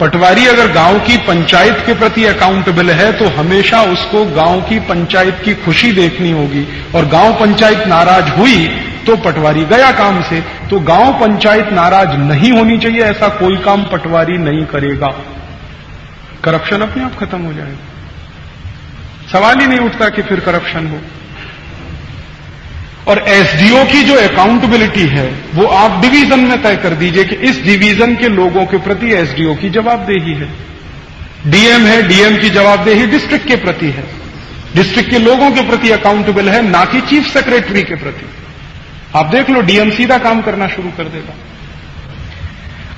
A: पटवारी अगर गाँव की पंचायत के प्रति अकाउंटेबल है तो हमेशा उसको गाँव की पंचायत की खुशी देखनी होगी। और गाँव पंचायत नाराज़ हुई तो पटवारी गया काम से। तो गाँव पंचायत नाराज़ नहीं होनी चाहिए, ऐसा कोई काम पटवारी नहीं करेगा। करप्शन अपने आप खत्म हो जाएगा। सवाल ही नहीं उठता कि फिर करप्शन हो। और एसडीओ की जो अकाउंटेबिलिटी है, वो आप डिवीज़न में तय कर दीजिए कि इस डिवीज़न के लोगों के प्रति एसडीओ की जवाबदेही है। डीएम है डीएम की जवाबदेही डिस्ट्रिक्ट के प्रति है। डिस्ट्रिक्ट के लोगों के प्रति अकाउंटेबल है, ना कि चीफ सेक्रेटरी के प्रति। आप देख लो डीएम सीधा काम करना शुरू कर देगा।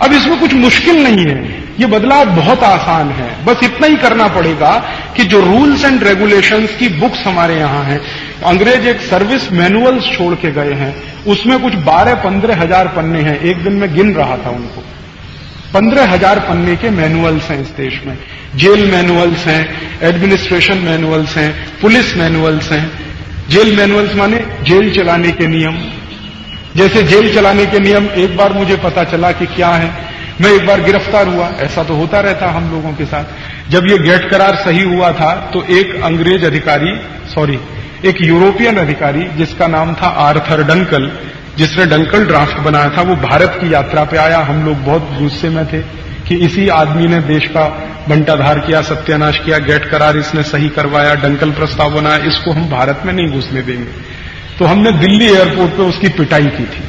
A: अब इसमें कुछ मुश्किल नहीं है। ये बदलाव बहुत आसान है। बस इतना ही करना पड़ेगा कि जो रूल्स एंड रेगुलेशंस की बुक्स हमारे यहाँ हैं अंग्रेज़ एक सर्विस मैनुअल्स छोड़ के गए हैं। उसमें कुछ बारह, पंद्रह हज़ार पन्ने हैं। एक दिन में गिन रहा था उनको। पंद्रह हज़ार पन्ने के मैनुअल्स हैं इस देश में। जेल मैनुअल्स हैं, एडमिनिस्ट्रेशन मैनुअल्स हैं, पुलिस मैनुअल्स हैं। जेल मैनुअल्स माने जेल चलाने के नियम। जैसे जेल चलाने के नियम, एक बार मुझे पता चला कि क्या है। मैं एक बार गिरफ़्तार हुआ। ऐसा तो होता रहता हम लोगों के साथ। जब ये गेट करार सही हुआ था तो एक अंग्रेज़ अधिकारी सॉरी एक यूरोपियन अधिकारी जिसका नाम था आर्थर डंकल, जिसने डंकल ड्राफ्ट बनाया था, वो भारत की यात्रा पे आया। हम लोग बहुत गुस्से में थे कि इसी आदमी ने देश का बंटाधार किया, सत्यानाश किया, गेट करार इसने सही करवाया, डंकल प्रस्ताव बनाया, इसको हम भारत में नहीं घुसने देंगे। तो हमने दिल्ली एयरपोर्ट पे उसकी पिटाई की थी।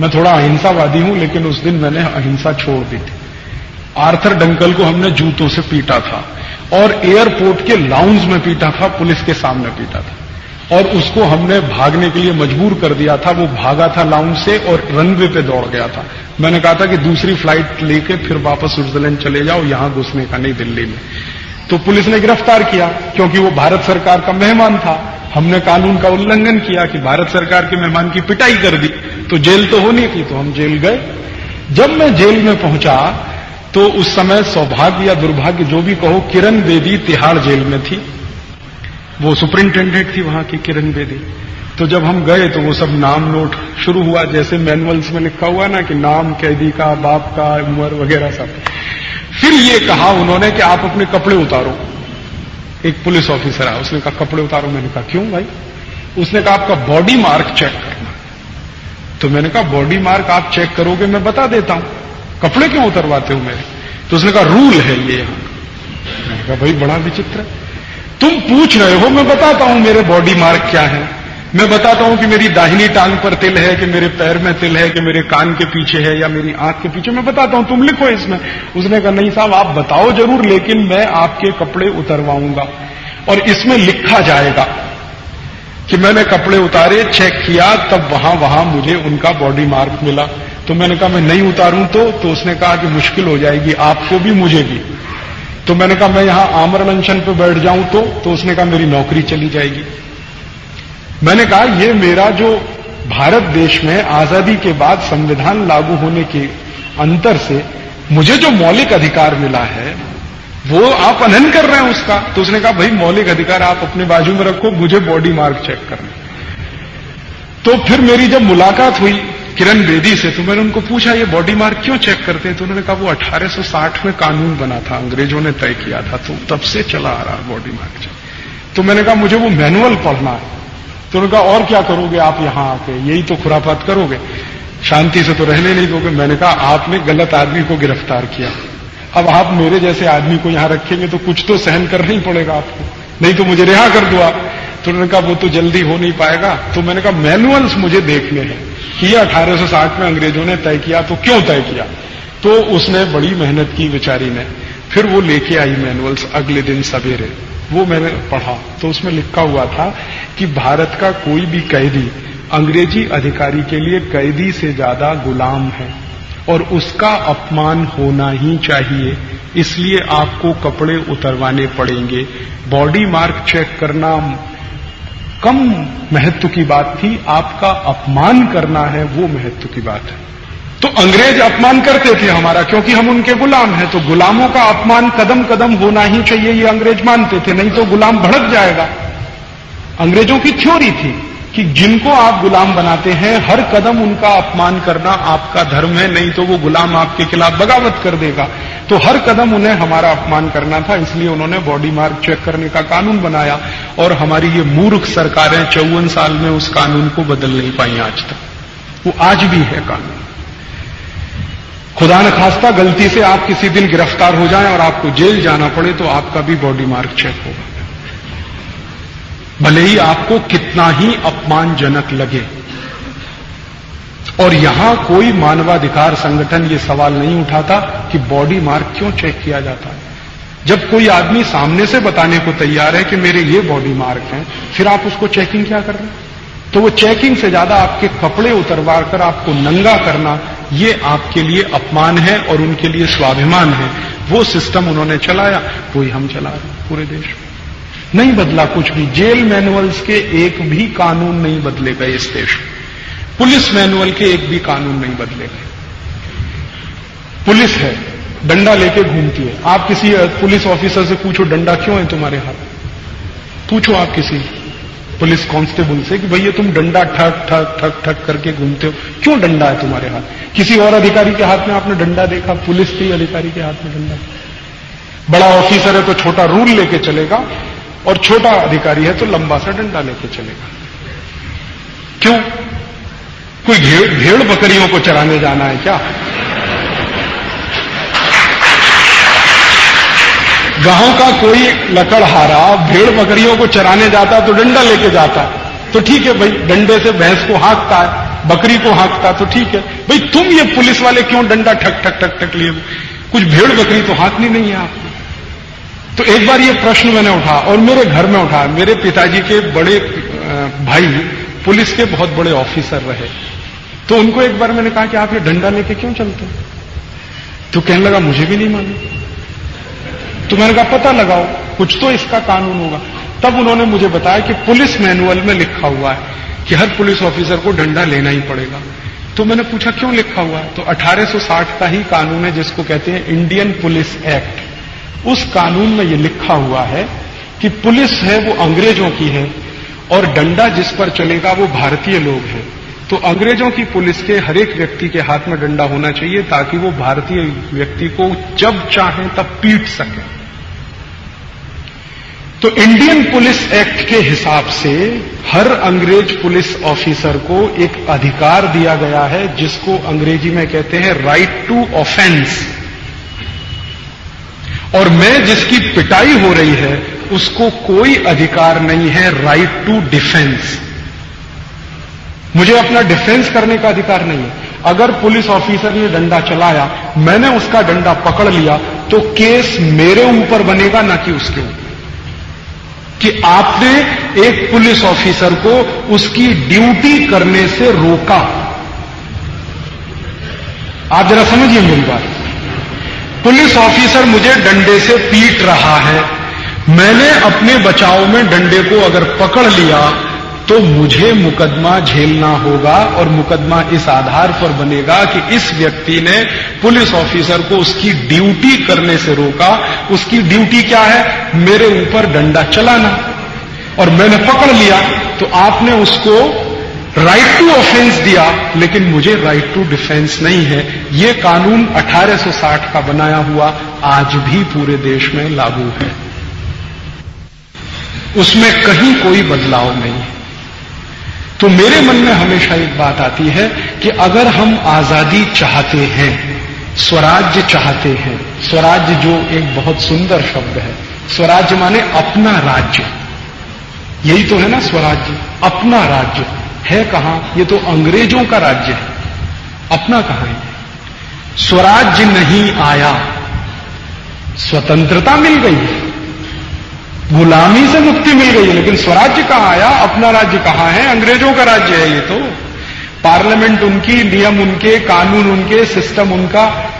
A: मैं थोड़ा अहिंसावादी हूँ, लेकिन उस दिन मैंने अहिंसा छोड़ दी थी। आर्थर डंकल को हमने जूतों से पीटा था। और एयरपोर्ट के लाउंज में पीटा था, पुलिस के सामने पीटा था। और उसको हमने भागने के लिए मजबूर कर दिया था, वो भागा था लाउंज से और रनवे पे दौड़ गया था। मैंने कहा था कि दूसरी फ़्लाइट लेके फिर वापस स्विट्जरलैंड चले जाओ, यहाँ घुसने का नहीं दिल्ली में। तो पुलिस ने गिरफ़्तार किया, क्योंकि वो भारत सरकार का मेहमान था। हमने कानून का उल्लंघन किया कि भारत सरकार के मेहमान की पिटाई कर दी। तो जेल तो होनी थी तो हम जेल गए। जब मैं जेल में पहुँचा तो उस समय सौभाग्य या दुर्भाग्य जो भी कहो, किरण बेदी तिहाड़ जेल में थी। वो सुपरिंटेंडेंट थी वहाँ की किरण बेदी। तो जब हम गए तो वो सब नाम नोट शुरू हुआ, जैसे मैनुअल्स में लिखा हुआ ना कि नाम, कैदी का, बाप का, उम्र वगैरह सब। फिर ये कहा उन्होंने कि आप अपने कपड़े उतारो। एक पुलिस ऑफिसर आया, उसने कहा, कपड़े उतारो। मैंने कहा, क्यों भाई? उसने कहा, आपका बॉडी मार्क चेक करना। तो मैंने कहा, बॉडी मार्क आप चेक करोगे, मैं बता देता हूँ। कपड़े क्यों उतरवाते हो मेरे? तो उसने कहा, रूल है ये यहाँ मैंने कहा, भाई, बड़ा विचित्र तुम पूछ रहे हो, मैं बताता हूँ मेरे बॉडी मार्क क्या है। मैं बताता हूँ कि मेरी दाहिनी टांग पर तिल है, कि मेरे पैर में तिल है, कि मेरे कान के पीछे है, या मेरी आँख के पीछे। मैं बताता हूँ, तुम लिखो इसमें। उसने कहा, नहीं साहब, आप बताओ ज़रूर, लेकिन मैं आपके कपड़े उतरवाऊँगा और इसमें लिखा जाएगा कि मैंने कपड़े उतारे चेक किया, तब वहाँ वहाँ मुझे उनका बॉडी मार्क मिला। तो मैंने कहा, मैं नहीं उतारूं तो? तो उसने कहा कि, मुश्किल हो जाएगी, आपको भी, मुझे भी। तो मैंने कहा, मैं यहाँ आमर अनशन पर बैठ जाऊँ तो? तो उसने कहा, मेरी नौकरी चली जाएगी। मैंने कहा, ये मेरा जो भारत देश में आज़ादी के बाद संविधान लागू होने के अंतर से मुझे जो मौलिक अधिकार मिला है, वो आप अनहन कर रहे हैं उसका। तो उसने कहा, भाई, मौलिक अधिकार आप अपने बाजू में रखो, मुझे बॉडी मार्क चेक करना। तो फिर मेरी जब मुलाकात हुई किरण बेदी से तो मैंने उनको पूछा, ये बॉडी मार्क क्यों चेक करते हैं? तो उन्होंने कहा, वो 1860 में कानून बना था, अंग्रेज़ों ने तय किया था तो तब से चला आ रहा बॉडी मार्क चेक. तो मैंने कहा, मुझे वो मैनुअल पढ़ना है। तो उन्होंने कहा, और क्या करोगे आप यहाँ आके? यही तो खुरापात करोगे? शांति से तो रहने नहीं दोगे। मैंने कहा, आपने गलत आदमी को गिरफ़्तार किया। अब आप मेरे जैसे आदमी को यहाँ रखेंगे तो कुछ तो सहन करना ही पड़ेगा आपको। नहीं तो मुझे रिहा कर दो आप। तो उन्होंने कहा, वो तो जल्दी हो नहीं पाएगा। तो मैंने कहा, मैनुअल्स मुझे देखने हैं। कि 1860 में अंग्रेज़ों ने तय किया तो क्यों तय किया? तो उसने बड़ी मेहनत की बेचारी ने। फिर वो लेके आई मैनुअल्स अगले दिन सवेरे। वो मैंने पढ़ा तो उसमें लिखा हुआ था कि भारत का कोई भी कैदी अंग्रेज़ी अधिकारी के लिए कैदी से ज़्यादा गुलाम है और उसका अपमान होना ही चाहिए। इसलिए आपको कपड़े उतरवाने पड़ेंगे। बॉडी मार्क चेक करना कम महत्व की बात थी, आपका अपमान करना है, वो महत्व की बात है। तो अंग्रेज़ अपमान करते थे हमारा, क्योंकि हम उनके गुलाम हैं तो गुलामों का अपमान कदम कदम होना ही चाहिए, ये अंग्रेज़ मानते थे, नहीं तो गुलाम भड़क जाएगा। अंग्रेज़ों की थ्योरी थी कि जिनको आप गुलाम बनाते हैं, हर कदम उनका अपमान करना आपका धर्म है, नहीं तो वो गुलाम आपके खिलाफ बगावत कर देगा। तो हर कदम उन्हें हमारा अपमान करना था, इसलिए उन्होंने बॉडी मार्क चेक करने का कानून बनाया और हमारी ये मूर्ख सरकारें चौवन साल में उस कानून को बदल नहीं पाई आज तक। वो आज भी है कानून। खुदा न खास्ता, गलती से आप किसी दिन गिरफ़्तार हो जाएँ और आपको जेल जाना पड़े तो आपका भी बॉडी मार्क चेक होगा। भले ही आपको कितना ही अपमानजनक लगे। और यहाँ कोई मानवाधिकार संगठन ये सवाल नहीं उठाता कि बॉडी मार्क क्यों चेक किया जाता है। जब कोई आदमी सामने से बताने को तैयार है कि मेरे ये बॉडी मार्क हैं, फिर आप उसको चेकिंग क्या कर रहे हैं? तो वो चेकिंग से ज़्यादा आपके कपड़े उतरवा कर, आपको नंगा करना, ये आपके लिए अपमान है और उनके लिए स्वाभिमान है। वो सिस्टम उन्होंने चलाया, वही हम चला रहे पूरे देश में। नहीं बदला कुछ भी। जेल मैनुअल्स के एक भी कानून नहीं बदले गए इस देश में। पुलिस मैनुअल के एक भी कानून नहीं बदले गए। पुलिस है, डंडा लेके घूमती है। आप किसी पुलिस ऑफिसर से पूछो, डंडा क्यों है तुम्हारे हाथ? पूछो आप किसी पुलिस कांस्टेबल से कि, भैया, तुम डंडा ठक ठक ठक ठक करके घूमते हो। क्यों डंडा है तुम्हारे हाथ? किसी और अधिकारी के हाथ में आपने डंडा देखा, पुलिस के अधिकारी के हाथ में डंडा। बड़ा ऑफिसर है तो छोटा रूल लेके चलेगा। और छोटा अधिकारी है तो लंबा सा डंडा लेके चलेगा। क्यों? कोई भेड़ बकरियों को चराने जाना है क्या? गाँव का कोई लकड़हारा भेड़ बकरियों को चराने जाता तो डंडा लेके जाता। तो ठीक है भाई, डंडे से भैंस को हाँकता है, बकरी को हाँकता तो ठीक है। भाई, तुम ये पुलिस वाले क्यों डंडा ठक ठक ठक ठक लिए? कुछ भेड़ बकरी तो हाँकनी नहीं है आपको तो एक बार ये प्रश्न मैंने उठा और मेरे घर में उठा। मेरे पिताजी के बड़े भाई पुलिस के बहुत बड़े ऑफिसर रहे। तो उनको एक बार मैंने कहा कि आप ये डंडा लेके क्यों चलते तो कहने लगा, मुझे भी नहीं मालूम। तो मैंने कहा, पता लगाओ, कुछ तो इसका कानून होगा। तब उन्होंने मुझे बताया कि पुलिस मैनुअल में लिखा हुआ है कि हर पुलिस ऑफिसर को डंडा लेना ही पड़ेगा। तो मैंने पूछा, क्यों लिखा हुआ है? तो 1860 का ही कानून है जिसको कहते हैं इंडियन पुलिस एक्ट। उस कानून में ये लिखा हुआ है कि पुलिस है, वो अंग्रेज़ों की है और डंडा जिस पर चलेगा, वो भारतीय लोग हैं। तो अंग्रेज़ों की पुलिस के हर एक व्यक्ति के हाथ में डंडा होना चाहिए ताकि वो भारतीय व्यक्ति को जब चाहे तब पीट सके। तो इंडियन पुलिस एक्ट के हिसाब से हर अंग्रेज़ पुलिस ऑफिसर को एक अधिकार दिया गया है, जिसको अंग्रेज़ी में कहते हैं राइट टू ऑफेंस और मैं जिसकी पिटाई हो रही है, उसको कोई अधिकार नहीं है राइट टू डिफेंस मुझे अपना डिफेंस करने का अधिकार नहीं है। अगर पुलिस ऑफिसर ने डंडा चलाया, मैंने उसका डंडा पकड़ लिया तो केस मेरे ऊपर बनेगा, ना कि उसके ऊपर। कि आपने एक पुलिस ऑफिसर को उसकी ड्यूटी करने से रोका। आप जरा समझिए मेरी बात। पुलिस ऑफिसर मुझे डंडे से पीट रहा है। मैंने अपने बचाव में डंडे को अगर पकड़ लिया तो मुझे मुकदमा झेलना होगा और मुकदमा इस आधार पर बनेगा कि इस व्यक्ति ने पुलिस ऑफिसर को उसकी ड्यूटी करने से रोका। उसकी ड्यूटी क्या है? मेरे ऊपर डंडा चलाना। और मैंने पकड़ लिया तो आपने उसको राइट टू ऑफेंस दिया, लेकिन मुझे राइट टू डिफेंस नहीं है। ये कानून 1860 का बनाया हुआ आज भी पूरे देश में लागू है। उसमें कहीं कोई बदलाव नहीं है। तो मेरे मन में हमेशा एक बात आती है कि अगर हम आज़ादी चाहते हैं, स्वराज्य चाहते हैं, स्वराज्य जो एक बहुत सुंदर शब्द है, स्वराज्य माने अपना राज्य। यही तो है ना स्वराज्य, अपना राज्य। है कहाँ? ये तो अंग्रेज़ों का राज्य है। अपना कहाँ है? स्वराज्य नहीं आया। स्वतंत्रता मिल गई गुलामी से मुक्ति मिल गई लेकिन स्वराज्य कहाँ आया? अपना राज्य कहाँ है? अंग्रेज़ों का राज्य है ये तो। पार्लियामेंट उनकी, नियम उनके, कानून उनके, सिस्टम उनका,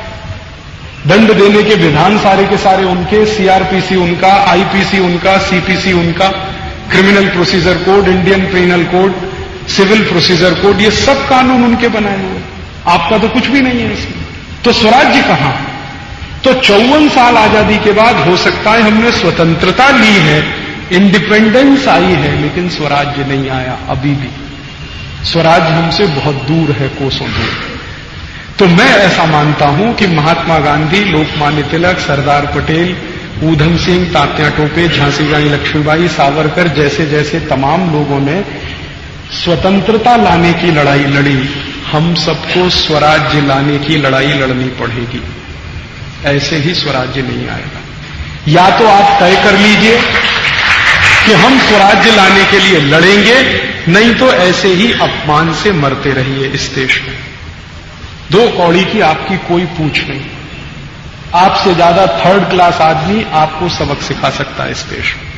A: दंड देने के विधान सारे के सारे उनके, सीआरपीसी उनका, आईपीसी उनका, सीपीसी उनका, criminal procedure code, Indian penal code civil procedure code, ये सब कानून उनके बनाए हुए। आपका तो कुछ भी नहीं है इसमें। तो स्वराज्य कहाँ? तो चौवन साल आज़ादी के बाद हो सकता है हमने स्वतंत्रता ली है इंडिपेंडेंस आई है, लेकिन स्वराज्य नहीं आया अभी भी। स्वराज्य हमसे बहुत दूर है, कोसों दूर। तो मैं ऐसा मानता हूँ कि महात्मा गांधी, लोकमान्य तिलक, सरदार पटेल, ऊधम सिंह, तात्या टोपे, झांसी रानी लक्ष्मीबाई, सावरकर जैसे जैसे तमाम लोगों ने स्वतंत्रता लाने की लड़ाई लड़ी, हम सबको स्वराज्य लाने की लड़ाई लड़नी पड़ेगी। ऐसे ही स्वराज्य नहीं आएगा। या तो आप तय कर लीजिए कि हम स्वराज्य लाने के लिए लड़ेंगे, नहीं तो ऐसे ही अपमान से मरते रहिए इस देश में। दो कौड़ी की आपकी कोई पूछ नहीं। आपसे ज़्यादा थर्ड क्लास आदमी आपको सबक सिखा सकता है इस देश में।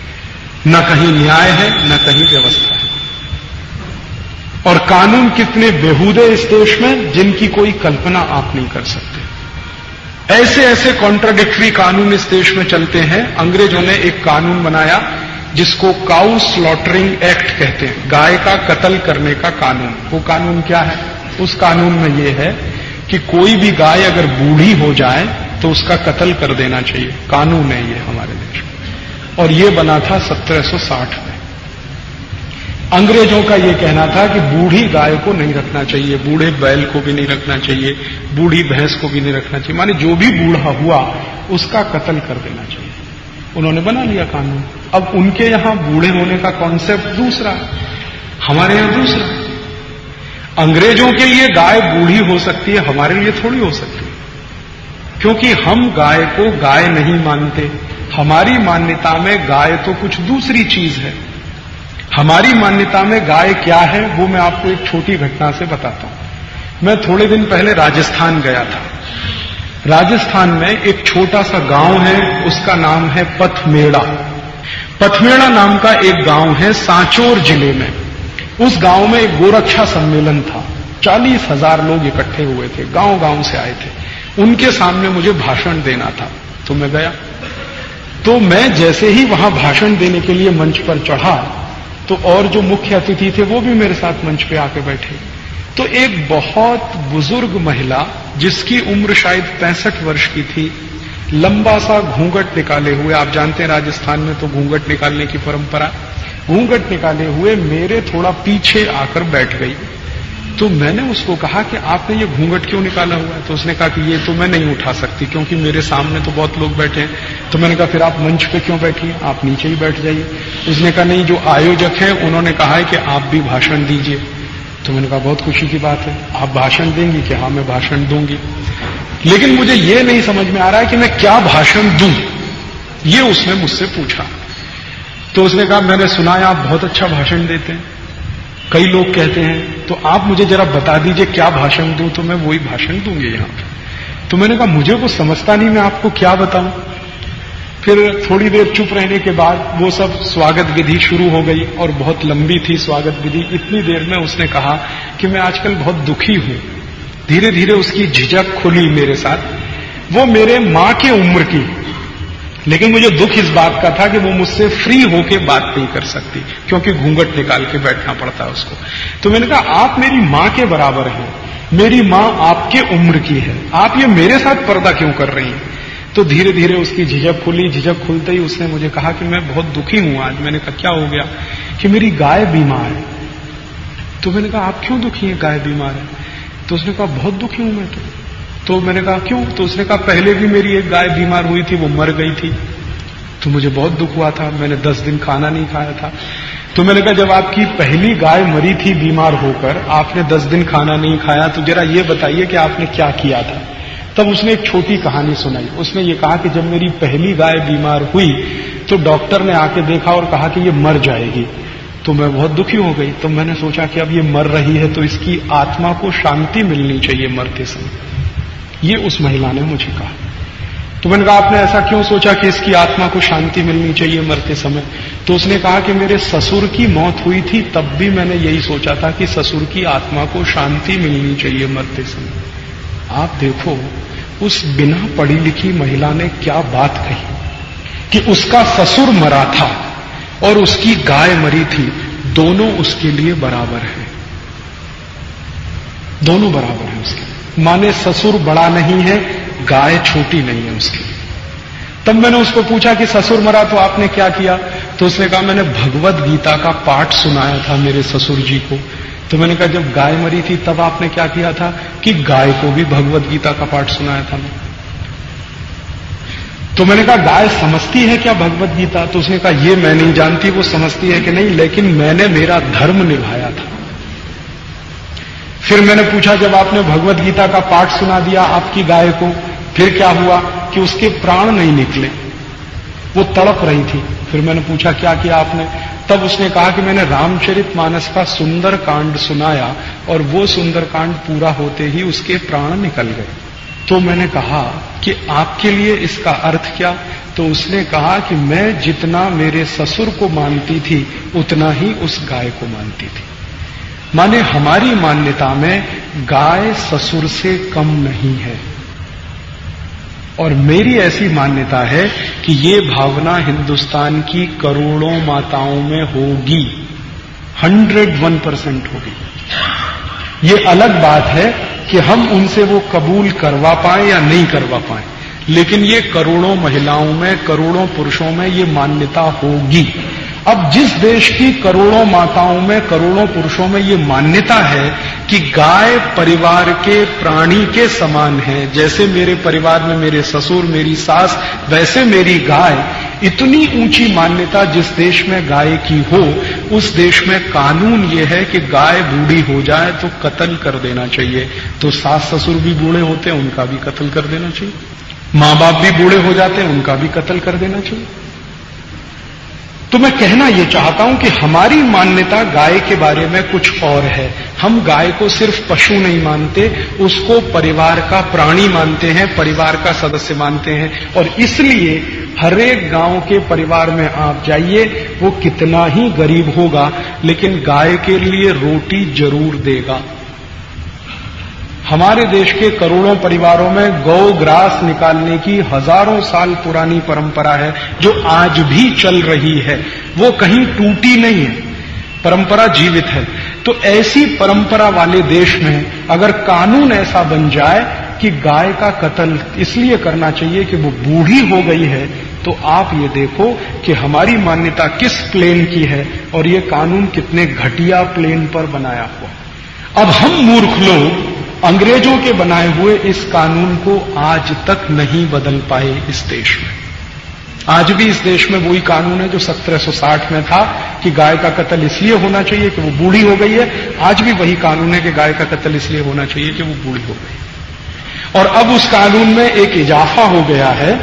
A: न कहीं न्याय है, न कहीं व्यवस्था है। और कानून कितने बेहूदे इस देश में, जिनकी कोई कल्पना आप नहीं कर सकते। ऐसे ऐसे कॉन्ट्राडिक्टरी कानून इस देश में चलते हैं। अंग्रेज़ों ने एक कानून बनाया, जिसको काउ स्लॉटरिंग एक्ट कहते हैं। गाय का कत्ल करने का कानून। वो कानून क्या है? उस कानून में ये है कि कोई भी गाय अगर बूढ़ी हो जाए तो उसका कत्ल कर देना चाहिए। कानून है ये हमारे देश में। और ये बना था 1760 में। अंग्रेज़ों का यह कहना था कि बूढ़ी गाय को नहीं रखना चाहिए, बूढ़े बैल को भी नहीं रखना चाहिए, बूढ़ी भैंस को भी नहीं रखना चाहिए। माने जो भी बूढ़ा हुआ, उसका कत्ल कर देना चाहिए। उन्होंने बना लिया कानून। अब उनके यहाँ बूढ़े होने का कॉन्सेप्ट दूसरा, हमारे यहाँ दूसरा। अंग्रेज़ों के लिए गाय बूढ़ी हो सकती है, हमारे लिए थोड़ी हो सकती है। क्योंकि हम गाय को गाय नहीं मानते। हमारी मान्यता में गाय तो कुछ दूसरी चीज़ है। हमारी मान्यता में गाय क्या है, वो मैं आपको एक छोटी घटना से बताता हूँ। मैं थोड़े दिन पहले राजस्थान गया था। राजस्थान में एक छोटा सा गाँव है, उसका नाम है पथमेड़ा। पथमेड़ा नाम का एक गाँव है सांचोर ज़िले में। उस गाँव में एक गोरक्षा सम्मेलन था। चालीस हज़ार लोग इकट्ठे हुए थे गाँव गाँव से आए थे। उनके सामने मुझे भाषण देना था। तो मैं गया। तो मैं जैसे ही वहाँ भाषण देने के लिए मंच पर चढ़ा तो और जो मुख्य अतिथि थे, वो भी मेरे साथ मंच पे आके बैठे। तो एक बहुत बुज़ुर्ग महिला, जिसकी उम्र शायद पैंसठ वर्ष की थी, लंबा सा घूंघट निकाले हुए, आप जानते हैं राजस्थान में तो घूंघट निकालने की परंपरा, घूंघट निकाले हुए मेरे थोड़ा पीछे आकर बैठ गई। तो मैंने उसको कहा कि आपने ये घूंघट क्यों निकाला हुआ है? तो उसने कहा कि ये तो मैं नहीं उठा सकती, क्योंकि मेरे सामने तो बहुत लोग बैठे हैं। तो मैंने कहा, फिर आप मंच पे क्यों बैठी आप नीचे ही बैठ जाइए। उसने कहा, नहीं, जो आयोजक हैं, उन्होंने कहा है कि आप भी भाषण दीजिए। तो मैंने कहा, बहुत खुशी की बात है। आप भाषण देंगी कि हाँ मैं भाषण दूँगी। लेकिन मुझे ये नहीं समझ में आ रहा है कि मैं क्या भाषण दूँ। ये उसने मुझसे पूछा। तो उसने कहा, मैंने सुना है आप बहुत अच्छा भाषण देते हैं। कई लोग कहते हैं तो आप मुझे जरा बता दीजिए क्या भाषण दूँ तो मैं वही भाषण दूँगी यहाँ तो मैंने कहा, मुझे कुछ समझता नहीं, मैं आपको क्या बताऊँ? फिर थोड़ी देर चुप रहने के बाद वो सब स्वागत विधि शुरू हो गई और बहुत लंबी थी स्वागत विधि। इतनी देर में उसने कहा कि मैं आजकल बहुत दुखी हूँ। धीरे धीरे उसकी झिझक खुली मेरे साथ। वो मेरे माँ के उम्र की लेकिन मुझे दुख इस बात का था कि वो मुझसे फ्री होके बात नहीं कर सकती, क्योंकि घूंघट निकाल के बैठना पड़ता है उसको। तो मैंने कहा, आप मेरी माँ के बराबर हैं। मेरी माँ आपके उम्र की है। आप ये मेरे साथ पर्दा क्यों कर रही हैं? तो धीरे धीरे उसकी झिझक खुली। झिझक खुलते ही उसने मुझे कहा कि मैं बहुत दुखी हूँ आज। मैंने कहा, क्या हो गया कि मेरी गाय बीमार है? तो मैंने कहा, आप क्यों दुखी हैं? गाय बीमार है। तो उसने कहा, बहुत दुखी हूँ मैं तो। तो मैंने कहा, क्यों? तो उसने कहा, पहले भी मेरी एक गाय बीमार हुई थी, वो मर गई थी। तो मुझे बहुत दुख हुआ था, मैंने दस दिन खाना नहीं खाया था। तो मैंने कहा, जब आपकी पहली गाय मरी थी बीमार होकर, आपने दस दिन खाना नहीं खाया तो जरा ये बताइए कि आपने क्या किया था? तब उसने एक छोटी कहानी सुनाई। उसने ये कहा कि जब मेरी पहली गाय बीमार हुई तो डॉक्टर ने आके देखा और कहा कि ये मर जाएगी। तो मैं बहुत दुखी हो गई। तो मैंने सोचा कि अब ये मर रही है तो इसकी आत्मा को शांति मिलनी चाहिए मरते समय। ये उस महिला ने मुझे कहा। तो मैंने कहा, आपने ऐसा क्यों सोचा कि इसकी आत्मा को शांति मिलनी चाहिए मरते समय? तो उसने कहा कि मेरे ससुर की मौत हुई थी, तब भी मैंने यही सोचा था कि ससुर की आत्मा को शांति मिलनी चाहिए मरते समय। आप देखो, उस बिना पढ़ी लिखी महिला ने क्या बात कही कि उसका ससुर मरा था और उसकी गाय मरी थी। दोनों उसके लिए बराबर है। दोनों बराबर है उसके माने ससुर बड़ा नहीं है, गाय छोटी नहीं है उसकी। तब मैंने उसको पूछा कि ससुर मरा तो आपने क्या किया? तो उसने कहा, मैंने भगवत गीता का पाठ सुनाया था मेरे ससुर जी को। तो मैंने कहा, जब गाय मरी थी, तब आपने क्या किया था? कि गाय को भी भगवत गीता का पाठ सुनाया था मैं तो मैंने कहा, गाय समझती है क्या भगवत गीता? तो उसने कहा, ये मैं नहीं जानती, वो समझती है कि नहीं, लेकिन मैंने मेरा धर्म निभाया था। फिर मैंने पूछा, जब आपने भगवत गीता का पाठ सुना दिया आपकी गाय को, फिर क्या हुआ कि उसके प्राण नहीं निकले? वो तड़प रही थी। फिर मैंने पूछा, क्या किया आपने? तब उसने कहा कि मैंने रामचरित मानस का सुंदर कांड सुनाया और वो सुंदर कांड पूरा होते ही उसके प्राण निकल गए। तो मैंने कहा कि आपके लिए इसका अर्थ क्या? तो उसने कहा कि मैं जितना मेरे ससुर को मानती थी, उतना ही उस गाय को मानती थी। माने हमारी मान्यता में गाय ससुर से कम नहीं है। और मेरी ऐसी मान्यता है कि ये भावना हिंदुस्तान की करोड़ों माताओं में होगी। हंड्रेड वन परसेंट होगी। ये अलग बात है कि हम उनसे वो कबूल करवा पाए या नहीं करवा पाए, लेकिन ये करोड़ों महिलाओं में, करोड़ों पुरुषों में ये मान्यता होगी। अब जिस देश की करोड़ों माताओं में, करोड़ों पुरुषों में ये मान्यता है कि गाय परिवार के प्राणी के समान है, जैसे मेरे परिवार में मेरे ससुर, मेरी सास, वैसे मेरी गाय, इतनी ऊँची मान्यता जिस देश में गाय की हो, उस देश में कानून ये है कि गाय बूढ़ी हो जाए तो कत्ल कर देना चाहिए। तो सास ससुर भी बूढ़े होते हैं, उनका भी कत्ल कर देना चाहिए। माँ बाप भी बूढ़े हो जाते हैं, उनका भी कत्ल कर देना चाहिए। तो मैं कहना यह चाहता हूँ कि हमारी मान्यता गाय के बारे में कुछ और है। हम गाय को सिर्फ़ पशु नहीं मानते, उसको परिवार का प्राणी मानते हैं, परिवार का सदस्य मानते हैं। और इसलिए हरेक गाँव के परिवार में आप जाइए, वो कितना ही गरीब होगा, लेकिन गाय के लिए रोटी ज़रूर देगा। हमारे देश के करोड़ों परिवारों में गौ ग्रास निकालने की हज़ारों साल पुरानी परंपरा है, जो आज भी चल रही है। वो कहीं टूटी नहीं है। परंपरा जीवित है। तो ऐसी परंपरा वाले देश में अगर कानून ऐसा बन जाए कि गाय का कत्ल इसलिए करना चाहिए कि वो बूढ़ी हो गई है तो आप ये देखो कि हमारी मान्यता किस प्लेन की है और ये कानून कितने घटिया प्लेन पर बनाया हुआ। अब हम मूर्ख लोग अंग्रेज़ों के बनाए हुए इस कानून को आज तक नहीं बदल पाए इस देश में। आज भी इस देश में वही कानून है जो 1760 में था कि गाय का कत्ल इसलिए होना चाहिए कि वो बूढ़ी हो गई है। आज भी वही कानून है कि गाय का कत्ल इसलिए होना चाहिए कि वो बूढ़ी हो गई और अब उस कानून में एक इजाफा हो गया है।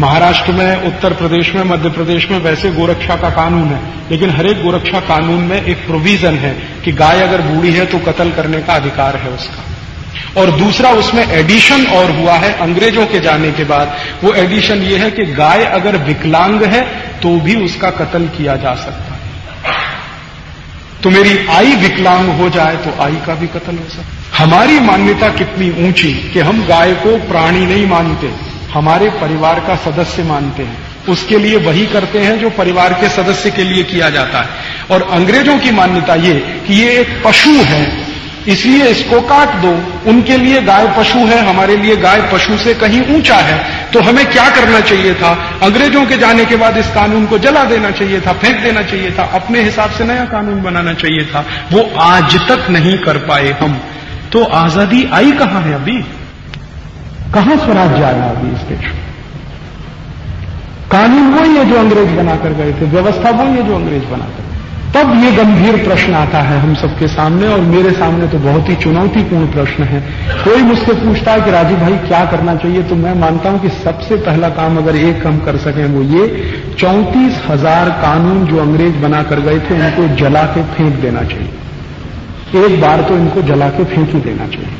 A: महाराष्ट्र में, उत्तर प्रदेश में, मध्य प्रदेश में वैसे गोरक्षा का कानून है, लेकिन हरेक गोरक्षा कानून में एक प्रोविज़न है कि गाय अगर बूढ़ी है तो कत्ल करने का अधिकार है उसका। और दूसरा उसमें एडिशन और हुआ है अंग्रेज़ों के जाने के बाद। वो एडिशन ये है कि गाय अगर विकलांग है तो भी उसका कत्ल किया जा सकता है। तो मेरी आई विकलांग हो जाए तो आई का भी कत्ल हो सकता हमारी मान्यता कितनी ऊँची कि हम गाय को प्राणी नहीं मानते, हमारे परिवार का सदस्य मानते हैं। उसके लिए वही करते हैं जो परिवार के सदस्य के लिए किया जाता है। और अंग्रेज़ों की मान्यता ये कि ये एक पशु है इसलिए इसको काट दो। उनके लिए गाय पशु है, हमारे लिए गाय पशु से कहीं ऊँचा है। तो हमें क्या करना चाहिए था? अंग्रेज़ों के जाने के बाद इस कानून को जला देना चाहिए था, फेंक देना चाहिए था, अपने हिसाब से नया कानून बनाना चाहिए था। वो आज तक नहीं कर पाए हम। तो आज़ादी आई कहाँ है अभी? कहाँ स्वराज्य आया अभी इस देश कानून वही है जो अंग्रेज़ बनाकर गए थे, व्यवस्था वही है जो अंग्रेज़ बनाकर तब ये गंभीर प्रश्न आता है हम सबके सामने, और मेरे सामने तो बहुत ही चुनौतीपूर्ण प्रश्न है। कोई मुझसे पूछता है कि राजीव भाई, क्या करना चाहिए? तो मैं मानता हूँ कि सबसे पहला काम अगर एक हम कर सकें वो ये, चौंतीस हज़ार कानून जो अंग्रेज़ बना कर गए थे, उनको जला के फेंक देना चाहिए। एक बार तो इनको जला के फेंक ही देना चाहिए।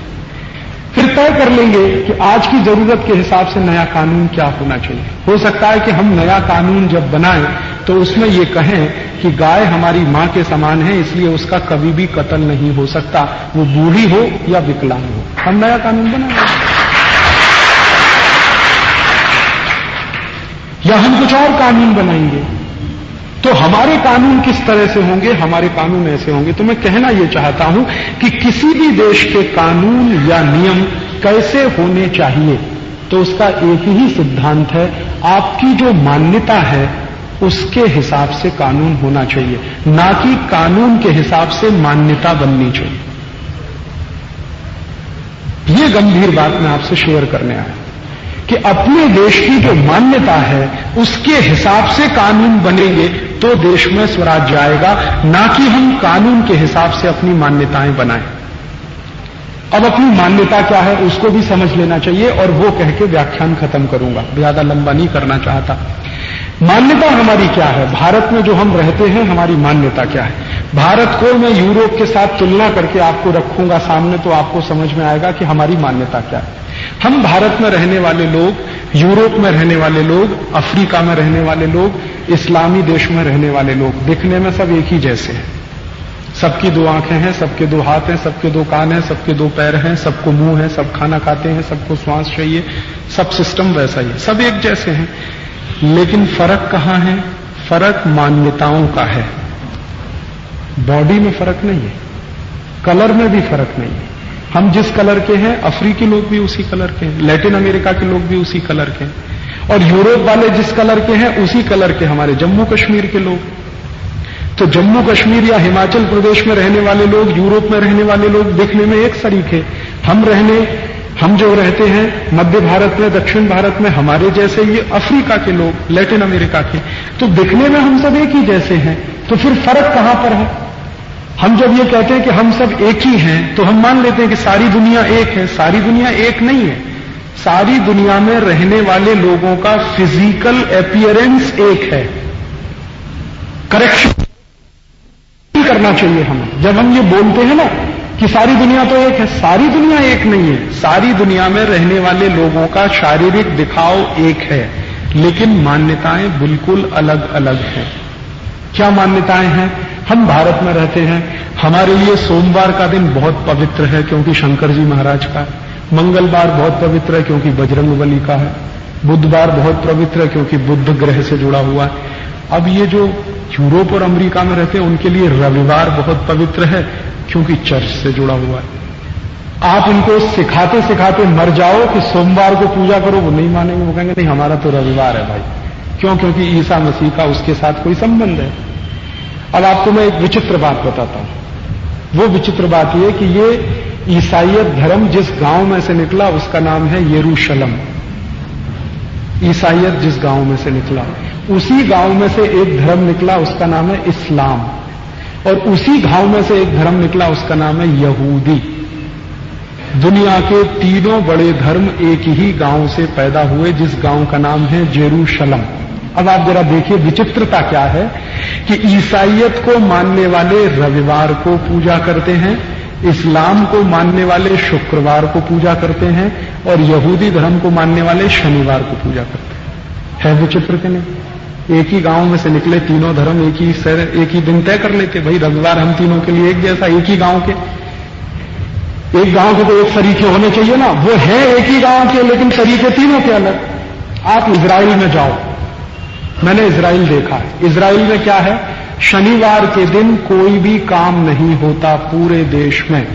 A: फिर तय कर लेंगे कि आज की ज़रूरत के हिसाब से नया कानून क्या होना चाहिए। हो सकता है कि हम नया कानून जब बनाएँ तो उसमें ये कहें कि गाय हमारी माँ के समान है, इसलिए उसका कभी भी कत्ल नहीं हो सकता। वो बूढ़ी हो या विकलांग हो। हम नया कानून बनाएँगे या हम कुछ और कानून बनाएँगे। तो हमारे कानून किस तरह से होंगे? हमारे कानून ऐसे होंगे। तो मैं कहना यह चाहता हूँ कि किसी भी देश के कानून या नियम कैसे होने चाहिए तो उसका एक ही सिद्धांत है, आपकी जो मान्यता है, उसके हिसाब से कानून होना चाहिए। ना कि कानून के हिसाब से मान्यता बननी चाहिए। ये गंभीर बात मैं आपसे शेयर करने आया कि अपने देश की जो मान्यता है, उसके हिसाब से कानून बनेंगे तो देश में स्वराज्य आएगा। ना कि हम कानून के हिसाब से अपनी मान्यताएँ बनाएँ। अब अपनी मान्यता क्या है, उसको भी समझ लेना चाहिए, और वो कह के व्याख्यान खत्म करूँगा। ज़्यादा लंबा नहीं करना चाहता। मान्यता हमारी क्या है? भारत में जो हम रहते हैं, हमारी मान्यता क्या है? भारत को मैं यूरोप के साथ तुलना करके आपको रखूँगा सामने तो आपको समझ में आएगा कि हमारी मान्यता क्या है। हम भारत में रहने वाले लोग, यूरोप में रहने वाले लोग, अफ्रीका में रहने वाले लोग, इस्लामी देश में रहने वाले लोग, दिखने में सब एक ही जैसे हैं। सबकी दो आँखें हैं, सबके दो हाथ हैं, सबके दो कान हैं, सबके दो पैर हैं, सबको मुँह है, सब खाना खाते हैं, सबको श्वास चाहिए, सब सिस्टम वैसा ही है, सब एक जैसे हैं। लेकिन फ़र्क कहाँ है? फ़र्क मान्यताओं का है। बॉडी में फ़र्क नहीं है। कलर में भी फ़र्क नहीं है। हम जिस कलर के हैं, अफ्रीकी लोग भी उसी कलर के हैं। लैटिन अमेरिका के लोग भी उसी कलर के हैं। और यूरोप वाले जिस कलर के हैं, उसी कलर के हमारे जम्मू कश्मीर के लोग। तो जम्मू कश्मीर या हिमाचल प्रदेश में रहने वाले लोग, यूरोप में रहने वाले लोग देखने में एक सरीखे हम रहने हम जो रहते हैं, मध्य भारत में, दक्षिण भारत में, हमारे जैसे ये अफ्रीका के लोग, लैटिन अमेरिका के तो दिखने में हम सब एक ही जैसे हैं तो फिर फ़र्क कहाँ पर है? हम जब ये कहते हैं कि हम सब एक ही हैं तो हम मान लेते हैं कि सारी दुनिया एक है, सारी दुनिया एक नहीं है। सारी दुनिया में रहने वाले लोगों का फ़िज़िकल अपियरेंस एक है। करेक्शन करना चाहिए हमें। जब हम ये बोलते हैं ना कि सारी दुनिया तो एक है, सारी दुनिया एक नहीं है। सारी दुनिया में रहने वाले लोगों का शारीरिक दिखाव एक है, लेकिन मान्यताएँ बिल्कुल अलग अलग हैं। क्या मान्यताएँ हैं? हम भारत में रहते हैं। हमारे लिए सोमवार का दिन बहुत पवित्र है क्योंकि शंकर जी महाराज का। है मंगलवार बहुत पवित्र है क्योंकि बजरंग बली का है। बुधवार बहुत पवित्र है क्योंकि बुद्ध ग्रह से जुड़ा हुआ है। अब ये जो यूरोप और अमेरिका में रहते हैं, उनके लिए रविवार बहुत पवित्र है। क्योंकि चर्च से जुड़ा हुआ है। आप इनको सिखाते सिखाते मर जाओ कि सोमवार को पूजा करो, वो नहीं मानेंगे, वो कहेंगे, नहीं, हमारा तो रविवार है भाई। क्यों? क्योंकि ईसा मसीह का उसके साथ कोई संबंध है। अब आपको मैं एक विचित्र बात बताता हूँ। वो विचित्र बात यह कि ये ईसाइयत धर्म जिस गाँव में से निकला, उसका नाम है येरूशलम। ईसाइयत जिस गाँव में से निकला, उसी गाँव में से एक धर्म निकला, उसका नाम है इस्लाम। और उसी गाँव में से एक धर्म निकला, उसका नाम है यहूदी। दुनिया के तीनों बड़े धर्म एक ही गाँव से पैदा हुए, जिस गाँव का नाम है जेरूशलम। अब आप जरा देखिए विचित्रता क्या है कि ईसाइयत को मानने वाले रविवार को पूजा करते हैं, इस्लाम को मानने वाले शुक्रवार को पूजा करते हैं, और यहूदी धर्म को मानने वाले शनिवार को पूजा करते हैं। है विचित्र के नहीं? एक ही गाँव में से निकले तीनों धर्म एक ही सर, एक ही दिन तय कर लेते, भाई, रविवार हम तीनों के लिए एक जैसा, एक ही गाँव के। एक गाँव के तो एक तरीके होने चाहिए ना। वो है एक ही गाँव के, लेकिन तरीके तीनों के अलग। आप इसराइल में जाओ। मैंने इसराइल देखा है। इसराइल में क्या है? शनिवार के दिन कोई भी काम नहीं होता पूरे देश में।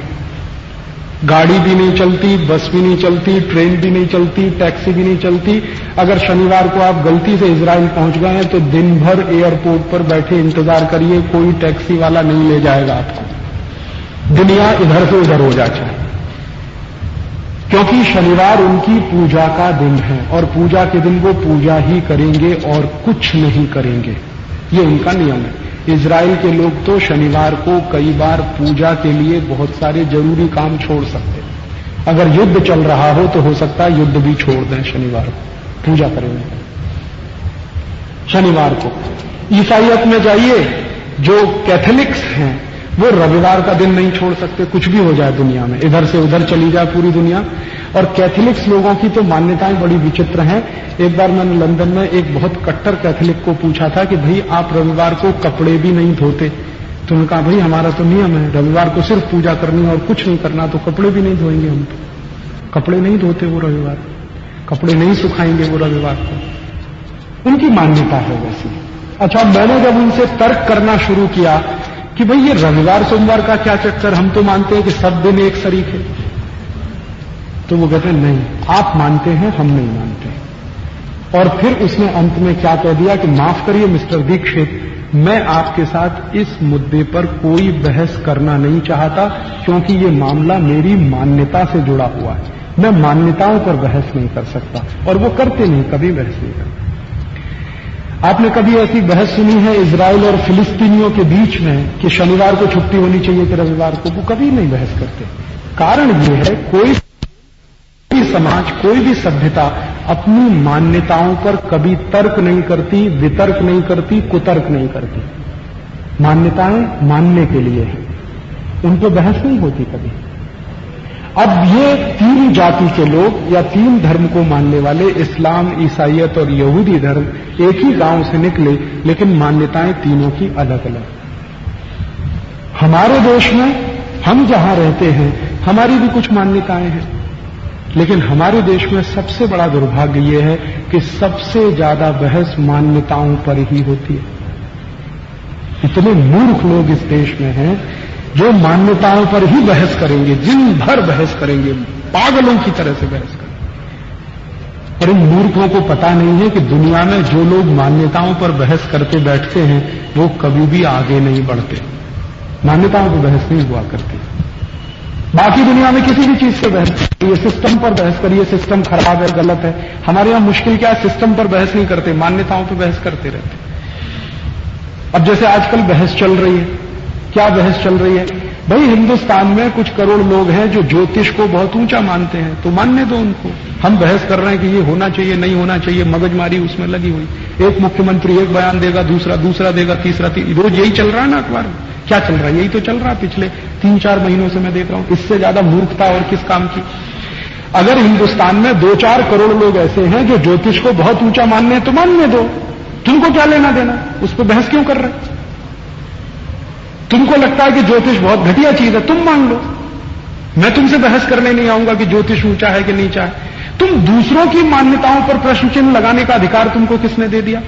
A: गाड़ी भी नहीं चलती, बस भी नहीं चलती, ट्रेन भी नहीं चलती, टैक्सी भी नहीं चलती। अगर शनिवार को आप गलती से इसराइल पहुँच गए हैं तो दिन भर एयरपोर्ट पर बैठे इंतज़ार करिए, कोई टैक्सी वाला नहीं ले जाएगा आपको। दुनिया इधर से उधर हो जाए क्योंकि शनिवार उनकी पूजा का दिन है और पूजा के दिन वो पूजा ही करेंगे और कुछ नहीं करेंगे। ये उनका नियम है। इसराइल के लोग तो शनिवार को कई बार पूजा के लिए बहुत सारे ज़रूरी काम छोड़ सकते अगर युद्ध चल रहा हो तो हो सकता है युद्ध भी छोड़ दें शनिवार को, पूजा करेंगे शनिवार को। ईसाइयत में जाइए, जो कैथोलिक्स हैं, वो रविवार का दिन नहीं छोड़ सकते, कुछ भी हो जाए दुनिया में। इधर से उधर चली जाए पूरी दुनिया। और कैथोलिक्स लोगों की तो मान्यताएँ बड़ी विचित्र हैं। एक बार मैंने लंदन में एक बहुत कट्टर कैथोलिक को पूछा था कि, भाई, आप रविवार को कपड़े भी नहीं धोते? तो उन्होंने कहा, भाई, हमारा तो नियम है, रविवार को सिर्फ़ पूजा करनी और कुछ नहीं करना तो कपड़े भी नहीं धोएँगे हम तो। कपड़े नहीं धोते वो रविवार। कपड़े नहीं सुखाएँगे वो रविवार को। उनकी मान्यता है वैसी। अच्छा मैंने जब उनसे तर्क करना शुरू किया कि, भाई, ये रविवार, सोमवार का क्या चक्कर, हम तो मानते हैं कि सब दिन एक शरीक है। तो वो कहते नहीं, आप मानते हैं, हम नहीं मानते और फिर उसने अंत में क्या कह दिया कि, माफ़ करिए, मिस्टर दीक्षित, मैं आपके साथ इस मुद्दे पर कोई बहस करना नहीं चाहता, क्योंकि ये मामला मेरी मान्यता से जुड़ा हुआ है। मैं मान्यताओं पर बहस नहीं कर सकता, और वो करते नहीं, कभी बहस नहीं करते। आपने कभी ऐसी बहस सुनी है इसराइल और फिलिस्तीनियों के बीच में, कि शनिवार को छुट्टी होनी चाहिए कि रविवार को? वो कभी नहीं बहस करते। कारण ये है, कोई समाज कोई भी सभ्यता अपनी मान्यताओं पर कभी तर्क नहीं करती, वितर्क नहीं करती, कुतर्क नहीं करती। मान्यताएँ मानने के लिए है। उन पर बहस नहीं होती कभी। अब ये तीन जाति के लोग या तीन धर्म को मानने वाले इस्लाम ईसाइत और यहूदी धर्म एक ही गाँव से निकले, लेकिन मान्यताएँ तीनों की अलग अलग हमारे देश में हम जहाँ रहते हैं, हमारी भी कुछ मान्यताएँ हैं। लेकिन हमारे देश में सबसे बड़ा दुर्भाग्य यह है कि सबसे ज़्यादा बहस मान्यताओं पर ही होती है। इतने मूर्ख लोग इस देश में हैं जो मान्यताओं पर ही बहस करेंगे, दिन भर बहस करेंगे, पागलों की तरह से बहस करेंगे। पर इन मूर्खों को पता नहीं है कि दुनिया में जो लोग मान्यताओं पर बहस करते बैठते हैं, वो कभी भी आगे नहीं बढ़ते। मान्यताओं पर बहस नहीं हुआ करते। बाकी दुनिया में किसी भी चीज़ से बहस करिए। सिस्टम पर बहस करिए सिस्टम खराब है, गलत है। हमारे यहाँ मुश्किल क्या है? सिस्टम पर बहस नहीं करते, मान्यताओं पर बहस करते रहते अब जैसे आजकल बहस चल रही है, क्या बहस चल रही है? भाई, हिंदुस्तान में कुछ करोड़ लोग हैं जो ज्योतिष को बहुत ऊँचा मानते हैं तो मानने दो उनको। हम बहस कर रहे हैं कि ये होना चाहिए, नहीं होना चाहिए, मगजमारी उसमें लगी हुई। एक मुख्यमंत्री एक बयान देगा, दूसरा दूसरा देगा, तीसरा रोज यही चल रहा है ना अखबार क्या चल रहा है? यही तो चल रहा है पिछले तीन चार महीनों से मैं देख रहा हूँ, इससे ज़्यादा मूर्खता और किस काम की? अगर हिंदुस्तान में दो चार करोड़ लोग ऐसे हैं जो ज्योतिष को बहुत ऊँचा मानने तो मानने दो। तुमको क्या लेना देना? उस पर बहस क्यों कर रहे तुमको लगता है कि ज्योतिष बहुत घटिया चीज़ है, तुम मान लो। मैं तुमसे बहस करने नहीं आऊँगा कि ज्योतिष ऊँचा है कि नीचा है। तुम दूसरों की मान्यताओं पर प्रश्न चिन्ह लगाने का अधिकार तुमको किसने दे दिया?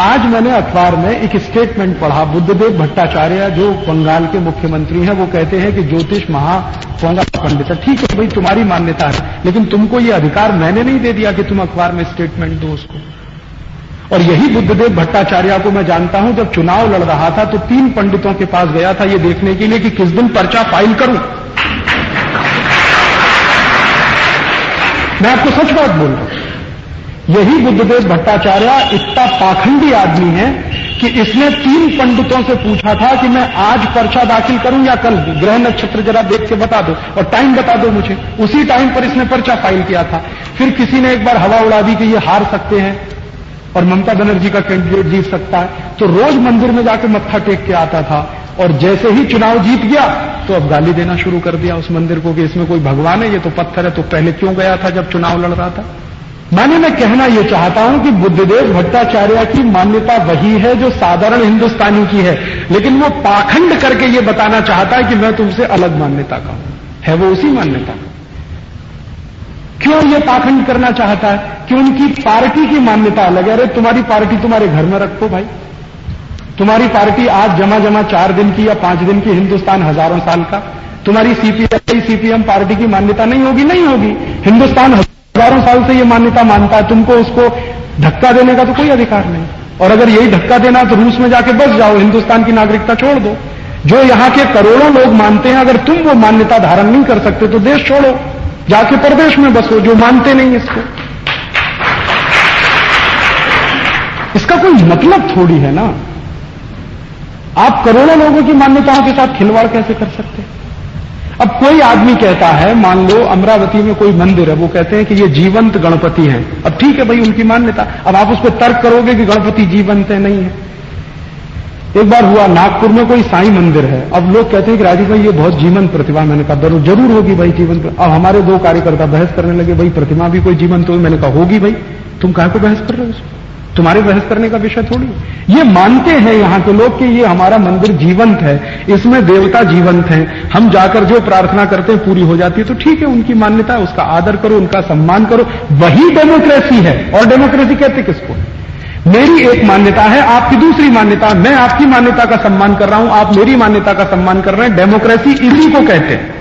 A: आज मैंने अखबार में एक स्टेटमेंट पढ़ा, बुद्धदेव भट्टाचार्य, जो बंगाल के मुख्यमंत्री हैं, वो कहते हैं कि ज्योतिष महा पंडित है। ठीक है भाई, तुम्हारी मान्यता है, लेकिन तुमको ये अधिकार मैंने नहीं दे दिया कि तुम अखबार में स्टेटमेंट दो उसको। और यही बुद्धदेव भट्टाचार्य को मैं जानता हूँ, जब चुनाव लड़ रहा था तो तीन पंडितों के पास गया था ये देखने के लिए कि किस दिन पर्चा फ़ाइल करूँ। मैं आपको सच बात बोल रहा हूँ। यही बुद्धदेव भट्टाचार्य, इतना पाखंडी आदमी है कि इसने तीन पंडितों से पूछा था कि मैं आज पर्चा दाखिल करूँ या कल? ग्रह नक्षत्र जरा देख के बता दो और टाइम बता दो मुझे। उसी टाइम पर इसने पर्चा फ़ाइल किया था। फिर किसी ने एक बार हवा उड़ा दी कि ये हार सकते हैं और ममता बनर्जी का कैंडिडेट जीत सकता है। तो रोज मंदिर में जाकर मत्था टेक के आता था और जैसे ही चुनाव जीत गया तो अब गाली देना शुरू कर दिया उस मंदिर को कि इसमें कोई भगवान है, ये तो पत्थर है तो पहले क्यों गया था जब चुनाव लड़ रहा था? मैंने मैं कहना यह चाहता हूँ कि बुद्धदेव भट्टाचार्य की मान्यता वही है जो साधारण हिंदुस्तानी की है, लेकिन वो पाखंड करके ये बताना चाहता है कि मैं तुमसे अलग मान्यता का हूँ। है वो उसी मान्यता का? क्यों ये पाखंड करना चाहता है? कि उनकी पार्टी की मान्यता अलग है? अरे, तुम्हारी पार्टी तुम्हारे घर में रखो भाई। तुम्हारी पार्टी आज जमा जमा चार दिन की या पाँच दिन की हिंदुस्तान हज़ारों साल का। तुम्हारी सीपीआई सीपीएम पार्टी की मान्यता नहीं होगी? नहीं होगी। हिंदुस्तान हज़ारों साल से ये मान्यता मानता है, तुमको उसको धक्का देने का तो कोई अधिकार नहीं। और अगर यही धक्का देना तो रूस में जाके बस जाओ, हिंदुस्तान की नागरिकता छोड़ दो। जो यहाँ के करोड़ों लोग मानते हैं, अगर तुम वो मान्यता धारण नहीं कर सकते तो देश छोड़ो, जाके प्रदेश में बसो, जो मानते नहीं इसको। इसका कोई मतलब थोड़ी है ना? आप करोड़ों लोगों की मान्यताओं के साथ खिलवाड़ कैसे कर सकते हैं? अब कोई आदमी कहता है, मान लो अमरावती में कोई मंदिर है, वो कहते हैं कि ये जीवंत गणपति हैं। अब ठीक है भाई, उनकी मान्यता। अब आप उसको तर्क करोगे कि गणपति जीवंत है, नहीं है। एक बार हुआ, नागपुर में कोई साई मंदिर है। अब लोग कहते हैं कि राजीव भाई, ये बहुत जीवन प्रतिभा मैंने कहा, ज़रूर ज़रूर होगी भाई जीवन अब हमारे दो कार्यकर्ता बहस करने लगे, भाई, प्रतिमा भी कोई जीवन तो मैंने कहा, होगी भाई। तुम कहा को बहस कर रहे हो तुम्हारे बहस करने का विषय थोड़ी। ये मानते हैं यहाँ के लोग कि ये हमारा मंदिर जीवंत है, इसमें देवता जीवंत है। हम जाकर जो प्रार्थना करते हैं, पूरी हो जाती है तो ठीक है, उनकी मान्यता है उसका आदर करो, उनका सम्मान करो। वही डेमोक्रेसी है। और डेमोक्रेसी कहते किसको? मेरी एक मान्यता है, आपकी दूसरी मान्यता। मैं आपकी मान्यता का सम्मान कर रहा हूँ, आप मेरी मान्यता का सम्मान कर रहे हैं। डेमोक्रेसी इसी को कहते हैं।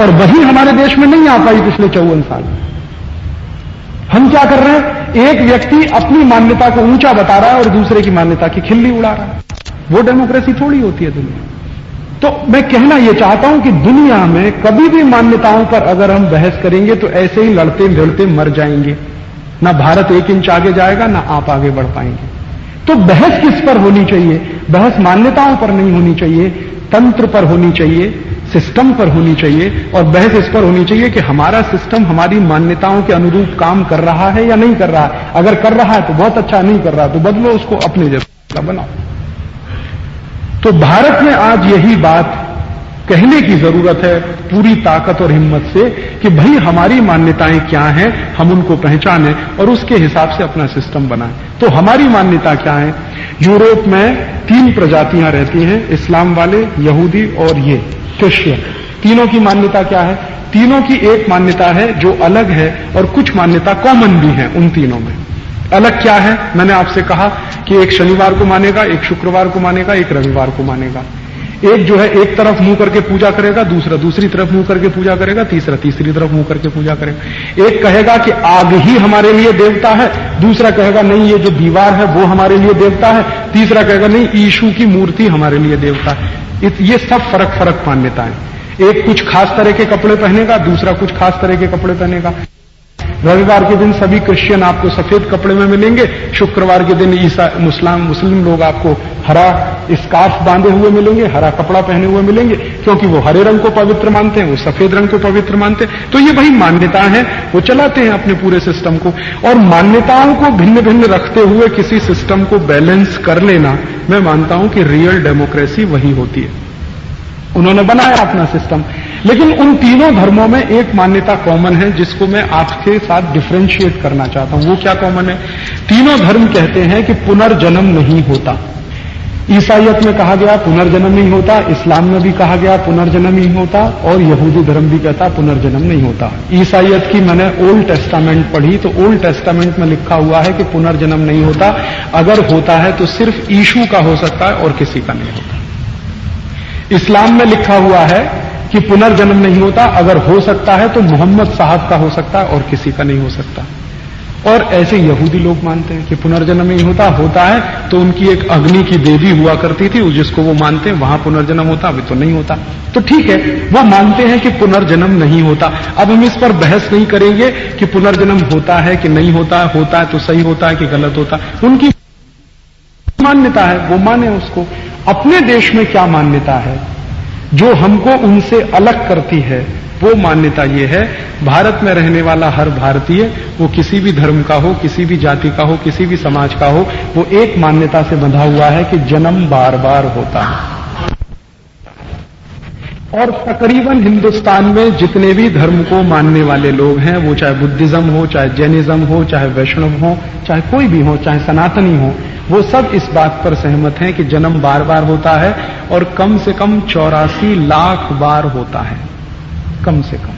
A: और वही हमारे देश में नहीं आ पाई पिछले चौवन साल। हम क्या कर रहे हैं? एक व्यक्ति अपनी मान्यता को ऊँचा बता रहा है और दूसरे की मान्यता की खिल्ली उड़ा रहा है। वो डेमोक्रेसी थोड़ी होती है दुनिया तो मैं कहना यह चाहता हूँ कि दुनिया में कभी भी मान्यताओं पर अगर हम बहस करेंगे तो ऐसे ही लड़ते भिड़ते मर जाएँगे। ना भारत एक इंच आगे जाएगा, ना आप आगे बढ़ पाएँगे। तो बहस किस पर होनी चाहिए? बहस मान्यताओं पर नहीं होनी चाहिए, तंत्र पर होनी चाहिए। सिस्टम पर होनी चाहिए और बहस इस पर होनी चाहिए कि हमारा सिस्टम हमारी मान्यताओं के अनुरूप काम कर रहा है या नहीं कर रहा है। अगर कर रहा है तो बहुत अच्छा नहीं कर रहा तो बदलो उसको अपने जैसा बनाओ। तो भारत में आज यही बात कहने की ज़रूरत है पूरी ताकत और हिम्मत से कि भाई हमारी मान्यताएँ क्या हैं, हम उनको पहचानें और उसके हिसाब से अपना सिस्टम बनाएँ। तो हमारी मान्यता क्या है? यूरोप में तीन प्रजातियाँ रहती हैं, इस्लाम वाले, यहूदी और ये, क्रिश्चियन। तीनों की मान्यता क्या है? तीनों की एक मान्यता है जो अलग है और कुछ मान्यता कॉमन भी है उन तीनों में। अलग क्या है? मैंने आपसे कहा कि एक शनिवार को मानेगा, एक शुक्रवार को मानेगा, एक रविवार को मानेगा। एक जो है एक तरफ़ मुँह करके पूजा करेगा, दूसरा, दूसरी तरफ़ मुँह करके पूजा करेगा, तीसरा, तीसरी तरफ़ मुँह करके पूजा करेगा। एक कहेगा कि आग ही हमारे लिए देवता है, दूसरा कहेगा नहीं, ये जो दीवार है वो हमारे लिए देवता है, तीसरा कहेगा नहीं, ईशु की मूर्ति हमारे लिए देवता है। ये सब फ़र्क फ़र्क मान्यताएँ। एक कुछ खास तरह के कपड़े पहनेगा, दूसरा कुछ खास तरह के कपड़े पहनेगा। रविवार के दिन सभी क्रिश्चियन आपको सफ़ेद कपड़े में मिलेंगे। शुक्रवार के दिन ईसा, मुस्लिम मुस्लिम लोग आपको हरा स्कार्फ बांधे हुए मिलेंगे, हरा कपड़ा पहने हुए मिलेंगे, क्योंकि वो हरे रंग को पवित्र मानते हैं, वो सफ़ेद रंग को पवित्र मानते हैं। तो ये भाई मान्यता है, वो चलाते हैं अपने पूरे सिस्टम को। और मान्यताओं को भिन्न भिन्न रखते हुए किसी सिस्टम को बैलेंस कर लेना, मैं मानता हूँ कि रियल डेमोक्रेसी वही होती है। उन्होंने बनाया अपना सिस्टम लेकिन उन तीनों धर्मों में एक मान्यता कॉमन है, जिसको मैं आपके साथ डिफ्रेंशिएट करना चाहता हूँ। वो क्या कॉमन है? तीनों धर्म कहते हैं कि पुनर्जन्म नहीं होता। ईसाइत में कहा गया पुनर्जन्म नहीं होता, इस्लाम में भी कहा गया पुनर्जन्म नहीं होता, और यहूदी धर्म भी कहता पुनर्जन्म नहीं होता। ईसाइत की मैंने ओल्ड टेस्टामेंट पढ़ी तो ओल्ड टेस्टामेंट में लिखा हुआ है कि पुनर्जन्म नहीं होता। अगर होता है तो सिर्फ़ ईशु का हो सकता है और किसी का नहीं होता। इस्लाम में लिखा हुआ है कि पुनर्जन्म नहीं होता, अगर हो सकता है तो मोहम्मद साहब का हो सकता है और किसी का नहीं हो सकता। और ऐसे यहूदी लोग मानते हैं कि पुनर्जन्म नहीं होता होता है तो उनकी एक अग्नि की देवी हुआ करती थी जिसको वो मानते हैं, वहाँ पुनर्जन्म होता, अभी तो नहीं होता। तो ठीक है, वो मानते हैं कि पुनर्जन्म नहीं होता। अब हम इस पर बहस नहीं करेंगे कि पुनर्जन्म होता है कि नहीं होता है होता है तो सही होता है कि गलत होता। है उनकी मान्यता है, वो माने उसको। अपने देश में क्या मान्यता है? जो हमको उनसे अलग करती है, वो मान्यता ये है, भारत में रहने वाला हर भारतीय, वो किसी भी धर्म का हो, किसी भी जाति का हो, किसी भी समाज का हो, वो एक मान्यता से बंधा हुआ है कि जन्म बार बार होता है। और तकरीबन हिंदुस्तान में जितने भी धर्म को मानने वाले लोग हैं, वो चाहे बुद्धिज्म हो, चाहे जैनिज्म हो, चाहे वैष्णव हो, चाहे कोई भी हो, चाहे सनातनी हो, वो सब इस बात पर सहमत हैं कि जन्म बार बार होता है और कम से कम चौरासी लाख बार होता है। कम से कम।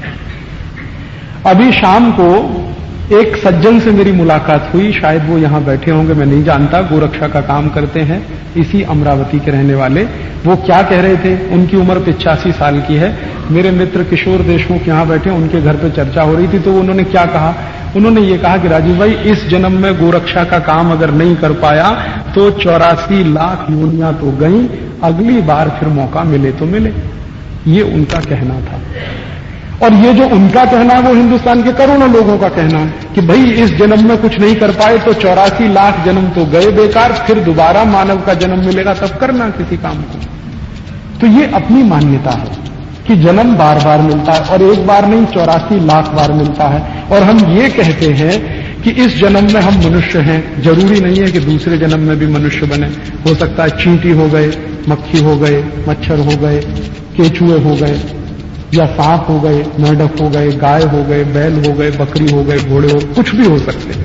A: अभी शाम को एक सज्जन से मेरी मुलाकात हुई। शायद वो यहाँ बैठे होंगे, मैं नहीं जानता। गोरक्षा का काम करते हैं, इसी अमरावती के रहने वाले। वो क्या कह रहे थे? उनकी उम्र पिचासी साल की है। मेरे मित्र किशोर देशमुख यहाँ बैठे, उनके घर पे चर्चा हो रही थी तो उन्होंने क्या कहा? उन्होंने ये कहा कि राजीव भाई, इस जन्म में गोरक्षा का काम अगर नहीं कर पाया तो चौरासी लाख योनिया तो गई। अगली बार फिर मौका मिले तो मिले। ये उनका कहना था। और ये जो उनका कहना है, वो हिंदुस्तान के करोड़ों लोगों का कहना है कि भाई, इस जन्म में कुछ नहीं कर पाए तो चौरासी लाख जन्म तो गए बेकार, फिर दोबारा मानव का जन्म मिलेगा, तब करना किसी काम को। तो ये अपनी मान्यता है कि जन्म बार बार मिलता है और एक बार नहीं, चौरासी लाख बार मिलता है। और हम ये कहते हैं कि इस जन्म में हम मनुष्य हैं। ज़रूरी नहीं है कि दूसरे जन्म में भी मनुष्य बने। हो सकता है चींटी हो गए, मक्खी हो गए, मच्छर हो गए, केचुए हो गए। या सांप हो गए, मेढक हो गए, गाय हो गए, बैल हो गए, बकरी हो गए, घोड़े हो, कुछ भी हो सकते हैं।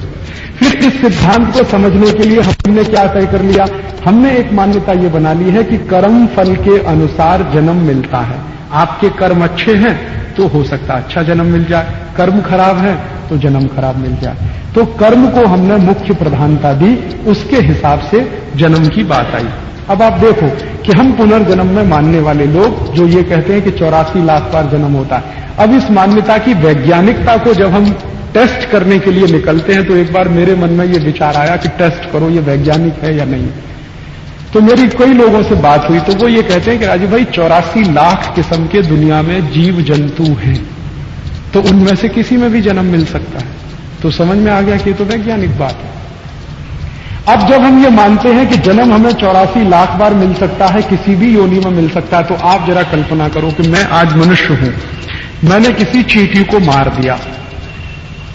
A: फिर इस सिद्धांत को समझने के लिए हमने क्या तय कर लिया? हमने एक मान्यता ये बना ली है कि कर्म फल के अनुसार जन्म मिलता है। आपके कर्म अच्छे हैं तो हो सकता है अच्छा जन्म मिल जाए। कर्म खराब है तो जन्म खराब मिल जाए। तो कर्म को हमने मुख्य प्रधानता दी, उसके हिसाब से जन्म की बात आई। अब आप देखो कि हम पुनर्जन्म में मानने वाले लोग जो ये कहते हैं कि चौरासी लाख बार जन्म होता है। अब इस मान्यता की वैज्ञानिकता को जब हम टेस्ट करने के लिए निकलते हैं तो एक बार मेरे मन में ये विचार आया कि टेस्ट करो ये वैज्ञानिक है या नहीं। तो मेरी कई लोगों से बात हुई तो वो ये कहते हैं कि राजीव भाई, चौरासी लाख किस्म के दुनिया में जीव जंतु हैं। तो उनमें से किसी में भी जन्म मिल सकता है। तो समझ में आ गया कि ये तो वैज्ञानिक बात है। अब जब हम ये मानते हैं कि जन्म हमें चौरासी लाख बार मिल सकता है, किसी भी योनि में मिल सकता है तो आप जरा कल्पना करो कि मैं आज मनुष्य हूँ। मैंने किसी चींटी को मार दिया।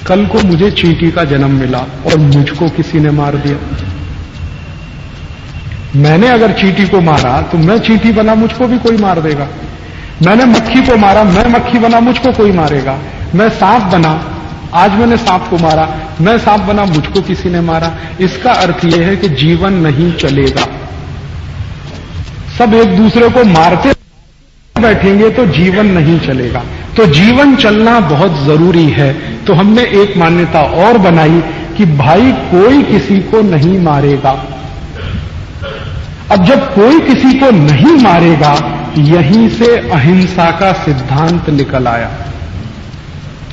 A: कल को मुझे चींटी का जन्म मिला और मुझको किसी ने मार दिया। मैंने अगर चींटी को मारा तो मैं चींटी बना मुझको भी कोई मार देगा। मैंने मक्खी को मारा, मैं मक्खी बना मुझको कोई मारेगा। मैं सांप बना आज मैंने सांप को मारा, मैं सांप बना, मुझको किसी ने मारा। इसका अर्थ यह है कि जीवन नहीं चलेगा। सब एक दूसरे को मारते बैठेंगे तो जीवन नहीं चलेगा। तो जीवन चलना बहुत ज़रूरी है। तो हमने एक मान्यता और बनाई कि भाई कोई किसी को नहीं मारेगा। अब जब कोई किसी को नहीं मारेगा, यहीं से अहिंसा का सिद्धांत निकल आया।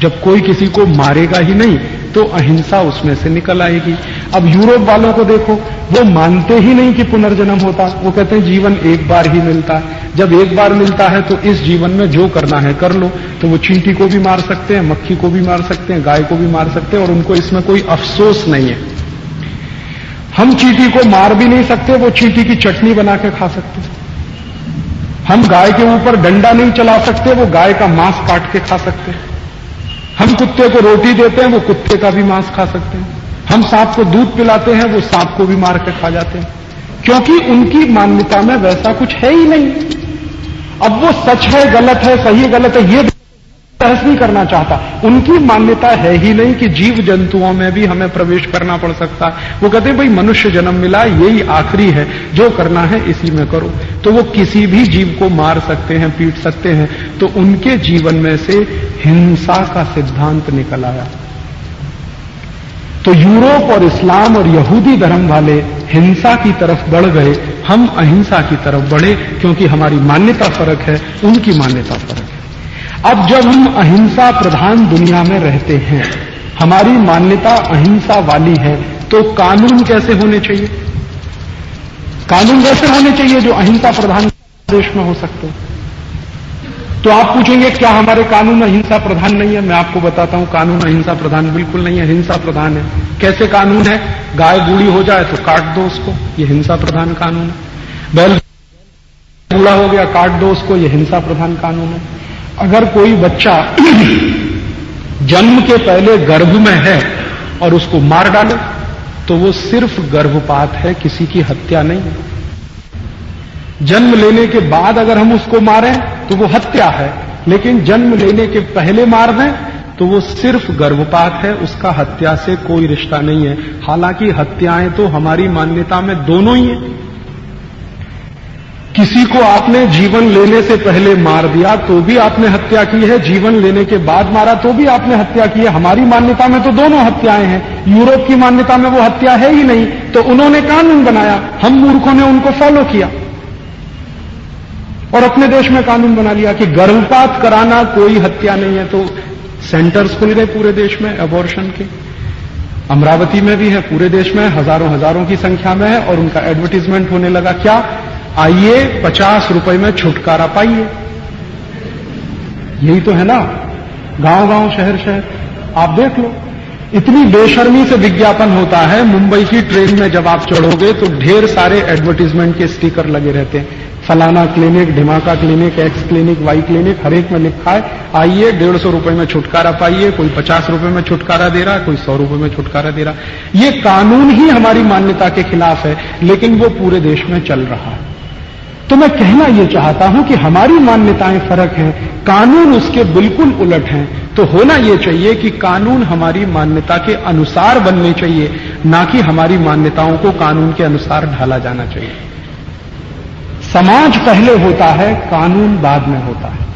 A: जब कोई किसी को मारेगा ही नहीं तो अहिंसा उसमें से निकल आएगी। अब यूरोप वालों को देखो, वो मानते ही नहीं कि पुनर्जन्म होता। वो कहते हैं, जीवन एक बार ही मिलता है। जब एक बार मिलता है तो इस जीवन में जो करना है कर लो। तो वो चींटी को भी मार सकते हैं, मक्खी को भी मार सकते हैं, गाय को भी मार सकते हैं, और उनको इसमें कोई अफसोस नहीं है। हम चींटी को मार भी नहीं सकते, वो चींटी की चटनी बना के खा सकते हम गाय के ऊपर डंडा नहीं चला सकते, वो गाय का मांस काट के खा सकते हम कुत्ते को रोटी देते हैं, वो कुत्ते का भी मांस खा सकते हैं। हम सांप को दूध पिलाते हैं, वो सांप को भी मार के खा जाते हैं। क्योंकि उनकी मान्यता में वैसा कुछ है ही नहीं। अब वो सच है, गलत है, सही गलत है, ये बहस नहीं करना चाहता। उनकी मान्यता है ही नहीं कि जीव जंतुओं में भी हमें प्रवेश करना पड़ सकता। वो कहते हैं, भाई, मनुष्य जन्म मिला, यही आखिरी है। जो करना है, इसी में करो। तो वो किसी भी जीव को मार सकते हैं, पीट सकते हैं। तो उनके जीवन में से हिंसा का सिद्धांत निकल आया। तो यूरोप और इस्लाम और यहूदी धर्म वाले हिंसा की तरफ़ बढ़ गए। हम अहिंसा की तरफ़ बढ़े, क्योंकि हमारी मान्यता फ़र्क है, उनकी मान्यता फ़र्क है। अब जब हम अहिंसा प्रधान दुनिया में रहते हैं, हमारी मान्यता अहिंसा वाली है तो कानून कैसे होने चाहिए? कानून कैसे होने चाहिए जो अहिंसा प्रधान देश में हो सकते तो आप पूछेंगे, क्या हमारे कानून अहिंसा प्रधान नहीं है? मैं आपको बताता हूँ, कानून अहिंसा प्रधान बिल्कुल नहीं है, हिंसा प्रधान है। कैसे कानून है? गाय बूढ़ी हो जाए तो काट दो उसको, ये हिंसा प्रधान कानून है। बैल बूढ़ा हो गया, काट दो उसको, ये हिंसा प्रधान कानून है। अगर कोई बच्चा जन्म के पहले गर्भ में है और उसको मार डाले तो वो सिर्फ़ गर्भपात है, किसी की हत्या नहीं है। जन्म लेने के बाद अगर हम उसको मारें तो वो हत्या है, लेकिन जन्म लेने के पहले मार दें तो वो सिर्फ़ गर्भपात है, उसका हत्या से कोई रिश्ता नहीं है। हालाँकि हत्याएँ तो हमारी मान्यता में दोनों ही है। किसी को आपने जीवन लेने से पहले मार दिया तो भी आपने हत्या की है। जीवन लेने के बाद मारा तो भी आपने हत्या की है। हमारी मान्यता में तो दोनों हत्याएँ हैं। यूरोप की मान्यता में वो हत्या है ही नहीं। तो उन्होंने कानून बनाया। हम मूर्खों ने उनको फॉलो किया। और अपने देश में कानून बना लिया कि गर्भपात कराना कोई हत्या नहीं है। तो सेंटर्स खुल गए पूरे देश में अबॉर्शन के। अमरावती में भी है, पूरे देश में हज़ारों हज़ारों की संख्या में है और उनका एडवर्टीजमेंट होने लगा। क्या? आइए, पचास रुपए में छुटकारा पाइए। यही तो है ना? गाँव गाँव शहर शहर आप देख लो। इतनी बेशर्मी से विज्ञापन होता है, मुंबई की ट्रेन में जब आप चढ़ोगे तो ढेर सारे एडवर्टीजमेंट के स्टिकर लगे रहते हैं। फलाना clinic ढिमाका clinic X clinic Y clinic हर एक में लिखा है, आइए, डेढ़ सौ रुपए में छुटकारा पाइए, कोई पचास रुपए में छुटकारा दे रहा है कोई सौ रुपए में छुटकारा दे रहा। ये कानून ही हमारी मान्यता के खिलाफ है, लेकिन वो पूरे देश में चल रहा है। तो मैं कहना यह चाहता हूँ कि हमारी मान्यताएँ फ़र्क हैं, कानून उसके बिल्कुल उलट हैं। तो होना यह चाहिए कि कानून हमारी मान्यता के अनुसार बनने चाहिए, ना कि हमारी मान्यताओं को कानून के अनुसार ढाला जाना चाहिए। समाज पहले होता है, कानून बाद में होता है।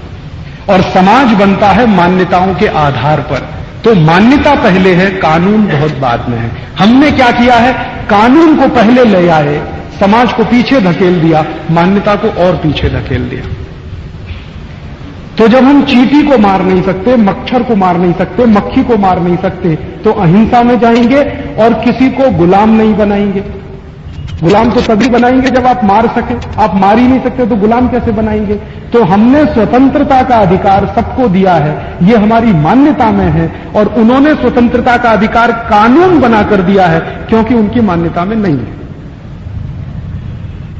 A: और समाज बनता है मान्यताओं के आधार पर। तो मान्यता पहले है, कानून बहुत बाद में है। हमने क्या किया है? कानून को पहले ले आए समाज को पीछे धकेल दिया, मान्यता को और पीछे धकेल दिया। तो जब हम चीटी को मार नहीं सकते मच्छर को मार नहीं सकते, मक्खी को मार नहीं सकते तो अहिंसा में जाएँगे और किसी को गुलाम नहीं बनाएँगे। गुलाम तो तभी बनाएँगे जब आप मार सके। आप मार ही नहीं सकते तो गुलाम कैसे बनाएँगे? तो हमने स्वतंत्रता का अधिकार सबको दिया है, ये हमारी मान्यता में है, और उन्होंने स्वतंत्रता का अधिकार कानून बनाकर दिया है, क्योंकि उनकी मान्यता में नहीं है।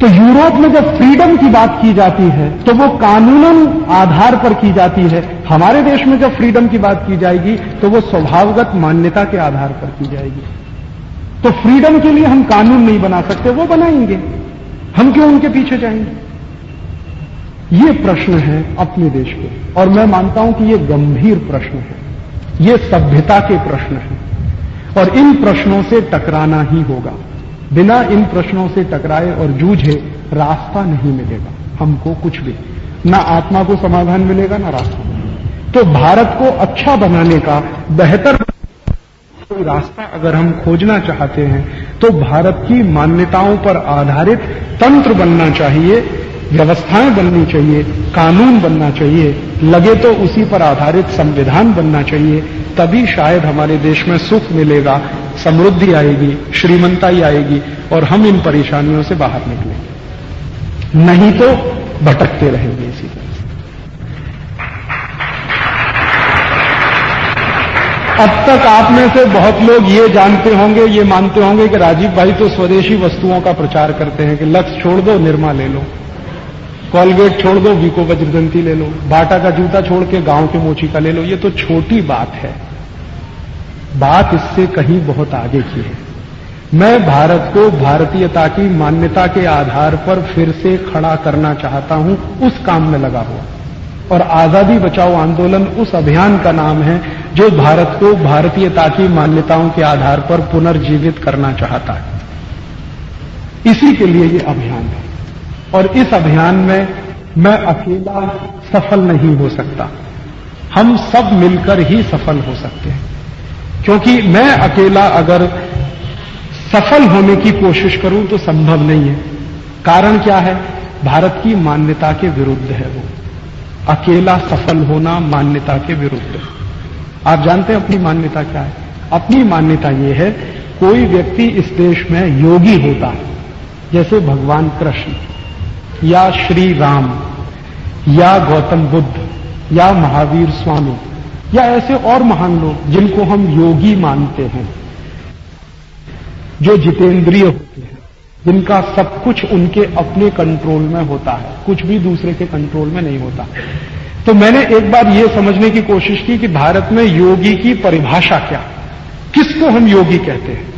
A: तो यूरोप में जब फ्रीडम की बात की जाती है तो वो कानूनन आधार पर की जाती है। हमारे देश में जब फ्रीडम की बात की जाएगी तो वो स्वभावगत मान्यता के आधार पर की जाएगी। तो फ्रीडम के लिए हम कानून नहीं बना सकते, वो बनाएँगे। हम क्यों उनके पीछे जाएँगे? ये प्रश्न है अपने देश के। और मैं मानता हूँ कि ये गंभीर प्रश्न है। ये सभ्यता के प्रश्न है। और इन प्रश्नों से टकराना ही होगा। बिना इन प्रश्नों से टकराए और जूझे रास्ता नहीं मिलेगा। हमको कुछ भी। ना आत्मा को समाधान मिलेगा, ना रास्ता तो भारत को अच्छा बनाने का, बेहतर कोई रास्ता अगर हम खोजना चाहते हैं तो भारत की मान्यताओं पर आधारित तंत्र बनना चाहिए, व्यवस्थाएँ बननी चाहिए, कानून बनना चाहिए, लगे तो उसी पर आधारित संविधान बनना चाहिए, तभी शायद हमारे देश में सुख मिलेगा समृद्धि आएगी, श्रीमंताई आएगी और हम इन परेशानियों से बाहर निकलेंगे। नहीं तो भटकते रहेंगे इसी तरह अब तक आप में से बहुत लोग ये जानते होंगे, ये मानते होंगे कि राजीव भाई तो स्वदेशी वस्तुओं का प्रचार करते हैं कि लक्ष्य छोड़ दो, निर्मा ले लो। कॉलगेट छोड़ दो, वीको वज्रदंती ले लो। बाटा का जूता छोड़ के गाँव के मोची का ले लो। ये तो छोटी बात है। बात इससे कहीं बहुत आगे की है। मैं भारत को भारतीयता की मान्यता के आधार पर फिर से खड़ा करना चाहता हूँ, उस काम में लगा हुआ। और आज़ादी बचाओ आंदोलन उस अभियान का नाम है, जो भारत को भारतीयता की मान्यताओं के आधार पर पुनर्जीवित करना चाहता है। इसी के लिए ये अभियान है। और इस अभियान में मैं अकेला सफल नहीं हो सकता। हम सब मिलकर ही सफल हो सकते हैं। क्योंकि मैं अकेला अगर सफल होने की कोशिश करूँ तो संभव नहीं है। कारण क्या है? भारत की मान्यता के विरुद्ध है वो। अकेला सफल होना मान्यता के विरुद्ध है। आप जानते हैं अपनी मान्यता क्या है? अपनी मान्यता ये है, कोई व्यक्ति इस देश में योगी होता है, जैसे भगवान कृष्ण, या श्री राम, या गौतम बुद्ध, या महावीर स्वामी या ऐसे और महान लोग जिनको हम योगी मानते हैं, जो जितेंद्रिय होते हैं, जिनका सब कुछ उनके अपने कंट्रोल में होता है, कुछ भी दूसरे के कंट्रोल में नहीं होता। तो मैंने एक बार यह समझने की कोशिश की कि भारत में योगी की परिभाषा क्या, किसको हम योगी कहते हैं?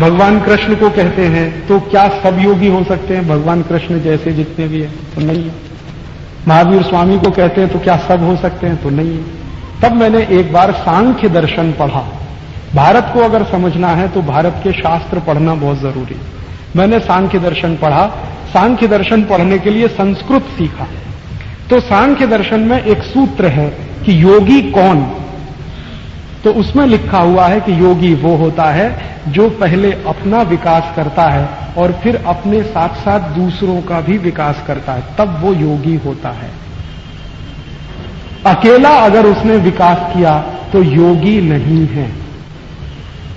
A: भगवान कृष्ण को कहते हैं तो क्या सब योगी हो सकते हैं? भगवान कृष्ण जैसे जितने भी हैं तो नहीं है। महावीर स्वामी को कहते हैं तो क्या सब हो सकते हैं? तो नहीं है। तब मैंने एक बार सांख्य दर्शन पढ़ा। भारत को अगर समझना है तो भारत के शास्त्र पढ़ना बहुत ज़रूरी। मैंने सांख्य दर्शन पढ़ा। सांख्य दर्शन पढ़ने के लिए संस्कृत सीखा। तो सांख्य दर्शन में एक सूत्र है कि योगी कौन? तो उसमें लिखा हुआ है कि योगी वो होता है जो पहले अपना विकास करता है और फिर अपने साथ साथ दूसरों का भी विकास करता है। तब वो योगी होता है। अकेला अगर उसने विकास किया तो योगी नहीं है।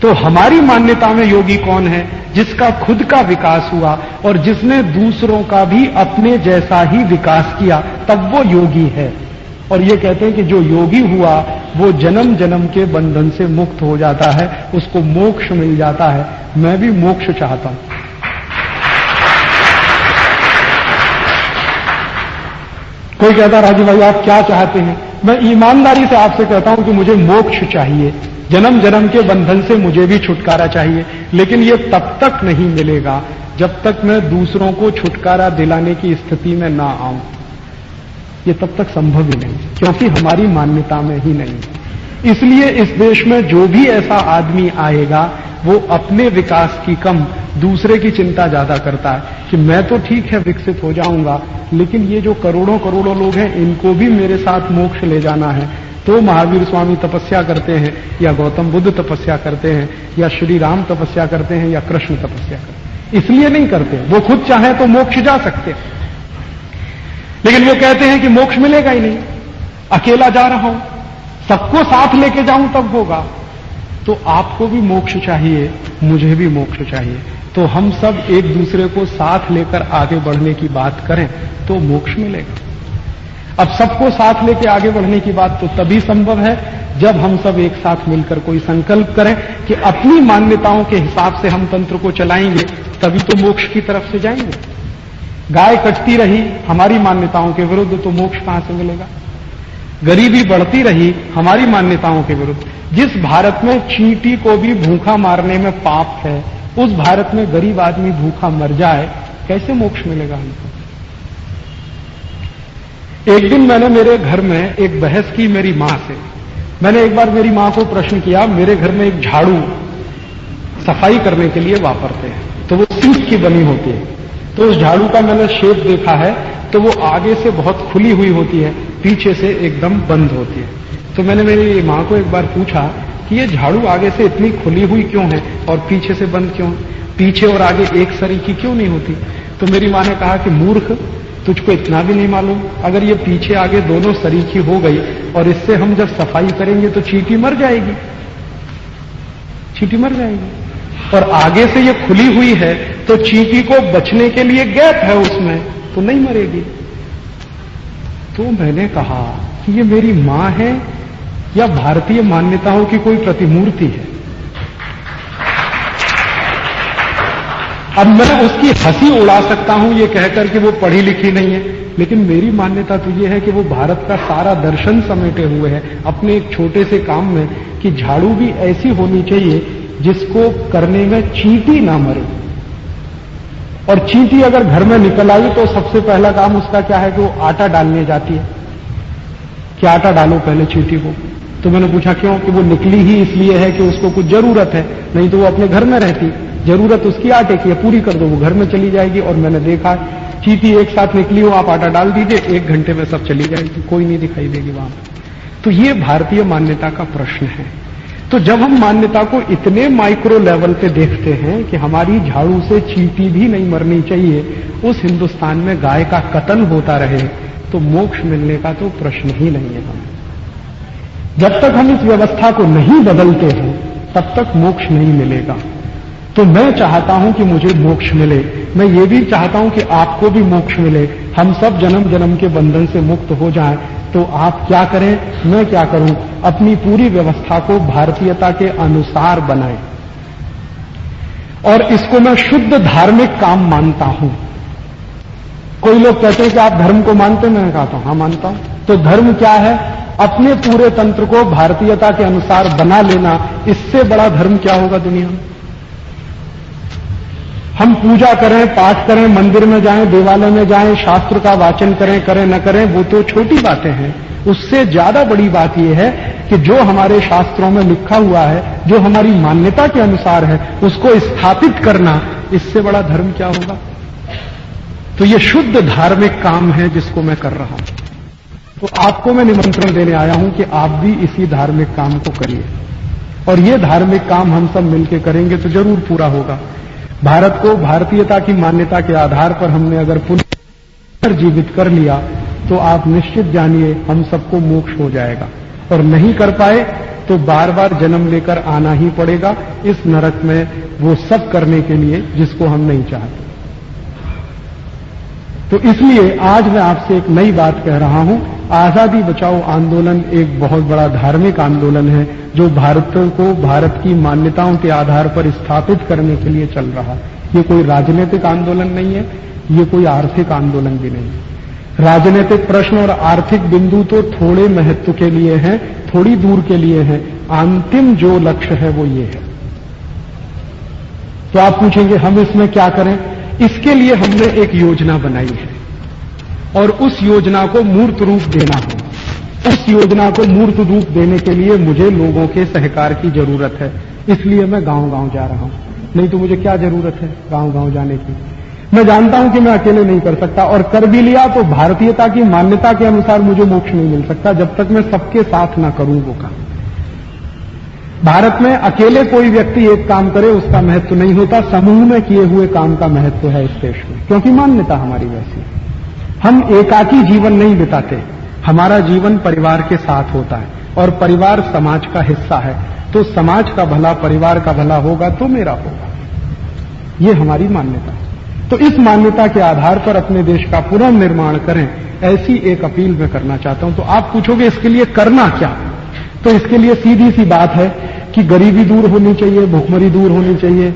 A: तो हमारी मान्यता में योगी कौन है? जिसका खुद का विकास हुआ और जिसने दूसरों का भी अपने जैसा ही विकास किया, तब वो योगी है। और ये कहते हैं कि जो योगी हुआ, वो जन्म जन्म के बंधन से मुक्त हो जाता है, उसको मोक्ष मिल जाता है। मैं भी मोक्ष चाहता हूँ। कोई कहता, राजू भाई, आप क्या चाहते हैं? मैं ईमानदारी से आपसे कहता हूँ कि मुझे मोक्ष चाहिए। जन्म जन्म के बंधन से मुझे भी छुटकारा चाहिए। लेकिन ये तब तक नहीं मिलेगा जब तक मैं दूसरों को छुटकारा दिलाने की स्थिति में ना आऊँ। ये तब तक संभव ही नहीं, क्योंकि हमारी मान्यता में ही नहीं। इसलिए इस देश में जो भी ऐसा आदमी आएगा, वो अपने विकास की कम, दूसरे की चिंता ज़्यादा करता है कि मैं तो ठीक है, विकसित हो जाऊँगा, लेकिन ये जो करोड़ों करोड़ों लोग हैं, इनको भी मेरे साथ मोक्ष ले जाना है। तो महावीर स्वामी तपस्या करते हैं, या गौतम बुद्ध तपस्या करते हैं, या श्री राम तपस्या करते हैं, या कृष्ण तपस्या करते हैं। इसलिए नहीं करते। वो खुद चाहे तो मोक्ष जा सकते हैं। लेकिन वो कहते हैं कि मोक्ष मिलेगा ही नहीं। अकेला जा रहा हूँ। सबको साथ लेके जाऊँ तब होगा। तो आपको भी मोक्ष चाहिए, मुझे भी मोक्ष चाहिए। तो हम सब एक दूसरे को साथ लेकर आगे बढ़ने की बात करें तो मोक्ष मिलेगा। अब सबको साथ लेकर आगे बढ़ने की बात तो तभी संभव है जब हम सब एक साथ मिलकर कोई संकल्प करें कि अपनी मान्यताओं के हिसाब से हम तंत्र को चलाएँगे, तभी तो मोक्ष की तरफ़ से जाएँगे। गाय कटती रही, हमारी मान्यताओं के विरुद्ध तो मोक्ष कहाँ से मिलेगा? गरीबी बढ़ती रही हमारी मान्यताओं के विरुद्ध। जिस भारत में चींटी को भी भूखा मारने में पाप है, उस भारत में गरीब आदमी भूखा मर जाए, कैसे मोक्ष मिलेगा हमको? एक दिन मैंने मेरे घर में एक बहस की मेरी माँ से। मैंने एक बार मेरी माँ को प्रश्न किया, मेरे घर में एक झाड़ू सफ़ाई करने के लिए वापरते हैं तो वो सीट की बनी होती है। तो उस झाड़ू का मैंने शेप देखा है तो वो आगे से बहुत खुली हुई होती है। पीछे से एकदम बंद होती है। तो मैंने मेरी माँ को एक बार पूछा कि ये झाड़ू आगे से इतनी खुली हुई क्यों है और पीछे से बंद क्यों? पीछे और आगे एक सरीखी क्यों नहीं होती? तो मेरी माँ ने कहा कि मूर्ख, तुझको इतना भी नहीं मालूम। अगर ये पीछे आगे दोनों सरीखी हो गई और इससे हम जब सफ़ाई करेंगे तो चीटी मर जाएगी। चींटी मर जाएगी। और आगे से ये खुली हुई है तो चींटी को बचने के लिए गैप है उसमें तो नहीं मरेगी। तो मैंने कहा कि ये मेरी माँ है या भारतीय मान्यताओं की कोई प्रतिमूर्ति है। अब मैं उसकी हँसी उड़ा सकता हूँ ये कहकर कि वो पढ़ी लिखी नहीं है, लेकिन मेरी मान्यता तो ये है कि वो भारत का सारा दर्शन समेटे हुए है, अपने एक छोटे से काम में, कि झाड़ू भी ऐसी होनी चाहिए जिसको करने में चींटी ना मरे। और चींटी अगर घर में निकल आई तो सबसे पहला काम उसका क्या है कि वो आटा डालने जाती है। कि आटा डालो पहले चींटी को। तो मैंने पूछा, क्यों? कि वो निकली ही इसलिए है कि उसको कुछ ज़रूरत है। नहीं तो वो अपने घर में रहती। ज़रूरत उसकी आटे की है, पूरी कर दो, वो घर में चली जाएगी। और मैंने देखा, चीटी एक साथ निकली हो, आप आटा डाल दीजिए, एक घंटे में सब चली जाएगी, कोई नहीं दिखाई देगी वहाँ तो ये भारतीय मान्यता का प्रश्न है। तो जब हम मान्यता को इतने माइक्रो लेवल पे देखते हैं कि हमारी झाड़ू से चीटी भी नहीं मरनी चाहिए, उस हिंदुस्तान में गाय का कतन होता रहे तो मोक्ष मिलने का तो प्रश्न ही नहीं है हमें। जब तक हम इस व्यवस्था को नहीं बदलते हैं, तब तक मोक्ष नहीं मिलेगा। तो मैं चाहता हूँ कि मुझे मोक्ष मिले। मैं ये भी चाहता हूँ कि आपको भी मोक्ष मिले। हम सब जन्म जन्म के बंधन से मुक्त हो जाएँ। तो आप क्या करें? मैं क्या करूँ? अपनी पूरी व्यवस्था को भारतीयता के अनुसार बनाएँ। और इसको मैं शुद्ध धार्मिक काम मानता हूँ। कोई लोग कहते हैं कि आप धर्म को मानते मैं कहता हूँ हाँ, मानता हूँ। तो धर्म क्या है? अपने पूरे तंत्र को भारतीयता के अनुसार बना लेना, इससे बड़ा धर्म क्या होगा दुनिया में? हम पूजा करें, पाठ करें, मंदिर में जाएँ, देवालय में जाएँ, शास्त्र का वाचन करें करें, न करें, वो तो छोटी बातें हैं। उससे ज़्यादा बड़ी बात यह है कि जो हमारे शास्त्रों में लिखा हुआ है, जो हमारी मान्यता के अनुसार है, उसको स्थापित करना, इससे बड़ा धर्म क्या होगा? तो ये शुद्ध धार्मिक काम है जिसको मैं कर रहा हूँ। तो आपको मैं निमंत्रण देने आया हूँ कि आप भी इसी धार्मिक काम को करिए। और ये धार्मिक काम हम सब मिलकर करेंगे तो ज़रूर पूरा होगा। भारत को भारतीयता की मान्यता के आधार पर हमने अगर पुनः जीवित कर लिया तो आप निश्चित जानिए हम सबको मोक्ष हो जाएगा। और नहीं कर पाए तो बार बार जन्म लेकर आना ही पड़ेगा, इस नरक में वो सब करने के लिए जिसको हम नहीं चाहते। तो इसलिए आज मैं आपसे एक नई बात कह रहा हूँ। आज़ादी बचाओ आंदोलन एक बहुत बड़ा धार्मिक आंदोलन है, जो भारत को, भारत की मान्यताओं के आधार पर स्थापित करने के लिए चल रहा। है ये कोई राजनीतिक आंदोलन नहीं है, ये कोई आर्थिक आंदोलन भी नहीं है। राजनीतिक प्रश्न और आर्थिक बिंदु तो थोड़े महत्व के लिए हैं, थोड़ी दूर के लिए हैं। अंतिम जो लक्ष्य है वो ये है। तो आप पूछेंगे, हम इसमें क्या करें? इसके लिए हमने एक योजना बनाई है। और उस योजना को मूर्त रूप देना है। उस योजना को मूर्त रूप देने के लिए मुझे लोगों के सहकार की ज़रूरत है। इसलिए मैं गाँव गाँव जा रहा हूँ। नहीं तो मुझे क्या ज़रूरत है गाँव गाँव जाने की? मैं जानता हूँ कि मैं अकेले नहीं कर सकता और कर भी लिया तो भारतीयता की मान्यता के अनुसार मुझे मोक्ष नहीं मिल सकता जब तक मैं सबके साथ ना करूँ वो काम। भारत में अकेले कोई व्यक्ति एक काम करे, उसका महत्व नहीं होता। समूह में किए हुए काम का महत्व है इस देश में, क्योंकि मान्यता हमारी वैसी हम एकाकी जीवन नहीं बिताते, हमारा जीवन परिवार के साथ होता है, और परिवार समाज का हिस्सा है। तो समाज का भला, परिवार का भला होगा तो मेरा होगा। ये हमारी मान्यता है। तो इस मान्यता के आधार पर अपने देश का पुनर्निर्माण करें, ऐसी एक अपील मैं करना चाहता हूँ। तो आप पूछोगे, इसके लिए करना क्या? तो इसके लिए सीधी सी बात है कि गरीबी दूर होनी चाहिए, भूखमरी दूर होनी चाहिए,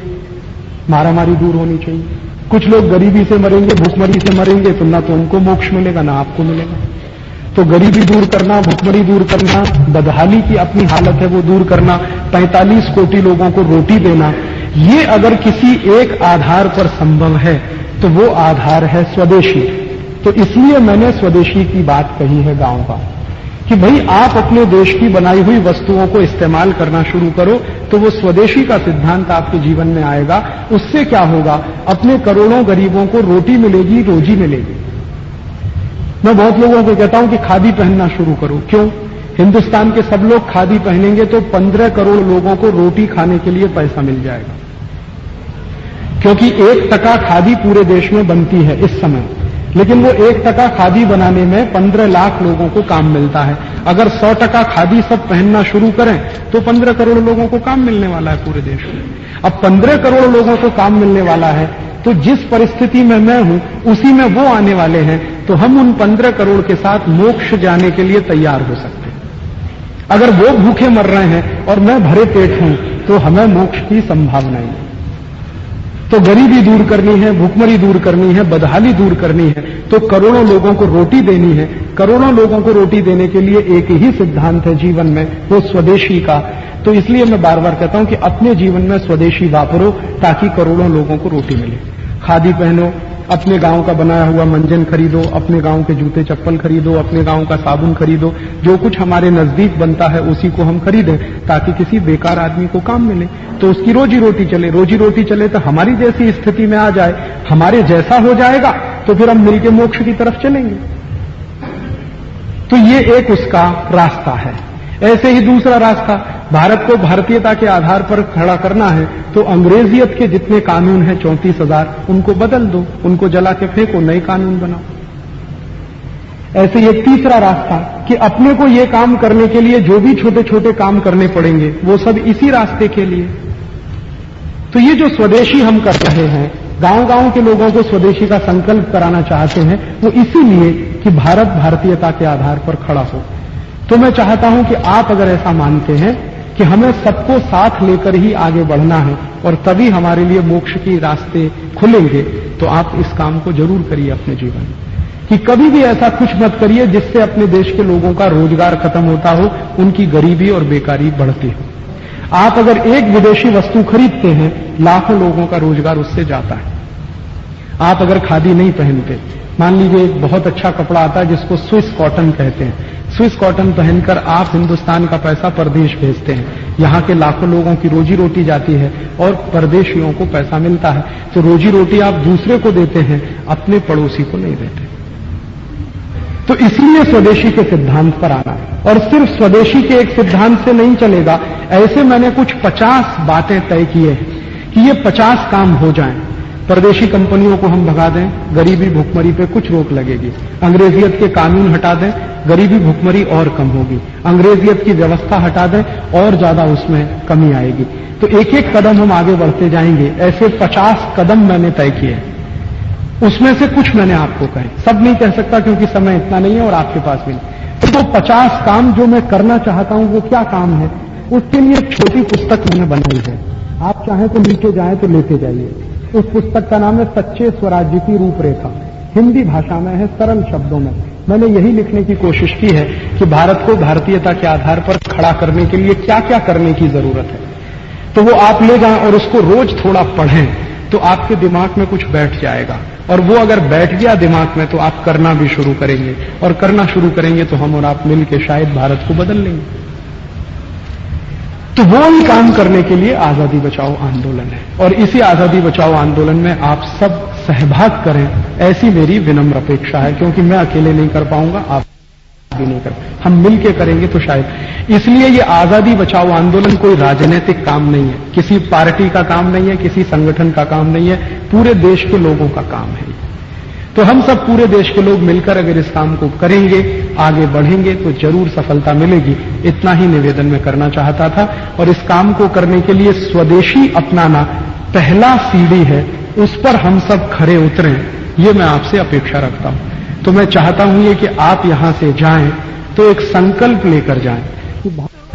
A: मारामारी दूर होनी चाहिए। कुछ लोग गरीबी से मरेंगे, भूखमरी से मरेंगे तो ना तो उनको मोक्ष मिलेगा, ना आपको मिलेगा। तो गरीबी दूर करना, भुखमरी दूर करना, बदहाली की अपनी हालत है वो दूर करना 45 कोटि लोगों को रोटी देना, ये अगर किसी एक आधार पर संभव है तो वो आधार है स्वदेशी। तो इसलिए मैंने स्वदेशी की बात कही है गाँव का। कि भाई आप अपने देश की बनाई हुई वस्तुओं को इस्तेमाल करना शुरू करो तो वो स्वदेशी का सिद्धांत आपके जीवन में आएगा। उससे क्या होगा? अपने करोड़ों गरीबों को रोटी मिलेगी, रोजी मिलेगी। मैं बहुत लोगों को कहता हूँ कि खादी पहनना शुरू करो। क्यों? हिंदुस्तान के सब लोग खादी पहनेंगे तो पंद्रह करोड़ लोगों को रोटी खाने के लिए पैसा मिल जाएगा। क्योंकि एक टका खादी पूरे देश में बनती है इस समय। लेकिन वो एक टका खादी बनाने में पंद्रह लाख लोगों को काम मिलता है। अगर सौ टका खादी सब पहनना शुरू करें तो पंद्रह करोड़ लोगों को काम मिलने वाला है पूरे देश में। अब पंद्रह करोड़ लोगों को काम मिलने वाला है तो जिस परिस्थिति में मैं हूँ, उसी में वो आने वाले हैं तो हम उन पंद्रह करोड़ के साथ मोक्ष जाने के लिए तैयार हो सकते हैं। अगर वो भूखे मर रहे हैं और मैं भरे पेट हूँ तो हमें मोक्ष की संभावना है तो गरीबी दूर करनी है, भूखमरी दूर करनी है, बदहाली दूर करनी है तो करोड़ों लोगों को रोटी देनी है। करोड़ों लोगों को रोटी देने के लिए एक ही सिद्धांत है जीवन में, वो स्वदेशी का। तो इसलिए मैं बार बार कहता हूँ कि अपने जीवन में स्वदेशी वापरो, ताकि करोड़ों लोगों को रोटी मिले। खादी पहनो अपने गाँव का बनाया हुआ मंजन खरीदो, अपने गाँव के जूते चप्पल खरीदो, अपने गाँव का साबुन खरीदो, जो कुछ हमारे नज़दीक बनता है उसी को हम खरीदें ताकि किसी बेकार आदमी को काम मिले। तो उसकी रोजी रोटी चले, रोजी रोटी चले तो हमारी जैसी स्थिति में आ जाए, हमारे जैसा हो जाएगा तो फिर हम मिलके मोक्ष की तरफ़ चलेंगे। तो ये एक उसका रास्ता है। ऐसे ही दूसरा रास्ता, भारत को भारतीयता के आधार पर खड़ा करना है तो अंग्रेजियत के जितने कानून हैं, चौंतीस हज़ार, उनको बदल दो, उनको जला के फेंको नए कानून बनाओ। ऐसे ये तीसरा रास्ता कि अपने को ये काम करने के लिए जो भी छोटे छोटे काम करने पड़ेंगे, वो सब इसी रास्ते के लिए। तो ये जो स्वदेशी हम कर रहे हैं गाँव गाँव के लोगों को स्वदेशी का संकल्प कराना चाहते हैं, वो इसीलिए कि भारत भारतीयता के आधार पर खड़ा हो। तो मैं चाहता हूँ कि आप अगर ऐसा मानते हैं कि हमें सबको साथ लेकर ही आगे बढ़ना है और तभी हमारे लिए मोक्ष के रास्ते खुलेंगे तो आप इस काम को ज़रूर करिए अपने जीवन में। कि कभी भी ऐसा कुछ मत करिए जिससे अपने देश के लोगों का रोज़गार खत्म होता हो, उनकी गरीबी और बेकारी बढ़ती हो। आप अगर एक विदेशी वस्तु खरीदते हैं, लाखों लोगों का रोज़गार उससे जाता है। आप अगर खादी नहीं पहनते, मान लीजिए एक बहुत अच्छा कपड़ा आता है जिसको स्विस कॉटन कहते हैं स्विस कॉटन पहनकर आप हिंदुस्तान का पैसा परदेश भेजते हैं। यहाँ के लाखों लोगों की रोजी रोटी जाती है और परदेशियों को पैसा मिलता है। तो रोजी रोटी आप दूसरे को देते हैं, अपने पड़ोसी को नहीं देते। तो इसलिए स्वदेशी के सिद्धांत पर आना और सिर्फ़ स्वदेशी के एक सिद्धांत से नहीं चलेगा। ऐसे मैंने कुछ पचास बातें तय किए हैं कि ये पचास काम हो जाएँ। परदेशी कंपनियों को हम भगा दें, गरीबी भुखमरी पे कुछ रोक लगेगी। अंग्रेजियत के कानून हटा दें, गरीबी भुखमरी और कम होगी। अंग्रेजियत की व्यवस्था हटा दें, और ज़्यादा उसमें कमी आएगी। तो एक एक कदम हम आगे बढ़ते जाएँगे। ऐसे पचास कदम मैंने तय किए उसमें से कुछ मैंने आपको कहे। सब नहीं कह सकता क्योंकि समय इतना नहीं है और आपके पास भी नहीं। तो पचास काम जो मैं करना चाहता हूँ, वो क्या काम है? उसके लिए छोटी पुस्तक मैंने बनाई है। आप चाहें तो नीचे जाए तो लेते जाइए। उस पुस्तक का नाम है सच्चे स्वराज्य की रूपरेखा। हिंदी भाषा में है, सरल शब्दों में। मैंने यही लिखने की कोशिश की है कि भारत को भारतीयता के आधार पर खड़ा करने के लिए क्या क्या करने की ज़रूरत है। तो वो आप ले जाएँ और उसको रोज थोड़ा पढ़ें तो आपके दिमाग में कुछ बैठ जाएगा। और वो अगर बैठ गया दिमाग में तो आप करना भी शुरू करेंगे। और करना शुरू करेंगे तो हम और आप मिलकर शायद भारत को बदल लेंगे। तो वो ही काम करने के लिए आज़ादी बचाओ आंदोलन है। और इसी आज़ादी बचाओ आंदोलन में आप सब सहभाग करें, ऐसी मेरी विनम्र अपेक्षा है, क्योंकि मैं अकेले नहीं कर पाऊँगा, आप भी नहीं कर हम मिलके करेंगे तो शायद। इसलिए ये आज़ादी बचाओ आंदोलन कोई राजनीतिक काम नहीं है, किसी पार्टी का काम नहीं है, किसी संगठन का काम नहीं है, पूरे देश के लोगों का काम है तो हम सब पूरे देश के लोग मिलकर अगर इस काम को करेंगे, आगे बढ़ेंगे तो ज़रूर सफलता मिलेगी। इतना ही निवेदन में करना चाहता था। और इस काम को करने के लिए स्वदेशी अपनाना पहला सीढ़ी है। उस पर हम सब खड़े उतरें, ये मैं आपसे अपेक्षा रखता हूँ। तो मैं चाहता हूँ ये कि आप यहाँ से जाएँ तो एक संकल्प लेकर जाएँ।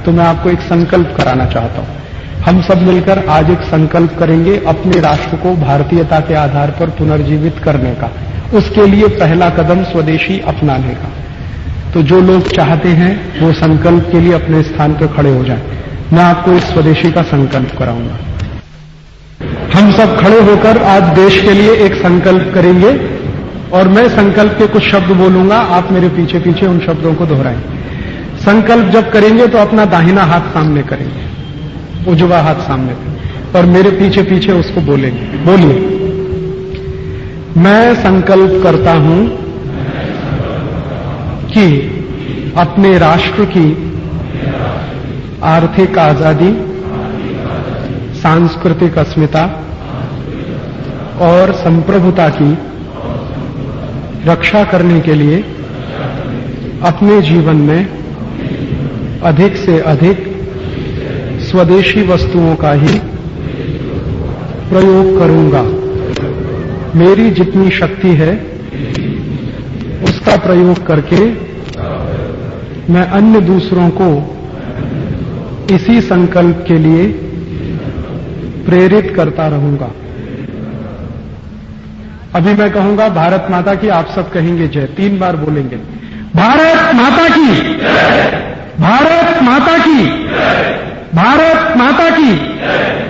A: तो मैं आपको एक संकल्प कराना चाहता हूँ। हम सब मिलकर आज एक संकल्प करेंगे अपने राष्ट्र को भारतीयता के आधार पर पुनर्जीवित करने का। उसके लिए पहला कदम स्वदेशी अपनाने का। तो जो लोग चाहते हैं, वो संकल्प के लिए अपने स्थान पर खड़े हो जाएँ। मैं आपको इस स्वदेशी का संकल्प कराऊँगा। हम सब खड़े होकर आज देश के लिए एक संकल्प करेंगे और मैं संकल्प के कुछ शब्द बोलूँगा, आप मेरे पीछे पीछे उन शब्दों को दोहराएँ। संकल्प जब करेंगे तो अपना दाहिना हाथ सामने करेंगे। उजवा हाथ सामने करेंगे और मेरे पीछे पीछे उसको बोलेंगे। बोलिए। मैं संकल्प करता हूँ कि अपने राष्ट्र की आर्थिक आज़ादी, सांस्कृतिक अस्मिता और संप्रभुता की रक्षा करने के लिए अपने जीवन में अधिक से अधिक स्वदेशी वस्तुओं का ही प्रयोग करूँगा। मेरी जितनी शक्ति है, उसका प्रयोग करके मैं अन्य दूसरों को इसी संकल्प के लिए प्रेरित करता रहूँगा। अभी मैं कहूँगा, भारत माता की आप सब कहेंगे जय, तीन बार बोलेंगे। भारत माता की, भारत माता की भारत माता की।